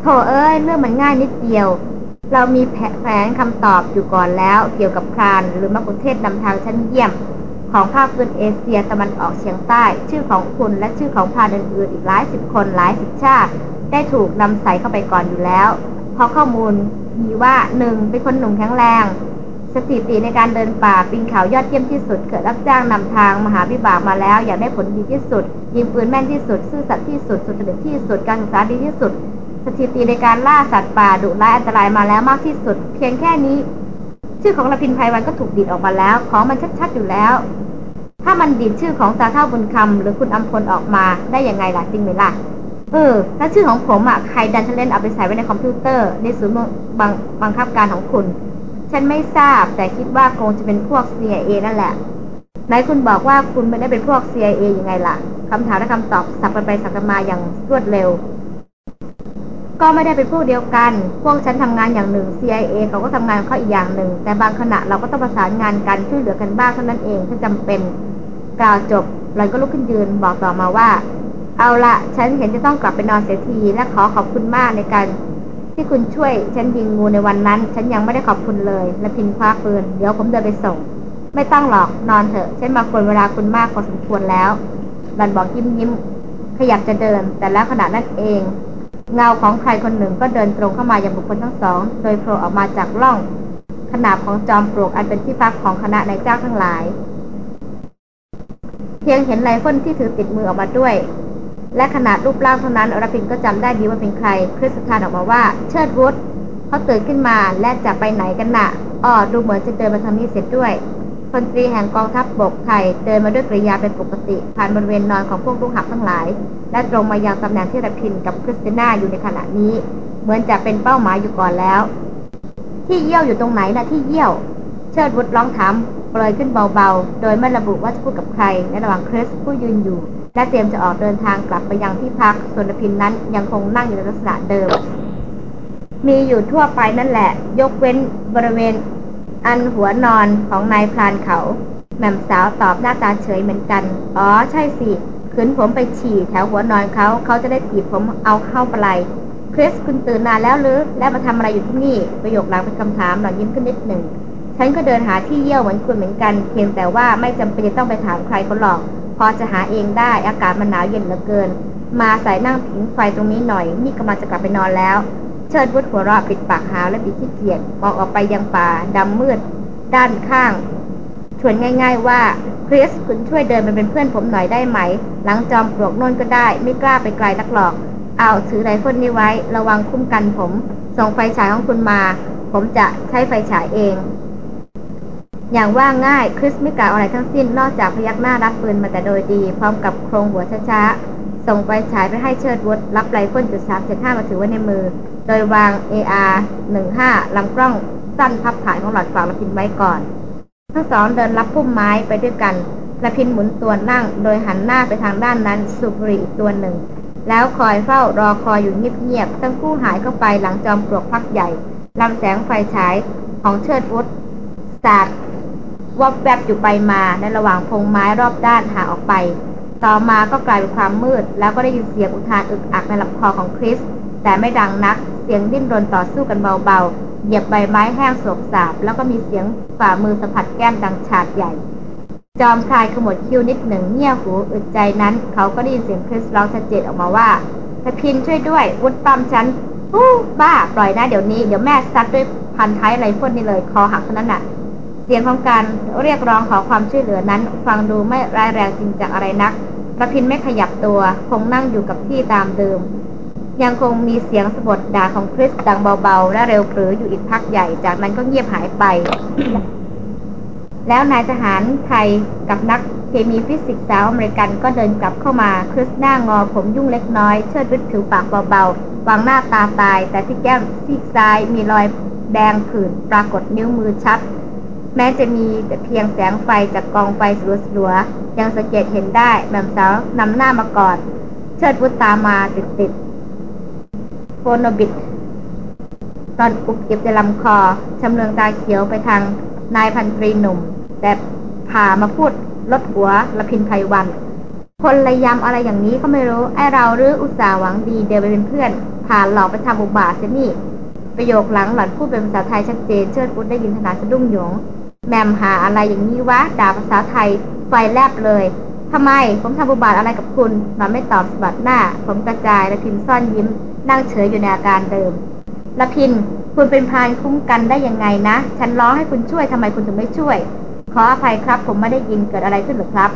โธ่เอ้ยเรื่องมันง่ายนิดเดียว เรามีแผนคำตอบอยู่ก่อนแล้ว เกี่ยวกับครานหรือมะกุเทศนำทางชั้นเยี่ยม ของภาคพื้นเอเชียตะวันออกเฉียงใต้ ชื่อของคุณและชื่อของพานอื่นอีกหลายสิบคนหลายสิบชาติ ได้ถูกนำใส่เข้าไปก่อนอยู่แล้ว เพราะข้อมูลมีว่าหนึ่งเป็นคนหนุ่มแข็งแรง สถิติในการเดินป่าปีนเขายอดเยี่ยมที่สุดเคยรับจ้างนำทางมหาวิบากมาแล้ว อยางได้ผลดีที่สุด ยิงปืนแม่นที่สุด ซื่อสัตย์ที่สุด สุจริตที่สุดการศึกษาดีที่สุด สถิติในการล่าสัตว์ป่าดุร้ายอันตรายมาแล้วมากที่สุด เพียงแค่นี้ ชื่อของรพินไพรวันก็ถูกดีดออกมาแล้ว ของมันชัดๆอยู่แล้ว ถ้ามันดีดชื่อของตาเท่าบุญคำหรือคุณอัมพลออกมาได้ยังไงล่ะจริงไหมล่ะเออแล้วชื่อของผมอะใครดันทะเลนเอาไปใส่ไว้ในคอมพิวเตอร์ ในศูนย์บังบังคับการของคุณ ฉันไม่ทราบแต่คิดว่าคงจะเป็นพวก CIA นั่นแหละไหนคุณบอกว่าคุณไม่ได้เป็นพวก CIA ยังไงล่ะคำถามและคำตอบสับกันไปสับกันมาอย่างรวดเร็ว ก็ไม่ได้เป็นพวกเดียวกัน พวกฉันทำงานอย่างหนึ่ง CIA เขาก็ทำงานเขาอีกอย่างหนึ่ง แต่บางขณะเราก็ต้องประสานงานกันช่วยเหลือกันบ้างเท่านั้นเองถ้าจำเป็น กล่าวจบหลังก็ลุกขึ้นยืนบอกต่อมาว่า เอาละฉันเห็นจะต้องกลับไปนอนเสียทีและขอขอบคุณมากในการที่คุณช่วยฉันยิงงูในวันนั้น ฉันยังไม่ได้ขอบคุณเลย และพินคว้าปืน เดี๋ยวผมเดินไปส่ง ไม่ต้องหรอกนอนเถอะ ฉันมาควรเวลาคุณมากพอสมควรแล้วบันบอกยิ้มยิ้มขยับจะเดิน แต่แล้วขณะนั้นเอง เงาของใครคนหนึ่งก็เดินตรงเข้ามายังบุคคลทั้งสอง โดยโผล่ออกมาจากร่อง ขนาบของจอมปลวกอันเป็นที่พักของคณะนายจ้างทั้งหลาย เพียงเห็นไรเฟิลที่ถือติดมือออกมาด้วย และขนาดรูปร่างเท่านั้นรพินทร์ก็จำได้ดีว่าเป็นใครคริสอุทานออกมาว่า เชิดวุฒเขาตื่นขึ้นมาและจะไปไหนกันนะ่ะอ้อดูเหมือนจะเดินมาทางนี้เสียด้วย พลตรีแห่งกองทัพบกไทยเดินมาด้วยกิริยาเป็นปกติ ผ่านบริเวณนอนของพวกลูกหาบทั้งหลาย และตรงมายังตำแหน่งที่รพินทร์กับคริสติน่าอยู่ในขณะนี้ เหมือนจะเป็นเป้าหมายอยู่ก่อนแล้ว ที่เยี่ยวอยู่ตรงไหนนะที่เยี่ยว เชิดวุฒร้องถามเปลยขึ้นเบาๆ โดยไม่ระบุว่าจะพูดกับใคร ในระหว่างคริสผู้ยืนอยู่ และเตรียมจะออกเดินทางกลับไปยังที่พักส่วนพินนั้นยังคงนั่งอยู่ในลักษณะเดิม มีอยู่ทั่วไปนั่นแหละ ยกเว้นบริเวณ อันหัวนอนของนายพรานเขา แม่มสาวตอบหน้าตาเฉยเหมือนกัน อ๋อใช่สิขืนผมไปฉี่แถวหัวนอนเขา เขาจะได้จีผมเอาเข้าไปไลคริสคุณตื่นนานแล้วหรือ และมาทำอะไรอยู่ที่นี่ ประโยคหลังเป็นคำถามหล่อนยิ้มขึ้นนิดหนึ่ง ฉันก็เดินหาที่เยี่ยวเหมือนคุณเหมือนกัน เพียงแต่ว่าไม่จำเป็นจะต้องไปถามใครเขาหรอก พอจะหาเองได้ อากาศมันหนาวเย็นเหลือเกิน มาใส่นั่งผิงไฟตรงนี้หน่อย นี่กำลังจะกลับไปนอนแล้ว เชิดวุฒหัวเราะปิดปากหาวและปิดที่เกียจมองออกไปยังป่าดำมืด ด้านข้าง ชวนง่าย ๆว่าคริสคุณช่วยเดินไปเป็นเพื่อนผมหน่อยได้ไหม หลังจอมปลวกนั่นก็ได้ ไม่กล้าไปไกลนักหรอก เอาถือไรเฟิลนี้ไว้ ระวังคุ้มกันผม ส่งไฟฉายของคุณมา ผมจะใช้ไฟฉายเอง อย่างว่าง่ายคริสไม่กล่าวอะไรทั้งสิ้นนอกจากพยักหน้ารับปืนมาแต่โดยดี พร้อมกับโคลงหัวช้าๆ ส่งไฟฉายไปให้เชิดวุฒรับไรเฟิลจุดสามเจ็ดห้ามาถือไว้ในมือ โดยวาง AR 15 ลำกล้องสั้นพับถ่ายของหลอดฝากละพินไว้ก่อน ทั้งสองเดินรับพุ่มไม้ไปด้วยกันละพินหมุนตัวนั่ง โดยหันหน้าไปทางด้านนั้นสุบรีอีกตัวหนึ่ง แล้วคอยเฝ้ารอคอยอยู่เงียบๆทั้งคู่หายเข้าไปหลังจอมปลวกพักใหญ่ลำแสงไฟฉายของเชิดวุฒสาดวับแวบอยู่ไปมาในระหว่างพงไม้รอบด้านห่างออกไป ต่อมาก็กลายเป็นความมืด แล้วก็ได้ยินเสียงอุทานอึกอักในลำคอของคริส แต่ไม่ดังนัก เสียงดิ้นรนต่อสู้กันเบาๆ เหยียบใบไม้แห้งสวกสาบ แล้วก็มีเสียงฝ่ามือสัมผัสแก้มดังฉาดใหญ่ จอมพรานขมวดคิ้วนิดหนึ่งเงี่ยหูอึดใจนั้น เขาก็ได้ยินเสียงคริสร้องชัดเจนออกมาว่ารพินทร์ช่วยด้วย วุฒปล้ำฉันอู๊ยบ้า ปล่อยนะเดี๋ยวนี้ เดี๋ยวแม่ซัดด้วยพันท้ายไรเฟิลนี่เลย คอหักเท่านั้นน่ะ เสียงของการเรียกร้องขอความช่วยเหลือนั้น ฟังดูไม่ร้ายแรงจริงจังอะไรนักรพินทร์ไม่ขยับตัว คงนั่งอยู่กับที่ตามเดิม ยังคงมีเสียงสบถด่าของคริสดังเบาๆ และเร็วปรื๋ออยู่อีกพักใหญ่ จากนั้นก็เงียบหายไป แล้วนายทหารไทยกับนักเคมีฟิสิกส์สาวอเมริกันก็เดินกลับเข้ามา คริสหน้างอผมยุ่งเล็กน้อย เชิดวุฒผิวปากเบาๆ วางหน้าตาตาย แต่ที่แก้มซีกซ้ายมีรอยแดงเป็นผื่นปรากฏนิ้วมือชัด แม้จะมีแต่เพียงแสงไฟจากกองไฟสลัวๆ ยังสังเกตเห็นได้แม่สาวนำหน้ามาก่อน เชิดวุฒตามมาติดๆ โฟโนบิดตอนอุบเก็บในลำคอชำเลืองตาเขียวไปทางนายพันตรีหนุ่ม แต่ผ่ามาพูดลดหัวละพินไพวัน คนระยำอะไรอย่างนี้ก็ไม่รู้ ไอเราหรืออุตส่าห์หวังดีเดินไปเป็นเพื่อน ผ่านหลอกไปทำอุบาทเสียนี่ ประโยคหลังหล่อนพูดเป็นภาษาไทยชัดเจนเชิดพุทธได้ยินขนาดสะดุ้งหยง แมมหาอะไรอย่างนี้วะด่าภาษาไทยไฟแลบเลยทำไมผมทำอุบาทอะไรกับคุณหล่อนไม่ตอบสบัดหน้า ผมกระจายและพินซ่อนยิ้ม นั่งเฉยอยู่ในอาการเดิมละพิน คุณเป็นพรานคุ้มกันได้ยังไงนะ ฉันร้องให้คุณช่วยทำไมคุณถึงไม่ช่วย ขออภัยครับ ผมไม่ได้ยินเกิดอะไรขึ้นหรือครับ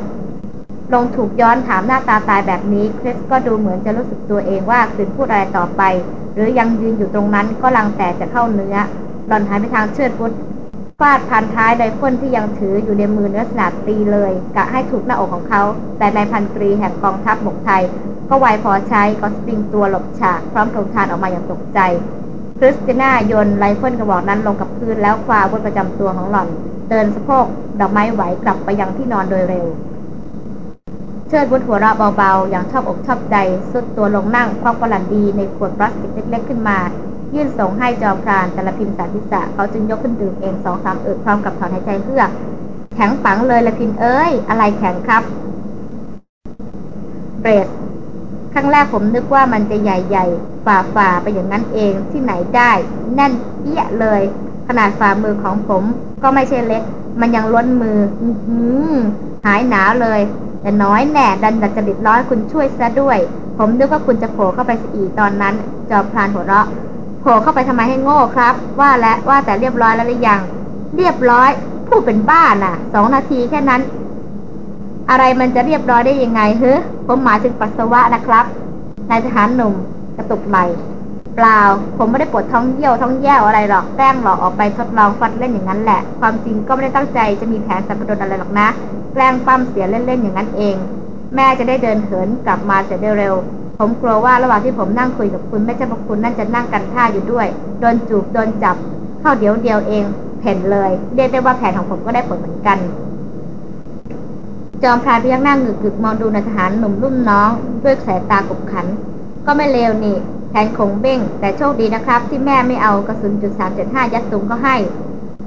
ลงถูกย้อนถามหน้าตาตายแบบนี้ คริสก็ดูเหมือนจะรู้สึกตัวเองว่าคืนพูดอะไรต่อไป หรือยังยืนอยู่ตรงนั้นก็ลังแต่จะเข้าเนื้อหล่อนหันไปทางเชิดวุฒ ฟาดพานท้ายไรเฟิลที่ยังถืออยู่ในมือเนื้อสนาดตีเลยกะให้ถูกหน้าอกของเขา แต่นายพันตรีแห่งกองทัพบกไทย ก็ไวพอใช้ก็สปริงตัวหลบฉาก พร้อมกับอุทานออกมาอย่างตกใจคริสติน่าโยนไรเฟิลกระบอกนั้นลงกับพื้นแล้วคว้าปืนประจำตัวของหล่อน เดินสะโพกดอกไม้ไหวกลับไปยังที่นอนโดยเร็ว เชิดวุฒหัวเราะเบาๆ อย่างชอบอกชอบใจ ทรุดตัวลงนั่งควักบรั่นดีในขวดพลาสติกเล็กๆขึ้นมา ยื่นส่งให้จอมพรานแต่ละพิมพ์สาธิษะเขาจึงยกขึ้นดื่มเองสองสามเอึกพร้อมกับถอนหายใจเฮือกแข็งปังเลยละพินเอ้ย อะไรแข็งครับเบรดครั้งแรกผมนึกว่ามันจะใหญ่ๆ ฝ่าฝ่าไปอย่างนั้นเองที่ไหนได้ แน่นเอี้ยเลย ขนาดฝ่ามือของผมก็ไม่ใช่เล็ก มันยังล้นมืออืหายหนาวเลย แต่น้อยแน่ดันดัดจริตร้อยคุณช่วยซะด้วย ผมนึกว่าคุณจะโผล่เข้าไปสีตอนนั้น จอพลานหัวเราะ โผล่เข้าไปทำไมให้โง่ครับ ว่าและว่าแต่เรียบร้อยแล้วหรือยัง เรียบร้อยพูดเป็นบ้าน่ะสองนาทีแค่นั้น อะไรมันจะเรียบร้อยได้ยังไงเฮ้ผมหมายถึงปัสสาวะนะครับนายทหารหนุ่มกระตุกไหลเปล่า ผมไม่ได้ปวดท้องเยี่ยวท้องแย่อะไรหรอกแกล้งหลอกออกไปทดลองฟัดเล่นอย่างนั้นแหละ ความจริงก็ไม่ได้ตั้งใจจะมีแผนสัมปดนอะไรหรอกนะ แกล้งปั้มเสียเล่นๆอย่างนั้นเอง แม่จะได้เดินเหินกลับมาเสียเร็ว ผมกลัวว่าระหว่างที่ผมนั่งคุยกับคุณแม่เจ้าพระคุณนั่นจะนั่งกันท่าอยู่ด้วย โดนจูบโดนจับ เข้าเดี๋ยวเดียวเองเพ่นเลย เรียกได้ว่าแผนของผมก็ได้ผลเหมือนกัน จอมพรานพยักหน้าหงึกหึกมองดูนายทหารหนุ่มรุ่นน้อง ด้วยสายตากบขัน ก็ไม่เลวนี่แผนคงเบ้ง แต่โชคดีนะครับ ที่แม่ไม่เอากระสุนจุดสามเจ็ดห้ายัดตุงก็ให้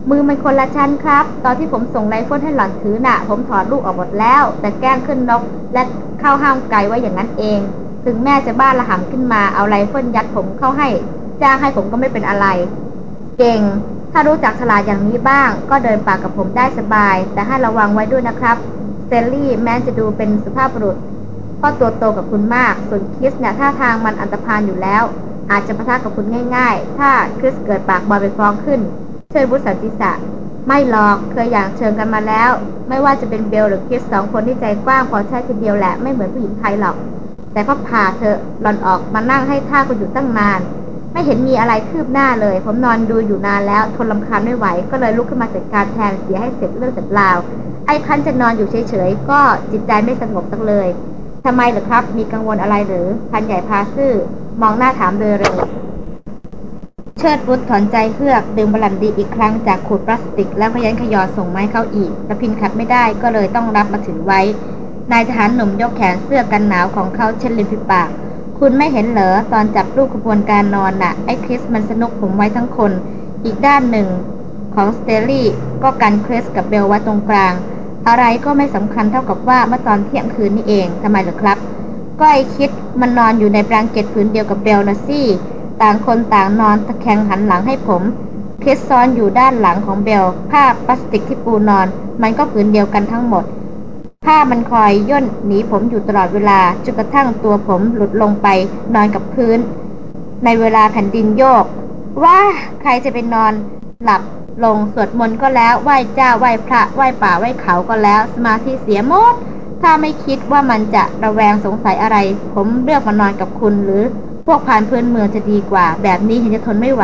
มือมันคนละชั้นครับ ตอนที่ผมส่งไรเฟิลให้หล่อนถือน่ะ ผมถอดลูกออกหมดแล้ว แต่แกล้งขึ้นนกและเข้าห้ามไกไว้อย่างนั้นเอง ถึงแม่จะบ้าระห่ำขึ้นมาเอาไรเฟิลยัดผมเข้าให้ จ้างให้ผมก็ไม่เป็นอะไร เก่ง ถ้ารู้จักฉลาดอย่างนี้บ้าง ก็เดินปากกับผมได้สบาย แต่ให้ระวังไว้ด้วยนะครับสแตนลีย์แม้จะดูเป็นสุภาพบุรุษก็ตัวโตกับคุณมาก ส่วนคริสเนี่ยท่าทางมันอันธพาลอยู่แล้ว อาจจะประทะกับคุณง่าย ๆ ถ้าคริสเกิดปากบอยไปฟ้องขึ้น เชิญบุษสันติษะไม่หรอกเคยอย่างเชิญกันมาแล้ว ไม่ว่าจะเป็นเบลหรือคริสสองคนที่ใจกว้างพอใช้ทีเดียวแหละไม่เหมือนผู้หญิงไทยหรอก แต่ก็พาเธอหล่อนออกมานั่งให้ท่าคุณอยู่ตั้งนาน ไม่เห็นมีอะไรคืบหน้าเลย ผมนอนดูอยู่นานแล้ว ทนลำคาญไม่ไหว ก็เลยลุกขึ้นมาจัดการแทนเสียให้เสร็จเรื่องเสร็จราว ไอ้คันจะนอนอยู่เฉยๆ ก็จิตใจไม่สงบสักเลยทำไมเหรอครับ มีกังวลอะไรหรือ พันใหญ่พาซื่อ มองหน้าถามโดยเร็ว เชิดฟุตถอนใจเฮือกดึงบลันดีอีกครั้งจากขวดพลาสติก แล้วพยันขยอส่งไม้เข้าอีกแต่พินขัดไม่ได้ก็เลยต้องรับมาถือไว้ นายทหารหนุ่มยกแขนเสื้อกันหนาวของเขาเช่นริมฝีปาก คุณไม่เห็นเหรอตอนจับลูกขบวนการนอนน่ะ ไอ้คริสมันสนุกผมไว้ทั้งคน อีกด้านหนึ่งของสเตลลี่ก็กันคริสกับเบลไว้ตรงกลาง อะไรก็ไม่สำคัญเท่ากับว่าเมื่อตอนเที่ยงคืนนี่เองทำไมหรอครับ ก็ไอ้คิดมันนอนอยู่ในบรางเก็ตผืนเดียวกับเบลนะซี่ ต่างคนต่างนอนตะแคงหันหลังให้ผมคิดซ้อนอยู่ด้านหลังของเบล ผ้าพลาสติกที่ปูนอน มันก็ผืนเดียวกันทั้งหมด ผ้ามันคอยย่นหนีผมอยู่ตลอดเวลาจนกระทั่งตัวผมหลุดลงไปนอนกับพื้น ในเวลาแผ่นดินโยก ว่าใครจะไปนอนหลับลงสวดมนต์ก็แล้วไหว้เจ้าไหว้พระไหว้ป่าไหว้เขาก็แล้ว สมาธิเสียหมดถ้าไม่คิดว่ามันจะระแวงสงสัยอะไร ผมเลือกมานอนกับคุณหรือ พวกพานเพื่อนเมืองจะดีกว่า แบบนี้เห็นจะทนไม่ไหว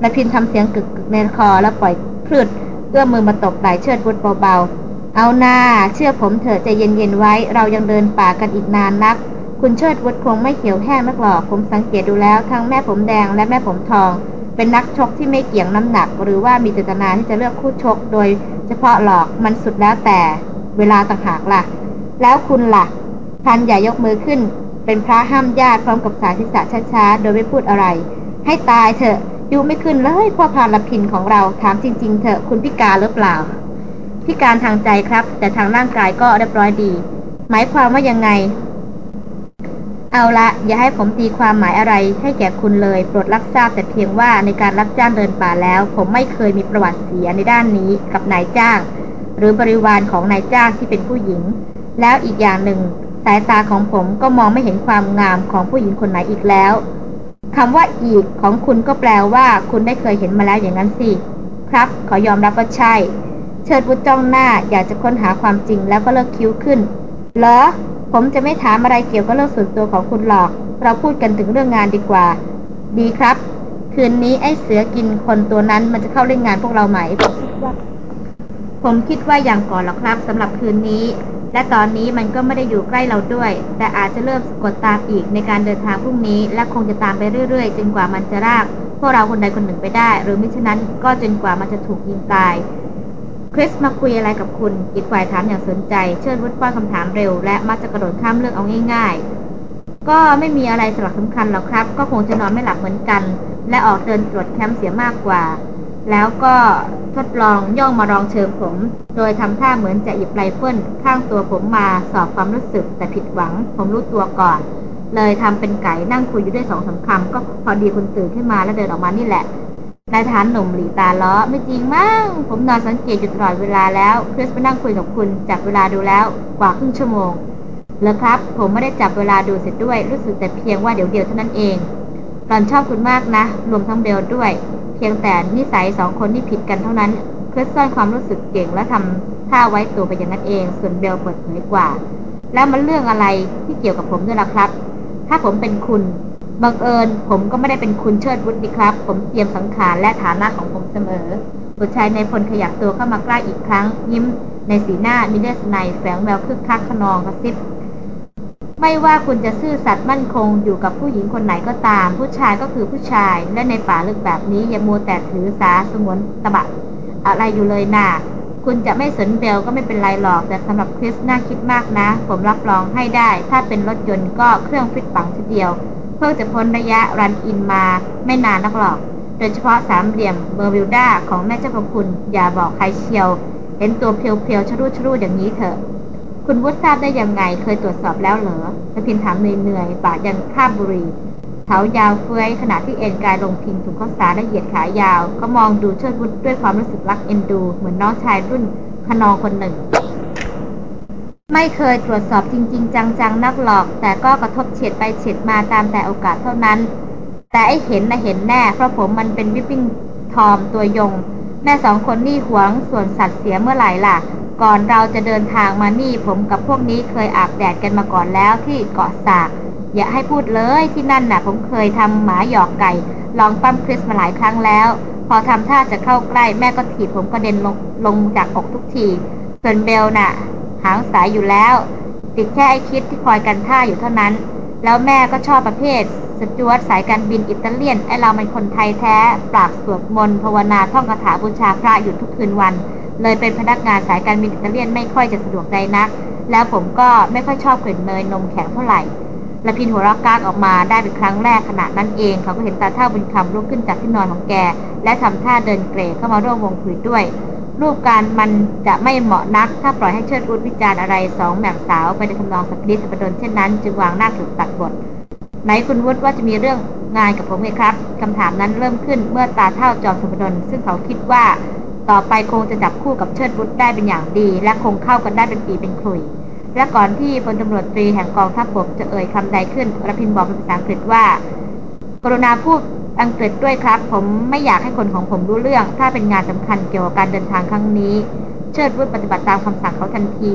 และพินทำเสียงกึกกึในคอแล้วปล่อยพลืดเอื้อมมือมาตบไหล่เชิดบุตรเบาๆ เอาหน้าเชื่อผมเถอะใจเย็นๆไว้ เรายังเดินป่ากันอีกนานนัก คุณเชิดวุฒคงไม่เขียวแห้งนักหรอก ผมสังเกตดูแล้วทั้งแม่ผมแดงและแม่ผมทอง เป็นนักชกที่ไม่เกี่ยงน้ำหนัก หรือว่ามีเจตนาที่จะเลือกคู่ชก โดย เฉพาะหลอกมันสุดแล้วแต่เวลาต่างหากล่ะ แล้วคุณล่ะพันอย่ายกมือขึ้น เป็นพระห้ามญาติพร้อมกับสายทิศช้าๆโดยไม่พูดอะไร ให้ตายเถอะยูไม่ขึ้นเลยพ่อพานละพินของเราถามจริง ๆ เถอะคุณพิการหรือเปล่า พิการทางใจครับ แต่ทางร่างกายก็เรียบร้อยดี หมายความว่ายังไง เอาละอย่าให้ผมตีความหมายอะไรให้แก่คุณเลยโปรดรับทราบแต่เพียงว่าในการรับจ้างเดินป่าแล้ว ผมไม่เคยมีประวัติเสียในด้านนี้กับนายจ้าง หรือบริวารของนายจ้างที่เป็นผู้หญิง แล้วอีกอย่างหนึ่ง สายตาของผมก็มองไม่เห็นความงามของผู้หญิงคนไหนอีกแล้วคำว่าอีกของคุณก็แปลว่า คุณได้เคยเห็นมาแล้วอย่างนั้นสิ ครับ ขอยอมรับว่าใช่ เชิดวุฒจ้องหน้าอยากจะค้นหาความจริงแล้วก็เลิกคิ้วขึ้น เหรอ ผมจะไม่ถามอะไรเกี่ยวกับเรื่องส่วนตัวของคุณหรอก เราพูดกันถึงเรื่องงานดีกว่า ดีครับ คืนนี้ไอ้เสือกินคนตัวนั้นมันจะเข้าเล่นงานพวกเราไหม ผมคิดว่าผมคิดว่าอย่างก่อนหรอกครับสำหรับคืนนี้ และตอนนี้มันก็ไม่ได้อยู่ใกล้เราด้วย แต่อาจจะเริ่มกดตามอีกในการเดินทางพรุ่งนี้ และคงจะตามไปเรื่อยๆจนกว่ามันจะรากพวกเราคนใดคนหนึ่งไปได้ หรือมิฉะนั้นก็จนกว่ามันจะถูกยิงตาย คริสมาคุยอะไรกับคุณ อีกฝ่ายถามอย่างสนใจ เชิญวุฒิป้อนคำถามเร็ว และมักจะกระโดดข้ามเรื่องเอาง่าย ๆ ก็ไม่มีอะไรสลักสำคัญหรอกครับ ก็คงจะนอนไม่หลับเหมือนกัน และออกเดินตรวจแคมป์เสียมากกว่า แล้วก็ทดลองย่องมารองเชิงผม โดยทำท่าเหมือนจะหยิบไรเฟิลข้างตัวผมมาสอบความรู้สึก แต่ผิดหวัง ผมรู้ตัวก่อน เลยทำเป็นไก่นั่งคุยอยู่ด้วยสองสาคำก็พอดีคุณตื่นขึ้นมาแล้วเดินออกมานี่แหละ นายทานหนุ่มหลีตาล้อไม่จริงมั้งผมนอนสังเกตอยู่ตลอดเวลาแล้วคริสไปนั่งคุยกับคุณจับเวลาดูแล้วกว่าครึ่งชั่วโมงเลยครับ ผมไม่ได้จับเวลาดูเสร็จด้วย รู้สึกแต่เพียงว่าเดี๋ยวเดียวเท่านั้นเองตอนชอบคุณมากนะ รวมทั้งเบลด้วย เพียงแต่นิสัยสองคนที่ผิดกันเท่านั้นเพื่อซ่อนความรู้สึกเก่งและทำท่าไว้ตัวไปอย่างนั้นเอง ส่วนเบลเปิดเผยกว่า แล้วมันเรื่องอะไรที่เกี่ยวกับผมด้วยล่ะครับ ถ้าผมเป็นคุณ บังเอิญผมก็ไม่ได้เป็นคุณเชิดวุฒิครับ ผมเตรียมสังขารและฐานะของผมเสมอบุตรชายในพลขยับตัวเข้ามาใกล้อีกครั้ง ยิ้มในสีหน้ามิเลสไนแฝงแววคึกคักขนองกระซิบไม่ว่าคุณจะซื่อสัตย์มั่นคงอยู่กับผู้หญิงคนไหนก็ตาม ผู้ชายก็คือผู้ชาย และในป่าลึกแบบนี้อย่ามัวแต่ถือสาสมวนตะบะ อะไรอยู่เลยนะ่ะคุณจะไม่สนเบลก็ไม่เป็นไรหรอก แต่สำหรับคริสน่าคิดมากนะ ผมรับรองให้ได้ ถ้าเป็นรถยนต์ก็เครื่องฟิตปังทีเดียว เพิ่งจะพ้นระยะ run-in มาไม่นานนักหรอก โดยเฉพาะสามเหลี่ยมเบอร์มิวดาของแม่เจ้าพระคุณ อย่าบอกใครเชียว เห็นตัวเพียวๆชะลูดชะลูดอย่างนี้เถอะ คุณวุฒทราบได้ยังไงเคยตรวจสอบแล้วเหรอรพินทร์ถามเหนื่อยๆปากยังคาบบุหรี่เท้ายาวเฟื้อยขณะที่เอนกายลงพิงถุงข้าวสารและเหยียดขายาว ก็มองดูเชิดวุฒด้วยความรู้สึกรักเอ็นดู เหมือนน้องชายรุ่นคะนองคนหนึ่ง ไม่เคยตรวจสอบจริง ๆ จังๆ นักหรอก แต่ก็กระทบเฉียดไปเฉียดมาตามแต่โอกาสเท่านั้น แต่ไอเห็นนะเห็นแน่ เพราะผมมันเป็นวิปปิ้งทอมตัวยง แม่สองคนนี่หวงส่วนสัตว์เสียเมื่อไหร่ล่ะ ก่อนเราจะเดินทางมานี่ผมกับพวกนี้เคยอาบแดดกันมาก่อนแล้วที่เกาะสาก อย่าให้พูดเลยที่นั่นน่ะ ผมเคยทำหมาหยอกไก่ ลองปั้มคริสมาหลายครั้งแล้ว พอทำท่าจะเข้าใกล้แม่ก็ถีบผมกระเด็นลงลงจากอกทุกทีส่วนเบลน่ะ หางสายอยู่แล้ว ติดแค่ไอคิดที่คอยกันท่าอยู่เท่านั้น แล้วแม่ก็ชอบประเภทสจวตสายการบินอิตาเลียน ไอเราเป็นคนไทยแท้ ปราบสวดมนต์ภาวนาท่องคาถาบูชาพระอยู่ทุกคืนวัน เลยเป็นพนักงานสายการบินอิตาเลียนไม่ค่อยจะสะดวกใจนัก แล้วผมก็ไม่ค่อยชอบกลิ่นเนยนมแข็งเท่าไหร่ละพินหัวรักกากออกมาได้เป็นครั้งแรกขณะนั้นเอง เขาก็เห็นตาเท่าบุญคำลุกขึ้นจากที่นอนของแก และทำท่าเดินเกรเข้ามาร่วมวงคุยด้วย รูปการมันจะไม่เหมาะนัก ถ้าปล่อยให้เชิดอุดวิจารณ์อะไรสองแม่สาวไปในทำนองสปิริสปดนเช่นนั้น จึงวางหน้าถูกตัดบท ไหนคุณวุฒิว่าจะมีเรื่องงานกับผมไหมครับคำถามนั้นเริ่มขึ้นเมื่อตาเท่าจอมสัปดนซึ่งเขาคิดว่า ต่อไปคงจะจับคู่กับเชิดบุตรได้เป็นอย่างดี และคงเข้ากันได้เป็นปีเป็นคุย และก่อนที่พลตำรวจตรีแห่งกองทัพบกจะเอ่ยคำใดขึ้นรพินบอกเป็นภาษาอังกฤษว่า กรุณาพูด อังกฤษด้วยครับ ผมไม่อยากให้คนของผมรู้เรื่อง ถ้าเป็นงานสำคัญเกี่ยวกับการเดินทางครั้งนี้ เชิดวุฒปฏิบัติตามคำสั่งเขาทันที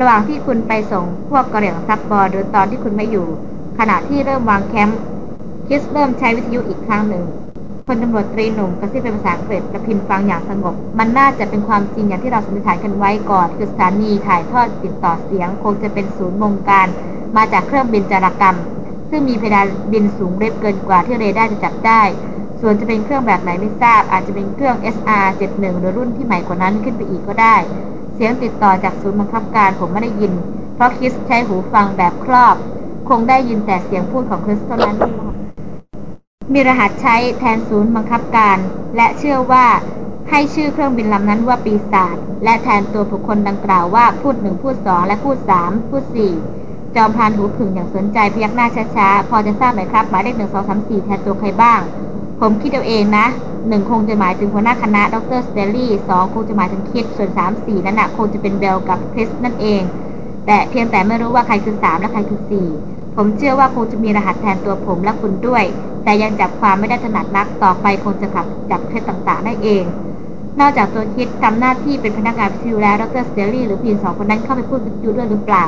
ระหว่างที่คุณไปส่งพวกกะเหรี่ยงซับบอนหรือตอนที่คุณไม่อยู่ ขณะที่เริ่มวางแคมป์คริสเริ่มใช้วิทยุอีกครั้งหนึ่งพลตำรวจตรีหนุ่มกระซิบเป็นภาษาอังกฤษรพินทร์ฟังอย่างสงบ มันน่าจะเป็นความจริงอย่างที่เราสันนิษฐานกันไว้ก่อน คือสถานีถ่ายทอดติดต่อเสียง คงจะเป็นศูนย์บงการ มาจากเครื่องบินจารกรรม ซึ่งมีเพดานบินสูงเร็บเกินกว่าที่เรดาร์จะจับได้ ส่วนจะเป็นเครื่องแบบไหนไม่ทราบ อาจจะเป็นเครื่อง SR-71 หรือรุ่นที่ใหม่กว่านั้นขึ้นไปอีกก็ได้ เสียงติดต่อจากศูนย์บังคับการผมไม่ได้ยิน เพราะคิสใช้หูฟังแบบครอบ คงได้ยินแต่เสียงพูดของคริสเท่านั้น มีรหัสใช้แทนศูนย์บังคับการ และเชื่อว่าให้ชื่อเครื่องบินลำนั้นว่าปีศาจและแทนตัวบุคคลดังกล่าวว่าพูดหนึ่งพูดสองและพูดสามพูดสี่ จอมพรานหูผึ่งอย่างสนใจพยักหน้าช้าๆ พอจะทราบไหมครับ หมายเลขหนึ่งสองสามสี่แทนตัวใครบ้าง ผมคิดเอาเองนะหนึ่งคงจะหมายถึงหัวหน้าคณะดร.สแตนลีย์สองคงจะหมายถึงคิดส่วนสามสี่นั่นนะคงจะเป็นเบลกับคริสนั่นเอง แต่เพียงแต่ไม่รู้ว่าใครคือสามและใครคือสี่ผมเชื่อว่าคงจะมีรหัสแทนตัวผมและคุณด้วย แต่ยังจับความไม่ได้ถนัดนักต่อไปคงจะขับจับเคล็ดต่างๆได้เองนอกจากตัวคิดทำหน้าที่เป็นพนักงานวิทยุแล้วดรสเตลลี่หรือพีนสองคนนั้นเข้าไปพูดวิทยุด้วยหรือเปล่า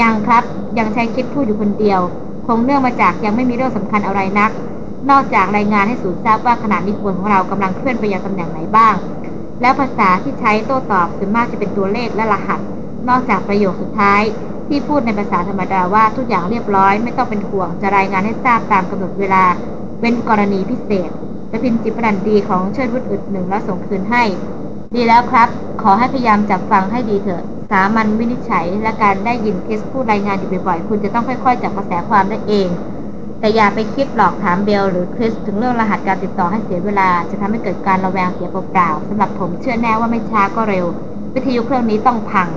ยังครับ ยังใช้คิดพูดอยู่คนเดียว คงเนื่องมาจากยังไม่มีเรื่องสำคัญอะไรนัก นอกจากรายงานให้สูนทราบว่าขณะนี้คนของเรากำลังเคลื่อนไปยังตำแหน่งไหนบ้าง แล้วภาษาที่ใช้โต้ตอบส่วนมากจะเป็นตัวเลขและรหัส นอกจากประโยคสุดท้าย ที่พูดในภาษาธรรมดาว่าทุกอย่างเรียบร้อย ไม่ต้องเป็นห่วงจะรายงานให้ทราบตามกำหนดเวลาเว้นกรณีพิเศษจะพินจิบรันดีของเชิดวุฒิอึดหนึ่งแล้วส่งคืนให้ ดีแล้วครับ ขอให้พยายามจับฟังให้ดีเถอะ สามัญวินิจฉัย และการได้ยินเคสพูดรายงานอยู่บ่อยๆ คุณจะต้องค่อยๆจับกระแสความได้เอง แต่อย่าไปคิดหลอกถามเบลหรือคริสถึงเรื่องรหัสการติดต่อให้เสียเวลา จะทำให้เกิดการระแวงเสียเปล่าๆสำหรับผมเชื่อแน่ว่าไม่ช้าก็เร็ว วิทยุเครื่องนี้ต้องพัง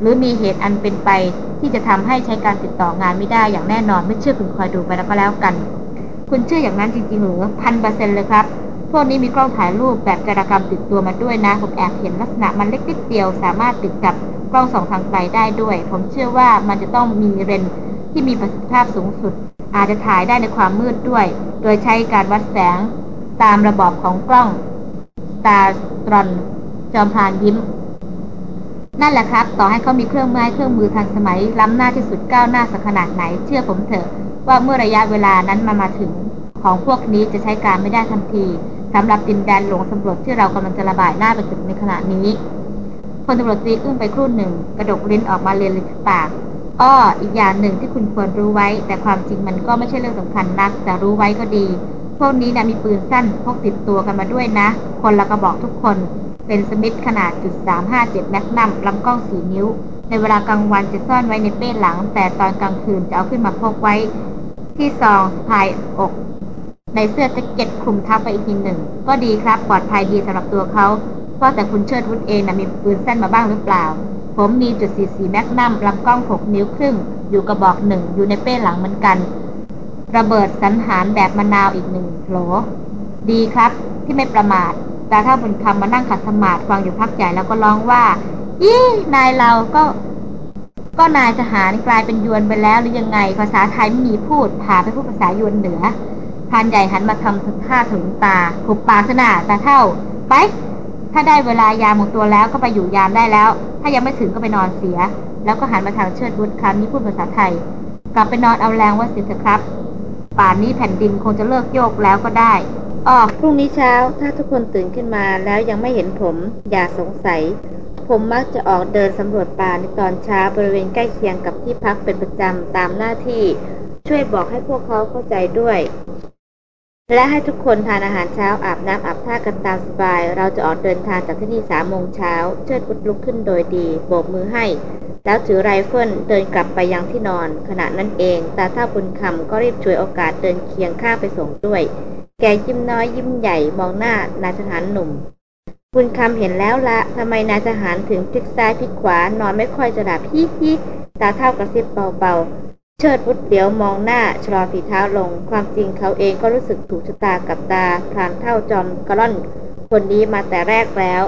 หรือมีเหตุอันเป็นไปที่จะทำให้ใช้การติดต่องานไม่ได้อย่างแน่นอนไม่เชื่อคุณคอยดูไปแล้วก็แล้วกัน คุณเชื่ออย่างนั้นจริงๆหรือพันเปอร์เซ็นต์เลยครับ พวกนี้มีกล้องถ่ายรูปแบบจารกรรมติดตัวมาด้วยนะ ผมแอบเห็นลักษณะมันเล็กนิดเดียว สามารถติดกับกล้องสองทางไกลได้ด้วย ผมเชื่อว่ามันจะต้องมีเรนที่มีประสิทธิภาพสูงสุด อาจจะถ่ายได้ในความมืดด้วย โดยใช้การวัดแสงตามระบอบของกล้อง ตาตรอนจอมพานยิ้ม นั่นแหละครับ ต่อให้เขามีเครื่องมือเครื่องมือทันสมัย ล้ำหน้าที่สุดก้าวหน้าสักขนาดไหน เชื่อผมเถอะว่าเมื่อระยะเวลานั้นมามาถึง ของพวกนี้จะใช้การไม่ได้ทันที สำหรับดินแดนหลวงสำรวจที่เรากำลังจะระบายหน้าไปถึงในขณะนี้พลตำรวจตรีอึ้งไปครู่หนึ่ง กระดกลิ้นออกมาเลียนลิ้นปากอ้ออีกอย่างหนึ่งที่คุณควรรู้ไว้ แต่ความจริงมันก็ไม่ใช่เรื่องสำคัญนัก แต่รู้ไว้ก็ดี พวกนี้นะมีปืนสั้นพกติดตัวกันมาด้วยนะ คนละกระบอกทุกคน เป็นสมิธขนาดจุดสามห้าเจ็ดแมกนัมลำกล้องสีนิ้ว ในเวลากลางวันจะซ่อนไว้ในเป้หลัง แต่ตอนกลางคืนจะเอาขึ้นมาพกไว้ ที่ซองภายอก ในเสื้อแจ็คเก็ตคลุมทับไปอีกทีหนึ่ง ก็ดีครับปลอดภัยดีสำหรับตัวเขาเพราะแต่คุณเชิดวุฒิเองนะมีปืนสั้นมาบ้างหรือเปล่า ผมมีจุด44แมกนัมลำกล้อง 6 นิ้วครึ่ง อยู่กระบอกหนึ่งอยู่ในเป้หลังเหมือนกัน ระเบิดสันหารแบบมะนาวอีกหนึ่งโหลดีครับที่ไม่ประมาทแต่ถ้าบุญคำมานั่งขัดสมาธิฟังอยู่พักใหญ่แล้วก็ร้องว่ายี่นายเราก็ ก็นายทหารกลายเป็นยวนไปแล้วหรือยังไง ภาษาไทยไม่มีพูดพาไปพูดภาษายวนเหนือ พานใหญ่หันมาทำท่าถึงตาขุบปากขนาตาเท่า ไป ถ้าได้เวลายามของตัวแล้วก็ไปอยู่ยามได้แล้ว ถ้ายังไม่ถึงก็ไปนอนเสีย แล้วก็หันมาทางเชิดบุตรคำนี้พูดภาษาไทย กลับไปนอนเอาแรงว่าสิเถอะครับ ป่านนี้แผ่นดินคงจะเลิกโยกแล้วก็ได้อ๋อพรุ่งนี้เช้าถ้าทุกคนตื่นขึ้นมาแล้วยังไม่เห็นผม อย่าสงสัย ผมมักจะออกเดินสำรวจป่าในตอนเช้าบริเวณใกล้เคียงกับที่พักเป็นประจำตามหน้าที่ ช่วยบอกให้พวกเขาเข้าใจด้วย และให้ทุกคนทานอาหารเช้าอาบน้ำอาบท่ากันตามสบาย เราจะออกเดินทางจากที่นี่สามโมงเช้า เชิดวุฒลุกขึ้นโดยดี โบกมือให้ แล้วถือไรเฟิลเดินกลับไปยังที่นอน ขณะนั้นเองตาเฒ่าบุญคำก็รีบฉวยโอกาสเดินเคียงข้างไปส่งด้วย แกยิ้มน้อยยิ้มใหญ่มองหน้านายทหารหนุ่มคุณคำเห็นแล้วละทำไมนายทหารถึงพลิกซ้ายพลิกขวานอนไม่ค่อยจะดับฮิฮิตาเท่ากระซิบเบาๆ เชิดวุฒเดียวมองหน้าชะลอฝีเท้าลง ความจริงเขาเองก็รู้สึกถูกชะตากับตาพรานเท่าจอมกระล่อน คนนี้มาแต่แรกแล้ว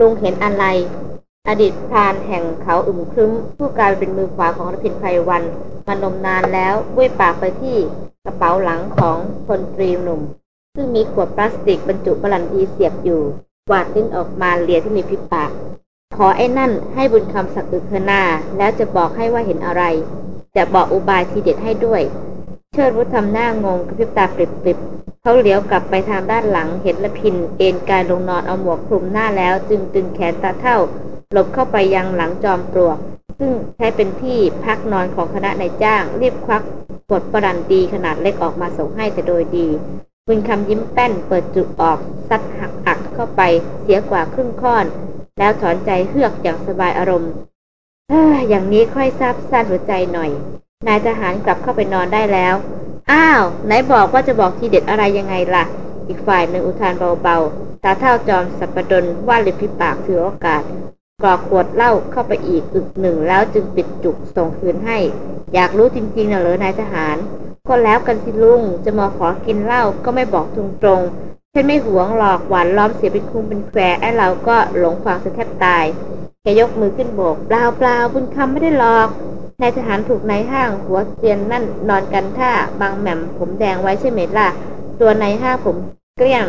ลุงเห็นอะไร อดีตพรานแห่งเขาอึมครึ้ม ผู้กลายเป็นมือขวาของรพินไพรวันมานมนานแล้วบ้วยปากไปที่กระเป๋าหลังของพลตรีหนุ่ม ซึ่งมีขวดพลาสติกบรรจุบรันดีเสียบอยู่กวาดลิ้นออกมาเลียที่มีพิปาก ขอไอ้นั่นให้บุญคำสักอึกเถนาแล้วจะบอกให้ว่าเห็นอะไร จะบอกอุบายทีเด็ดให้ด้วย เชิดวุฒทำหน้างงกระพริบตาปริบๆเขาเหลียวกลับไปทางด้านหลังเห็นละพินเอนกายลงนอนเอาหมวกคลุมหน้าแล้ว จึงตึงแขนตาเท่า หลบเข้าไปยังหลังจอมปลวก ซึ่งใช้เป็นที่พักนอนของคณะนายจ้าง รีบควักกดประดันดีขนาดเล็กออกมาส่งให้แต่โดยดีบุญคำยิ้มแป้นเปิดจุกออกซัดหักอักเข้าไปเสียกว่าครึ่งค่อน แล้วถอนใจเฮือกอย่างสบายอารมณ์อย่างนี้ค่อยซาบซ่านหัวใจหน่อย นายทหารกลับเข้าไปนอนได้แล้ว อ้าวไหนบอกว่าจะบอกทีเด็ดอะไรยังไงล่ะ อีกฝ่ายหนึ่งอุทานเบาๆ ตาเท่าจอมสัปปดนว่าลิพิปากถือโอกาสกรอกขวดเหล้าเข้าไปอีกอึกหนึ่งแล้วจึงปิดจุกส่งคืนให้ อยากรู้จริงๆนะเหรอนายทหาร ก็แล้วกันสิลุงจะมาขอกินเหล้าก็ไม่บอกตรงๆ ฉันไม่หวงหลอกหวานล้อมเสียเป็นคุ้งเป็นแควไอ้เราก็หลงฟังะแทบตาย แกยกมือขึ้นโบกเปล่าเปล่าบุญคำไม่ได้หลอกนายทหารถูกนายห้างหัวเตียนนั่นนอนกันท่าบางแหม่มผมแดงไว้ใช่ไหมล่ะ ตัวนายห้างผมเกลี้ยง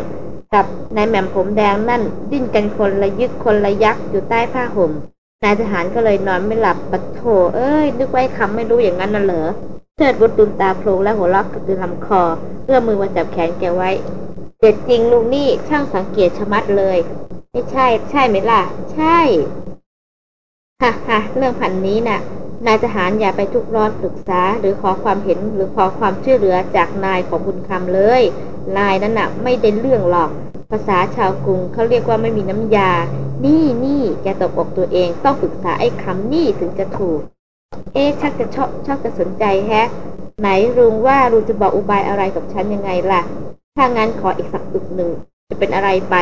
กับนายแหม่มผมแดงนั่น ดิ้นกันคนละยึกคนละยักอยู่ใต้ผ้าห่มนายทหารก็เลยนอนไม่หลับปัดโถเอ้ยนึกไว้คำไม่รู้อย่างนั้นน่ะเหรอเทิดบุตรดุมตาโพลงและหัวล็อกกระตือลำคอเอื้อมือมาจับแขนแกไว้ เด็ดจริงลุงนี่ช่างสังเกตชะมัดเลย ไม่ใช่ ใช่ไหมล่ะ ใช่ฮ่าฮ่าเรื่องพันนี้นะ่ะ นายทหารอย่าไปทุกร้อนปรึกษา หรือขอความเห็นหรือขอความช่วยเหลือจากนายของบุญคำเลย นายนั่นน่ะไม่ได้เรื่องหรอก ภาษาชาวกรุงเขาเรียกว่าไม่มีน้ำยา นี่นี่แกตกอกตัวเองต้องปรึกษาไอ้คำนี่ถึงจะถูก เอ๊ชักจะชอบชอบจะสนใจแฮะ ไหนลุงว่าลุงจะบอกอุบายอะไรกับฉันยังไงล่ะ ถ้างั้นขออีกสักอึกหนึ่ง จะเป็นอะไรไป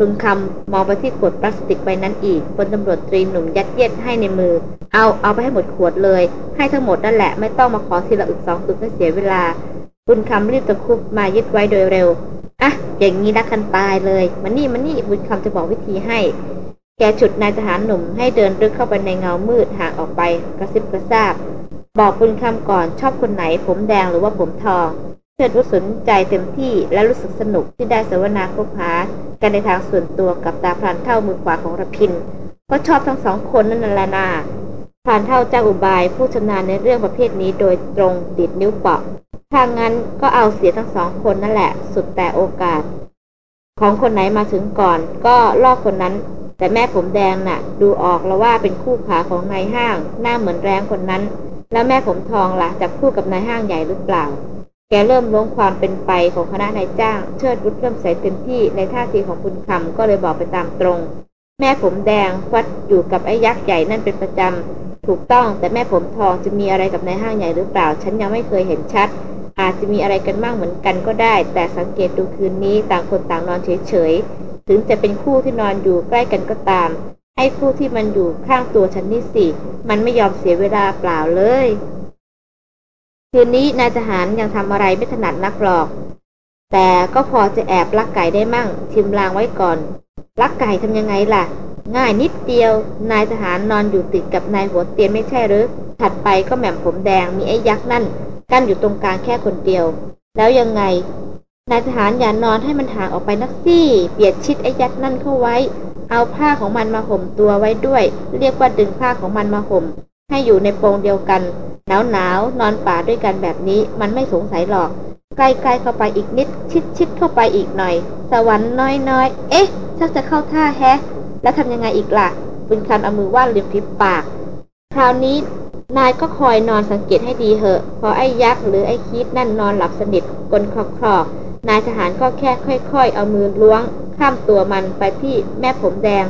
ลุงคำมองไปที่ขวดพลาสติกใบนั้นอีกพลตำรวจตรีหนุ่มยัดเยียดให้ในมือ เอาเอาไปให้หมดขวดเลย ให้ทั้งหมดนั่นแหละ ไม่ต้องมาขอทีละอึกสองอึกให้เสียเวลาบุญคำรีบตะคุบมายึดไว้โดยเร็ว อะ อย่างนี้รักกันตายเลย มันนี่มันนี่บุญคำจะบอกวิธีให้ แกฉุดนายทหารหนุ่มให้เดินลึกเข้าไปในเงามืดห่างออกไปกระซิบกระซาบ บอกบุญคำก่อนชอบคนไหน ผมแดงหรือว่าผมทองเชิดรู้สนใจเต็มที่และรู้สึกสนุกที่ได้สวนาคบหากันในทางส่วนตัวกับตาพรานเท่ามือขวาของระพิน ก็ชอบทั้งสองคนนั่นแหละนาพรานเท่าเจ้าอุบายผู้ชำนาญในเรื่องประเภทนี้โดยตรงดิดนิ้วเปาะถ้างั้นก็เอาเสียทั้งสองคนนั่นแหละ สุดแต่โอกาส ของคนไหนมาถึงก่อน ก็ลอกคนนั้น แต่แม่ผมแดงน่ะ ดูออกแล้วว่าเป็นคู่ขาของนายห้าง หน้าเหมือนแรงคนนั้น แล้วแม่ผมทองละ่ะจะคู่กับนายห้างใหญ่หรือเปล่า แกเริ่มล้วงความเป็นไปของคณะนายจ้าง เชิดวุฒเริ่มใส่เต็มที่ในท่าทีของคุณคำก็เลยบอกไปตามตรง แม่ผมแดงฟัดอยู่กับไอ้ยักษ์ใหญ่นั่นเป็นประจำถูกต้องแต่แม่ผมทองจะมีอะไรกับนายห้างใหญ่หรือเปล่า ฉันยังไม่เคยเห็นชัด อาจจะมีอะไรกันบ้างเหมือนกันก็ได้ แต่สังเกตดูคืนนี้ต่างคนต่างนอนเฉยๆ ถึงจะเป็นคู่ที่นอนอยู่ใกล้กันก็ตามไอ้คู่ที่มันอยู่ข้างตัวฉันนี่สิ มันไม่ยอมเสียเวลาเปล่าเลย คืนนี้นายทหารยังทำอะไรไม่ถนัดนักหรอก แต่ก็พอจะแอบลักไก่ได้มั่ง ชิมลางไว้ก่อน ลักไก่ทำยังไงล่ะ ง่ายนิดเดียว นายทหารนอนอยู่ติดกับนายหัวเตียนไม่ใช่หรือ ถัดไปก็แหม่มผมแดงมีไอ้ยักษ์นั่น กั้นอยู่ตรงกลางแค่คนเดียว แล้วยังไง นายทหารอย่านอนให้มันห่างออกไปนักซี่เบียดชิดไอ้ยักษ์นั่นเข้าไว้ เอาผ้าของมันมาห่มตัวไว้ด้วย เรียกว่าดึงผ้าของมันมาห่ม ให้อยู่ในโปรงเดียวกัน หนาวหนาวนอนป่าด้วยกันแบบนี้ มันไม่สงสัยหรอก ใกล้ๆเข้าไปอีกนิด ชิดๆเข้าไปอีกหน่อย สวรรค์น้อยๆ เอ๊ะชักจะเข้าท่าแฮะ แล้วทำยังไงอีกล่ะบุญคันเอามือว่านริมฝีปาก คราวนี้นายก็คอยนอนสังเกตให้ดีเหอะ พอไอ้ยักษ์หรือไอ้คิดนั่นนอนหลับสนิทกลนคลอกๆ นายทหารก็แค่ค่อย ๆ เอามือล้วง ข้ามตัวมันไปที่แม่ผมแดง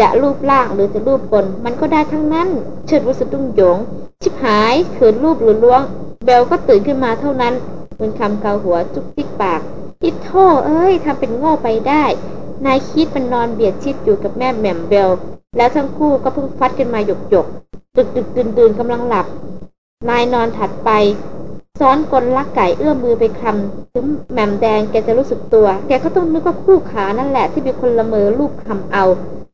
จะรูปร่างหรือจะรูปบน มันก็ได้ทั้งนั้น เชิดวุสดุ้งโยง ชิบหายเขินรูปหรือล้วง เบลก็ตื่นขึ้นมาเท่านั้นมันคำเกาหัวจุกจิกปากอิโท่เอ้ยทำเป็นโง่ไปได้ นายคิดมันนอนเบียดชิดอยู่กับแม่แหม่มเบล แล้วทั้งคู่ก็เพิ่งฟัดกันมาหยกหยกดึกดึกดื่นดื่นกำลังหลับ นายนอนถัดไป ซ้อนกลลักไก่เอื้อมมือไปคำถึงแหม่มแดงแกจะรู้สึกตัว แกก็ต้องนึกว่าคู่ขานั่นแหละที่มีคนละเมอลูกคำเอา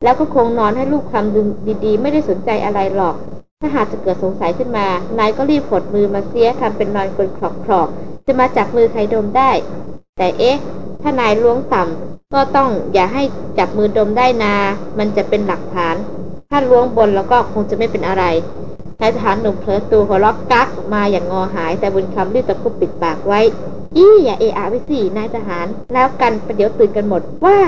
แล้วก็คงนอนให้ลูกความดึงดีๆ ไม่ได้สนใจอะไรหรอก ถ้าหากจะเกิดสงสัยขึ้นมา นายก็รีบผดมือมาเสียทำเป็นนอนกลนคลอกๆจะมาจับมือใครดมได้ แต่เอ๊ะ ถ้านายล้วงต่ก็ต้องอย่าให้จับมือดมได้นา มันจะเป็นหลักฐาน ถ้าล้วงบนแล้วก็คงจะไม่เป็นอะไร นายทหารหนุ่มเพลอตัวหัวล็อกกักมาอย่างงอหาย แต่บุญคำรีบตะคุบปิดปากไว้ อี้อย่าเอะอะไปสินายทหาร แล้วกันประเดี๋ยวตื่นกันหมดว่า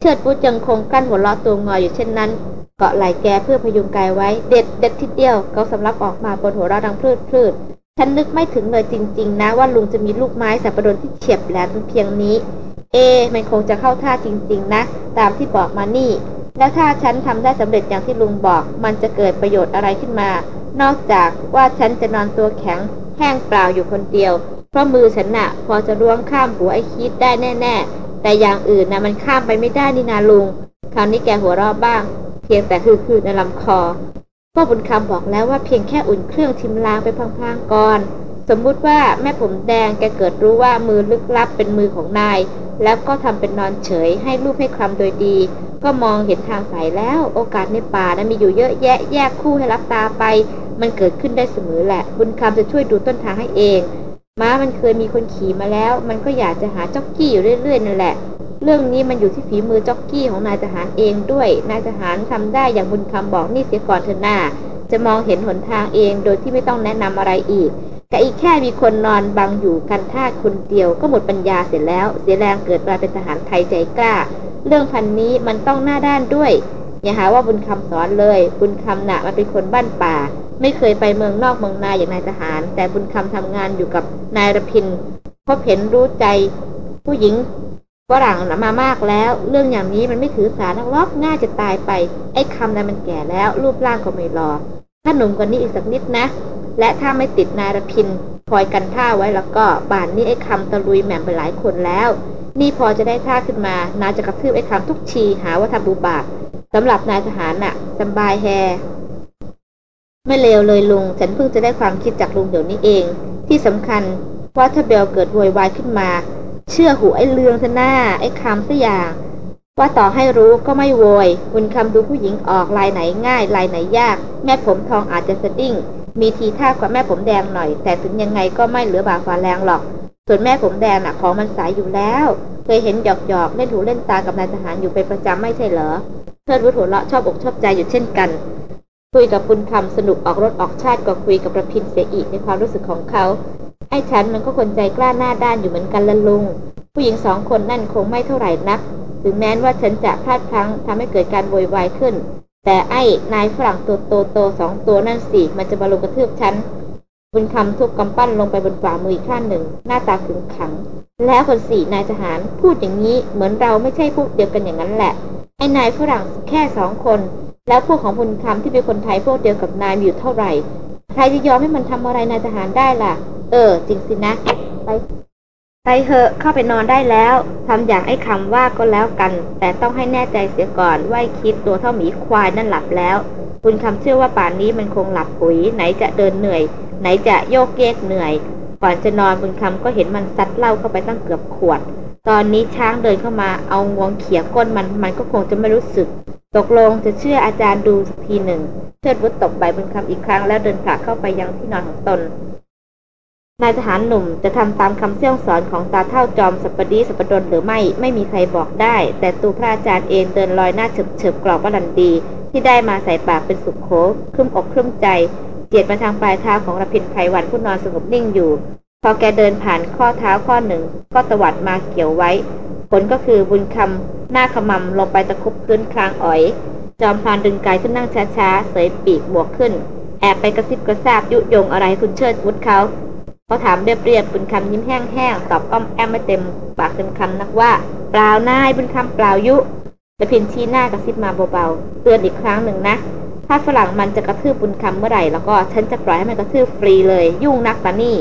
เชิดปุยังคงกั้นหัวเราะตัวงออยู่เช่นนั้น เกาะไหล่แกเพื่อพยุงกายไว้ เด็ดเด็ดทีเดียวเขาสำลักออกมาบนหัวเราะดังพลืดพลืดฉันนึกไม่ถึงเลยจริง ๆ นะว่าลุงจะมีลูกไม้สับปะรดที่เฉียบแหลมเพียงนี้ เอ มันคงจะเข้าท่าจริง ๆ นะ ตามที่บอกมานี่ แล้วถ้าฉันทำได้สำเร็จอย่างที่ลุงบอก มันจะเกิดประโยชน์อะไรขึ้นมา นอกจากว่าฉันจะนอนตัวแข็งแห้งเปล่าอยู่คนเดียว เพราะมือฉันน่ะ พอจะร่วงข้ามหัวไอ้คิดได้แน่ ๆ แต่อย่างอื่นนะมันข้ามไปไม่ได้นี่นาลุง คราวนี้แกหัวราะบ้าง เพียงแต่คือๆในลำคอก็บุญคำบอกแล้วว่าเพียงแค่อุ่นเครื่องชิมล้างไปพลางๆก่อน สมมุติว่าแม่ผมแดงแกเกิดรู้ว่ามือลึกลับเป็นมือของนาย แล้วก็ทำเป็นนอนเฉย ให้รูปให้คลำโดยดี ก็มองเห็นทางสายแล้ว โอกาสในป่านะมีอยู่เยอะแยะแยกคู่ให้รับตาไป มันเกิดขึ้นได้เสมอแหละ บุญคำจะช่วยดูต้นทางให้เอง ม้ามันเคยมีคนขี่มาแล้ว มันก็อยากจะหาจ็อกกี้อยู่เรื่อยๆนั่นแหละ เรื่องนี้มันอยู่ที่ฝีมือจ็อกกี้ของนายทหารเองด้วย นายทหารทำได้อย่างบุญคำบอกนี่เสียก่อนเถอะหน้าจะมองเห็นหนทางเองโดยที่ไม่ต้องแนะนำอะไรอีก แต่อีกแค่มีคนนอนบังอยู่กันท่าคนเดียวก็หมดปัญญาเสร็จแล้ว เสียแรงเกิดมาเป็นทหารไทยใจกล้า เรื่องพันนี้มันต้องหน้าด้านด้วย อย่าหาว่าบุญคำสอนเลย บุญคำน่ะมันเป็นคนบ้านป่า ไม่เคยไปเมืองนอกเมืองนาอย่างนายทหาร แต่บุญคำทำงานอยู่กับนายรพินพบเห็นรู้ใจผู้หญิงฝรั่งมามากแล้ว เรื่องอย่างนี้มันไม่ถือสานักล็อกง่ายจะตายไป ไอ้คำนั้นมันแก่แล้ว รูปร่างก็ไม่รอถ้าหนุ่มกว่านี้อีกสักนิดนะ และถ้าไม่ติดนายรพินคอยกันท่าไว้แล้วก็ป่านนี้ไอ้คำตะลุยแหม่มไปหลายคนแล้ว นี่พอจะได้ท่าขึ้นมา นาจะกระทืบไอ้คำทุกชีหาว่าทำบุบาปสำหรับนายทหารน่ะสบายแฮไม่เลวเลยลุง ฉันเพิ่งจะได้ความคิดจากลุงเดี๋ยวนี้เอง ที่สำคัญว่าถ้าเบลเกิดโวยวายขึ้นมา เชื่อหูไอ้เลืองซะหน้า ไอ้คำซะอย่าง ว่าต่อให้รู้ก็ไม่โวย คุณคำดูผู้หญิงออกลายไหนง่ายลายไหนยาก แม่ผมทองอาจจะสะดิ้ง มีทีท่ากว่าแม่ผมแดงหน่อย แต่ถึงยังไงก็ไม่เหลือบาฟ้าแรงหรอก ส่วนแม่ผมแดงน่ะของมันสายอยู่แล้ว เคยเห็นหยอกหยอกเล่นหูเล่นตากับนายทหารอยู่เป็นประจำไม่ใช่เหรอเทิดวุฒหัวเราะชอบอกชอบใจอยู่เช่นกัน คุยกับบุญคำสนุกออกรถออกชาติก็คุยกับประพินเสียอีกในความรู้สึกของเขา ไอ้ฉันมันก็คนใจกล้าหน้าด้านอยู่เหมือนกันละลุง ผู้หญิงสองคนนั่นคงไม่เท่าไหร่นัก ถึงแม้ว่าฉันจะพลาดพลั้งทำให้เกิดการโวยวายขึ้น แต่ไอ้นายฝรั่งตัวโตโตๆสองตัวนั่นสิมันจะมาลงกระทืบฉันบุญคำทุบกำปั้นลงไปบนฝ่ามืออีกข้างหนึ่ง หน้าตาขึงขัง แล้วคนสี่นายทหารพูดอย่างนี้เหมือนเราไม่ใช่พวกเดียวกันอย่างนั้นแหละ ไอ้นายฝรั่งแค่สองคน แล้วพวกของบุญคำที่เป็นคนไทยพวกเดียวกับนายอยู่เท่าไหร่ ใครจะยอมให้มันทำอะไรนายทหารได้ล่ะ เออ จริงสินะ ไป ไปเหอะเข้าไปนอนได้แล้วทำอย่างไอ้คำว่าก็แล้วกัน แต่ต้องให้แน่ใจเสียก่อนว่าไอ้คิดตัวเท่าหมีควายนั่นหลับแล้ว คุณคำเชื่อว่าป่านนี้มันคงหลับปุ๋ย ไหนจะเดินเหนื่อย ไหนจะโยกเยกเหนื่อย ก่อนจะนอนบุญคำก็เห็นมันซัดเหล้าเข้าไปตั้งเกือบขวด ตอนนี้ช้างเดินเข้ามาเอางวงเขี่ยก้นมันมันก็คงจะไม่รู้สึก ตกลงจะเชื่ออาจารย์ดูสักทีหนึ่ง เชิดวุฒตบใบบุญคำอีกครั้งแล้วเดินผลักเข้าไปยังที่นอนของตน นายทหารหนุ่มจะทำตามคำเสี่ยงสอนของตาเท่าจอมสัปปดีสัปปดนหรือไม่ไม่มีใครบอกได้ แต่ตัวพระอาจารย์เองเดินลอยหน้าเฉิบเฉิบกรอบวรันดี ที่ได้มาใส่ปากเป็นสุขโขครึ่มอกครึ่มใจเจียดมาทางปลายเท้าของรพินไพรวันผู้นอนสงบนิ่งอยู่ พอแกเดินผ่านข้อเท้าข้อหนึ่ง ก็ตวัดมาเกี่ยวไว้ ผลก็คือบุญคำหน้าขมำลงไปตะคุบพื้นคลางอ๋อย จอมพานดึงกายขึ้นนั่งช้าๆเสยปีกบวกขึ้น แอบไปกระซิบกระซาบยุยงอะไรคุณเชิดวุฒเขา เขาถามเรียบๆบุญคำยิ้มแห้งๆตอบอ้อมแอมไม่เต็มปากเต็มคำนักว่า เปล่านายบุญคำเปล่ายุแต่พินชี้หน้ากระซิบมาเบาๆเตือนอีกครั้งหนึ่งนะ ถ้าฝรั่งมันจะกระทืบบุญคำเมื่อไหร่แล้วก็ฉันจะปล่อยให้มันกระทืบฟรีเลย ยุ่งนักปะนี่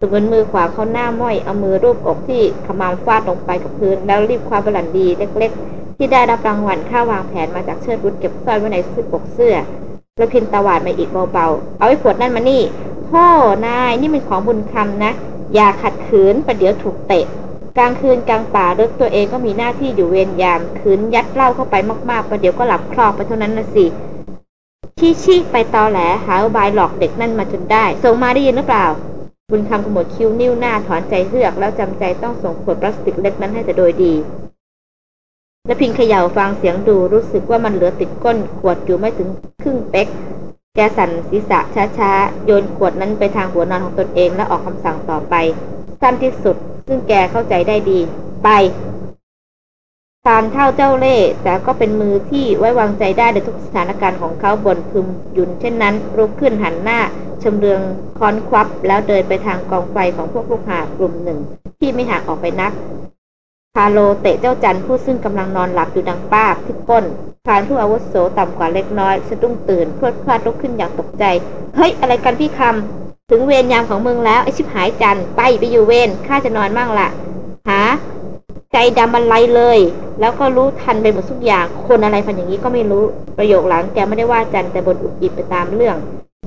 สมนมือขวาเข้าหน้าม้อยเอามือรูปอกที่ขมามฟาดลงไปกับพื้น แล้วรีบคว้าบลันดีเล็ก ๆ ที่ได้รับรางวัลค่าวางแผนมาจากเชิดวุฒเก็บซ่อนไว้ในสื้อปกเสื้อ แล้วพินตวาดมาอีกเบาๆ เอาไอ้ขวดนั่นมานี่ พ่อนายนี่เป็นของบุญคำนะ อย่าขัดขืนประเดี๋ยวถูกเตะ กลางคืนกลางป่าเลิกตัวเองก็มีหน้าที่อยู่เวรยาม ขืนยัดเหล้าเข้าไปมากๆประเดี๋ยวก็หลับคลอกไปเท่านั้นนะสิชี้ชี้ไปตอแหลหาบายหลอกเด็กนั่นมาจนได้ ส่งมาได้ยินหรือเปล่า บุญคำขมวดคิ้วนิ้วหน้าถอนใจเฮือก แล้วจำใจต้องส่งขวดพลาสติกเล็กนั้นให้แต่โดยดีและพิงเขย่าฟังเสียงดูรู้สึกว่ามันเหลือติดก้นขวดอยู่ไม่ถึงครึ่งเป๊ก แกสั่นศีรษะช้าๆ โยนขวดนั้นไปทางหัวนอนของตนเองและออกคำสั่งต่อไป สั้นที่สุด ซึ่งแกเข้าใจได้ดี ไปทานเท่าเจ้าเล่แต่ก็เป็นมือที่ไว้วางใจได้ในทุกสถานการณ์ของเขาบนพึมยุนเช่นนั้นรุกขึ้นหันหน้าชมเรืองคอนควับ แล้วเดินไปทางกองไฟของพวกลูกหากลุ่มหนึ่ง ที่ไม่ห่างออกไปนัก พาโลเตะเจ้าจันผู้ซึ่งกำลังนอนหลับอยู่ดังป้าที่ก้นพานผู้อาวุโสต่ำกว่าเล็กน้อยสะดุ้งตื่นพรวดพลาดลุกขึ้นอย่างตกใจ เฮ้ย อะไรกันพี่คำ ถึงเวรยามของมึงแล้ว ไอชิบหายจัน ไปไปอยู่เวรข้าจะนอนมั่งละหาใจดำมันไรเลย แล้วก็รู้ทันไปหมดทุกอย่าง คนอะไรพันอย่างนี้ก็ไม่รู้ประโยคหลังแกไม่ได้ว่าจันแต่บนอุบอิบไปตามเรื่อง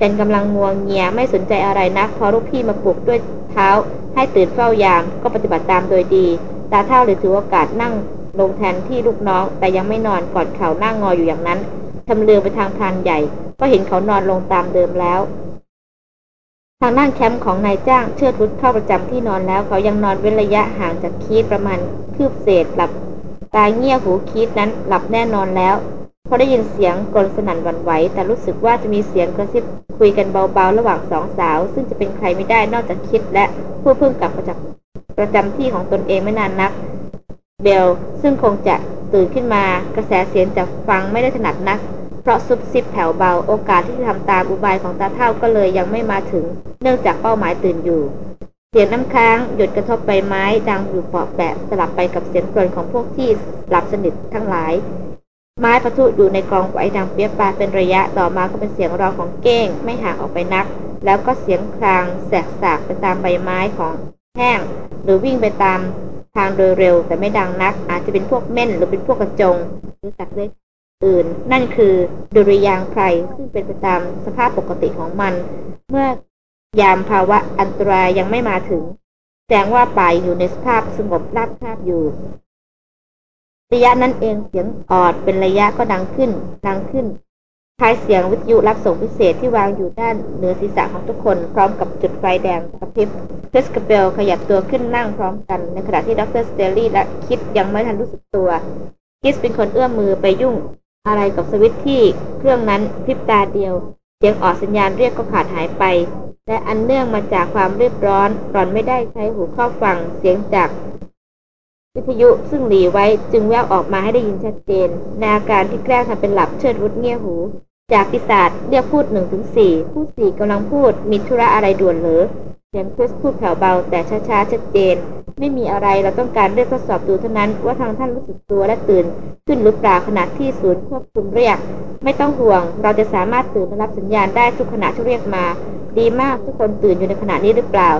จันกำลังงัวงเงียไม่สนใจอะไรนักพอลูกพี่มาปลุกด้วยเท้า ให้ตื่นเฝ้ายามก็ปฏิบัติตามโดยดี ตาเท่าเลยถือโอกาสนั่งลงแทนที่ลูกน้อง แต่ยังไม่นอนกอดเข่านั่งงออยู่อย่างนั้นทำเลือไปทางพานใหญ่ ก็เห็นเขานอนลงตามเดิมแล้ว ทางด้านแคมป์ของนายจ้างเชื่อทุดเข้าประจำที่นอนแล้ว เขายังนอนเว้นระยะห่างจากคีดประมาณคืบเศษหลับ ตาเงี่ยหูคีดนั้นหลับแน่นอนแล้วพอได้ยินเสียงกลสนั่นวันไหว แต่รู้สึกว่าจะมีเสียงกระซิบคุยกันเบาๆ ระหว่างสองสาว ซึ่งจะเป็นใครไม่ได้นอกจากคิดและผู้เพิ่งกลับมาจาก ประจำที่ของตนเองไม่นานนัก เบลซึ่งคงจะตื่นขึ้นมากระแสเสียงจากฟังไม่ได้ถนัดนัก เพราะซุบซิบแถวเบาโอกาสที่จะทำตามอุบายของตาเท่าก็เลยยังไม่มาถึง เนื่องจากเป้าหมายตื่นอยู่ เสียงน้ำค้างหยดกระทบใบไม้ดังอยู่เปาะแปะสลับไปกับเสียงกรนของพวกที่หลับสนิททั้งหลาย ไม้ประทุอยู่ในกองไฟดังเปียปาเป็นระยะต่อมาก็เป็นเสียงร้องของเก้งไม่ห่างออกไปนัก แล้วก็เสียงครางแสกสากไปตามใบไม้ของ แห้ง หรือวิ่งไปตามทางโดยเร็วแต่ไม่ดังนัก อาจจะเป็นพวกเม่นหรือเป็นพวกกระจง หรือสัตว์เล็กอื่น นั่นคือดุริยางไพรซึ่งเป็นไปตามสภาพปกติของมัน เมื่อยามภาวะอันตรายยังไม่มาถึง แสดงว่าป่าอยู่ในสภาพสงบราบคาบอยู่ระยะนั้นเองเสียงออดเป็นระยะก็ดังขึ้น ดังขึ้น คล้ายเสียงวิทยุรับส่งพิเศษที่วางอยู่ด้านเหนือศีรษะของทุกคน พร้อมกับจุดไฟแดงกระพริบคริสกับเบลขยับตัวขึ้นนั่งพร้อมกัน ในขณะที่ดรสเตลลี่และคิดยังไม่ทันรู้สึกตัวคิสเป็นคนเอื้อมมือไปยุ่งอะไรกับสวิตที่เครื่องนั้นพริบตาเดียวเสียงออกสัญญาณเรียกก็ขาดหายไป และอันเนื่องมาจากความรีบร้อนรอนไม่ได้ใช้หูเข้าฟังเสียงจากวิทยุซึ่งหลีไว้จึงแววออกมาให้ได้ยินชัดเจนในอาการที่แกล้งทำเป็นหลับเชิดรุดเงี่ยหู จากปีศาจเรียกพูดหนึ่งถึงสี่ผู้สี่กำลังพูดมีธุระอะไรด่วนหรือเสียงคริสพูดแผ่วเบาแต่ช้าๆชัดเจน ไม่มีอะไรเราต้องการเรียกทดสอบดูเท่านั้นว่าทางท่านรู้สึกตัวและตื่น ขึ้นหรือเปล่าขณะที่ศูนย์ควบคุมเรียก ไม่ต้องห่วง เราจะสามารถตื่นรับสัญญาณได้ทุกขณะที่เรียกมา ดีมากทุกคนตื่นอยู่ในขณะนี้หรือเปล่า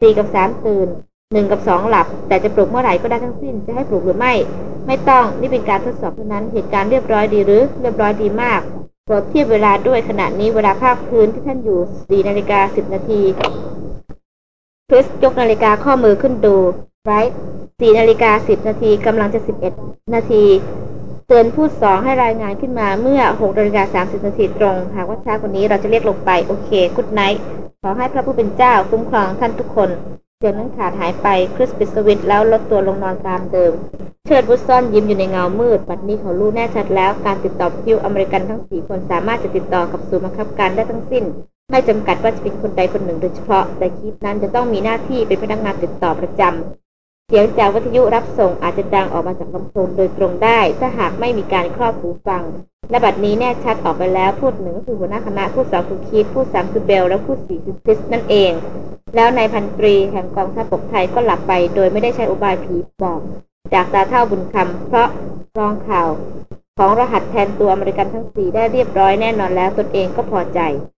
สี่กับสามตื่นหนึ่งกับสองหลับ แต่จะปลุกเมื่อไหร่ก็ได้ทั้งสิ้นจะให้ปลุกหรือไม่ ไม่ต้องนี่เป็นการทดสอบเท่านั้นเหตุการณ์เรียบร้อยดีหรือ เรียบร้อยดีมาก รดเทียบเวลาด้วยขณะนี้เวลาภาคพื้นที่ท่านอยู่ 4 นาฬิกา 10 นาทีคริสยกนาฬิกาข้อมือขึ้นดูไรท์4นาฬิกา 10 นาทีกำลังจะ 11 นาทีเตือนพูดสองให้รายงานขึ้นมาเมื่อ6นาฬิกา 30 นาทีตรง หากว่าช้ากว่านี้เราจะเรียกลงไป โอเคกุดไนท์ขอให้พระผู้เป็นเจ้าคุ้มครองท่านทุกคน เสียงนั้นขาดหายไปคริสปิสวิตแล้วลดตัวลงนอนตามเดิม เชิดวุฒซ่อนยิ้มอยู่ในเงามืดปัดนี้เขารู้แน่ชัดแล้วการติดต่อคิวอเมริกันทั้งสี่คนสามารถจะติดต่อกับศูนย์บังคับการได้ทั้งสิ้น ไม่จำกัดว่าจะเป็นคนใดคนหนึ่งโดยเฉพาะ แต่คิดนั้นจะต้องมีหน้าที่เป็นพนักงานติดต่อประจำ เสียงจากวิทยุรับส่งอาจจะดังออกมาจากลำโพงโดยตรงได้ ถ้าหากไม่มีการครอบหูฟังและบัดนี้แน่ชัดออกไปแล้วพูดหนึ่งก็คือหัวหน้าคณะพูดสองคือคิดพูดสามคือเบลและพูดสี่คือคริสนั่นเอง แล้วนายพันตรีแห่งกองทัพบกไทยก็หลับไป โดยไม่ได้ใช้อุบายผีบอกจากตาเท่าบุญคำเพราะรองข่าว ของรหัสแทนตัวอเมริกันทั้งสี่ได้เรียบร้อยแน่นอนแล้วตนเองก็พอใจ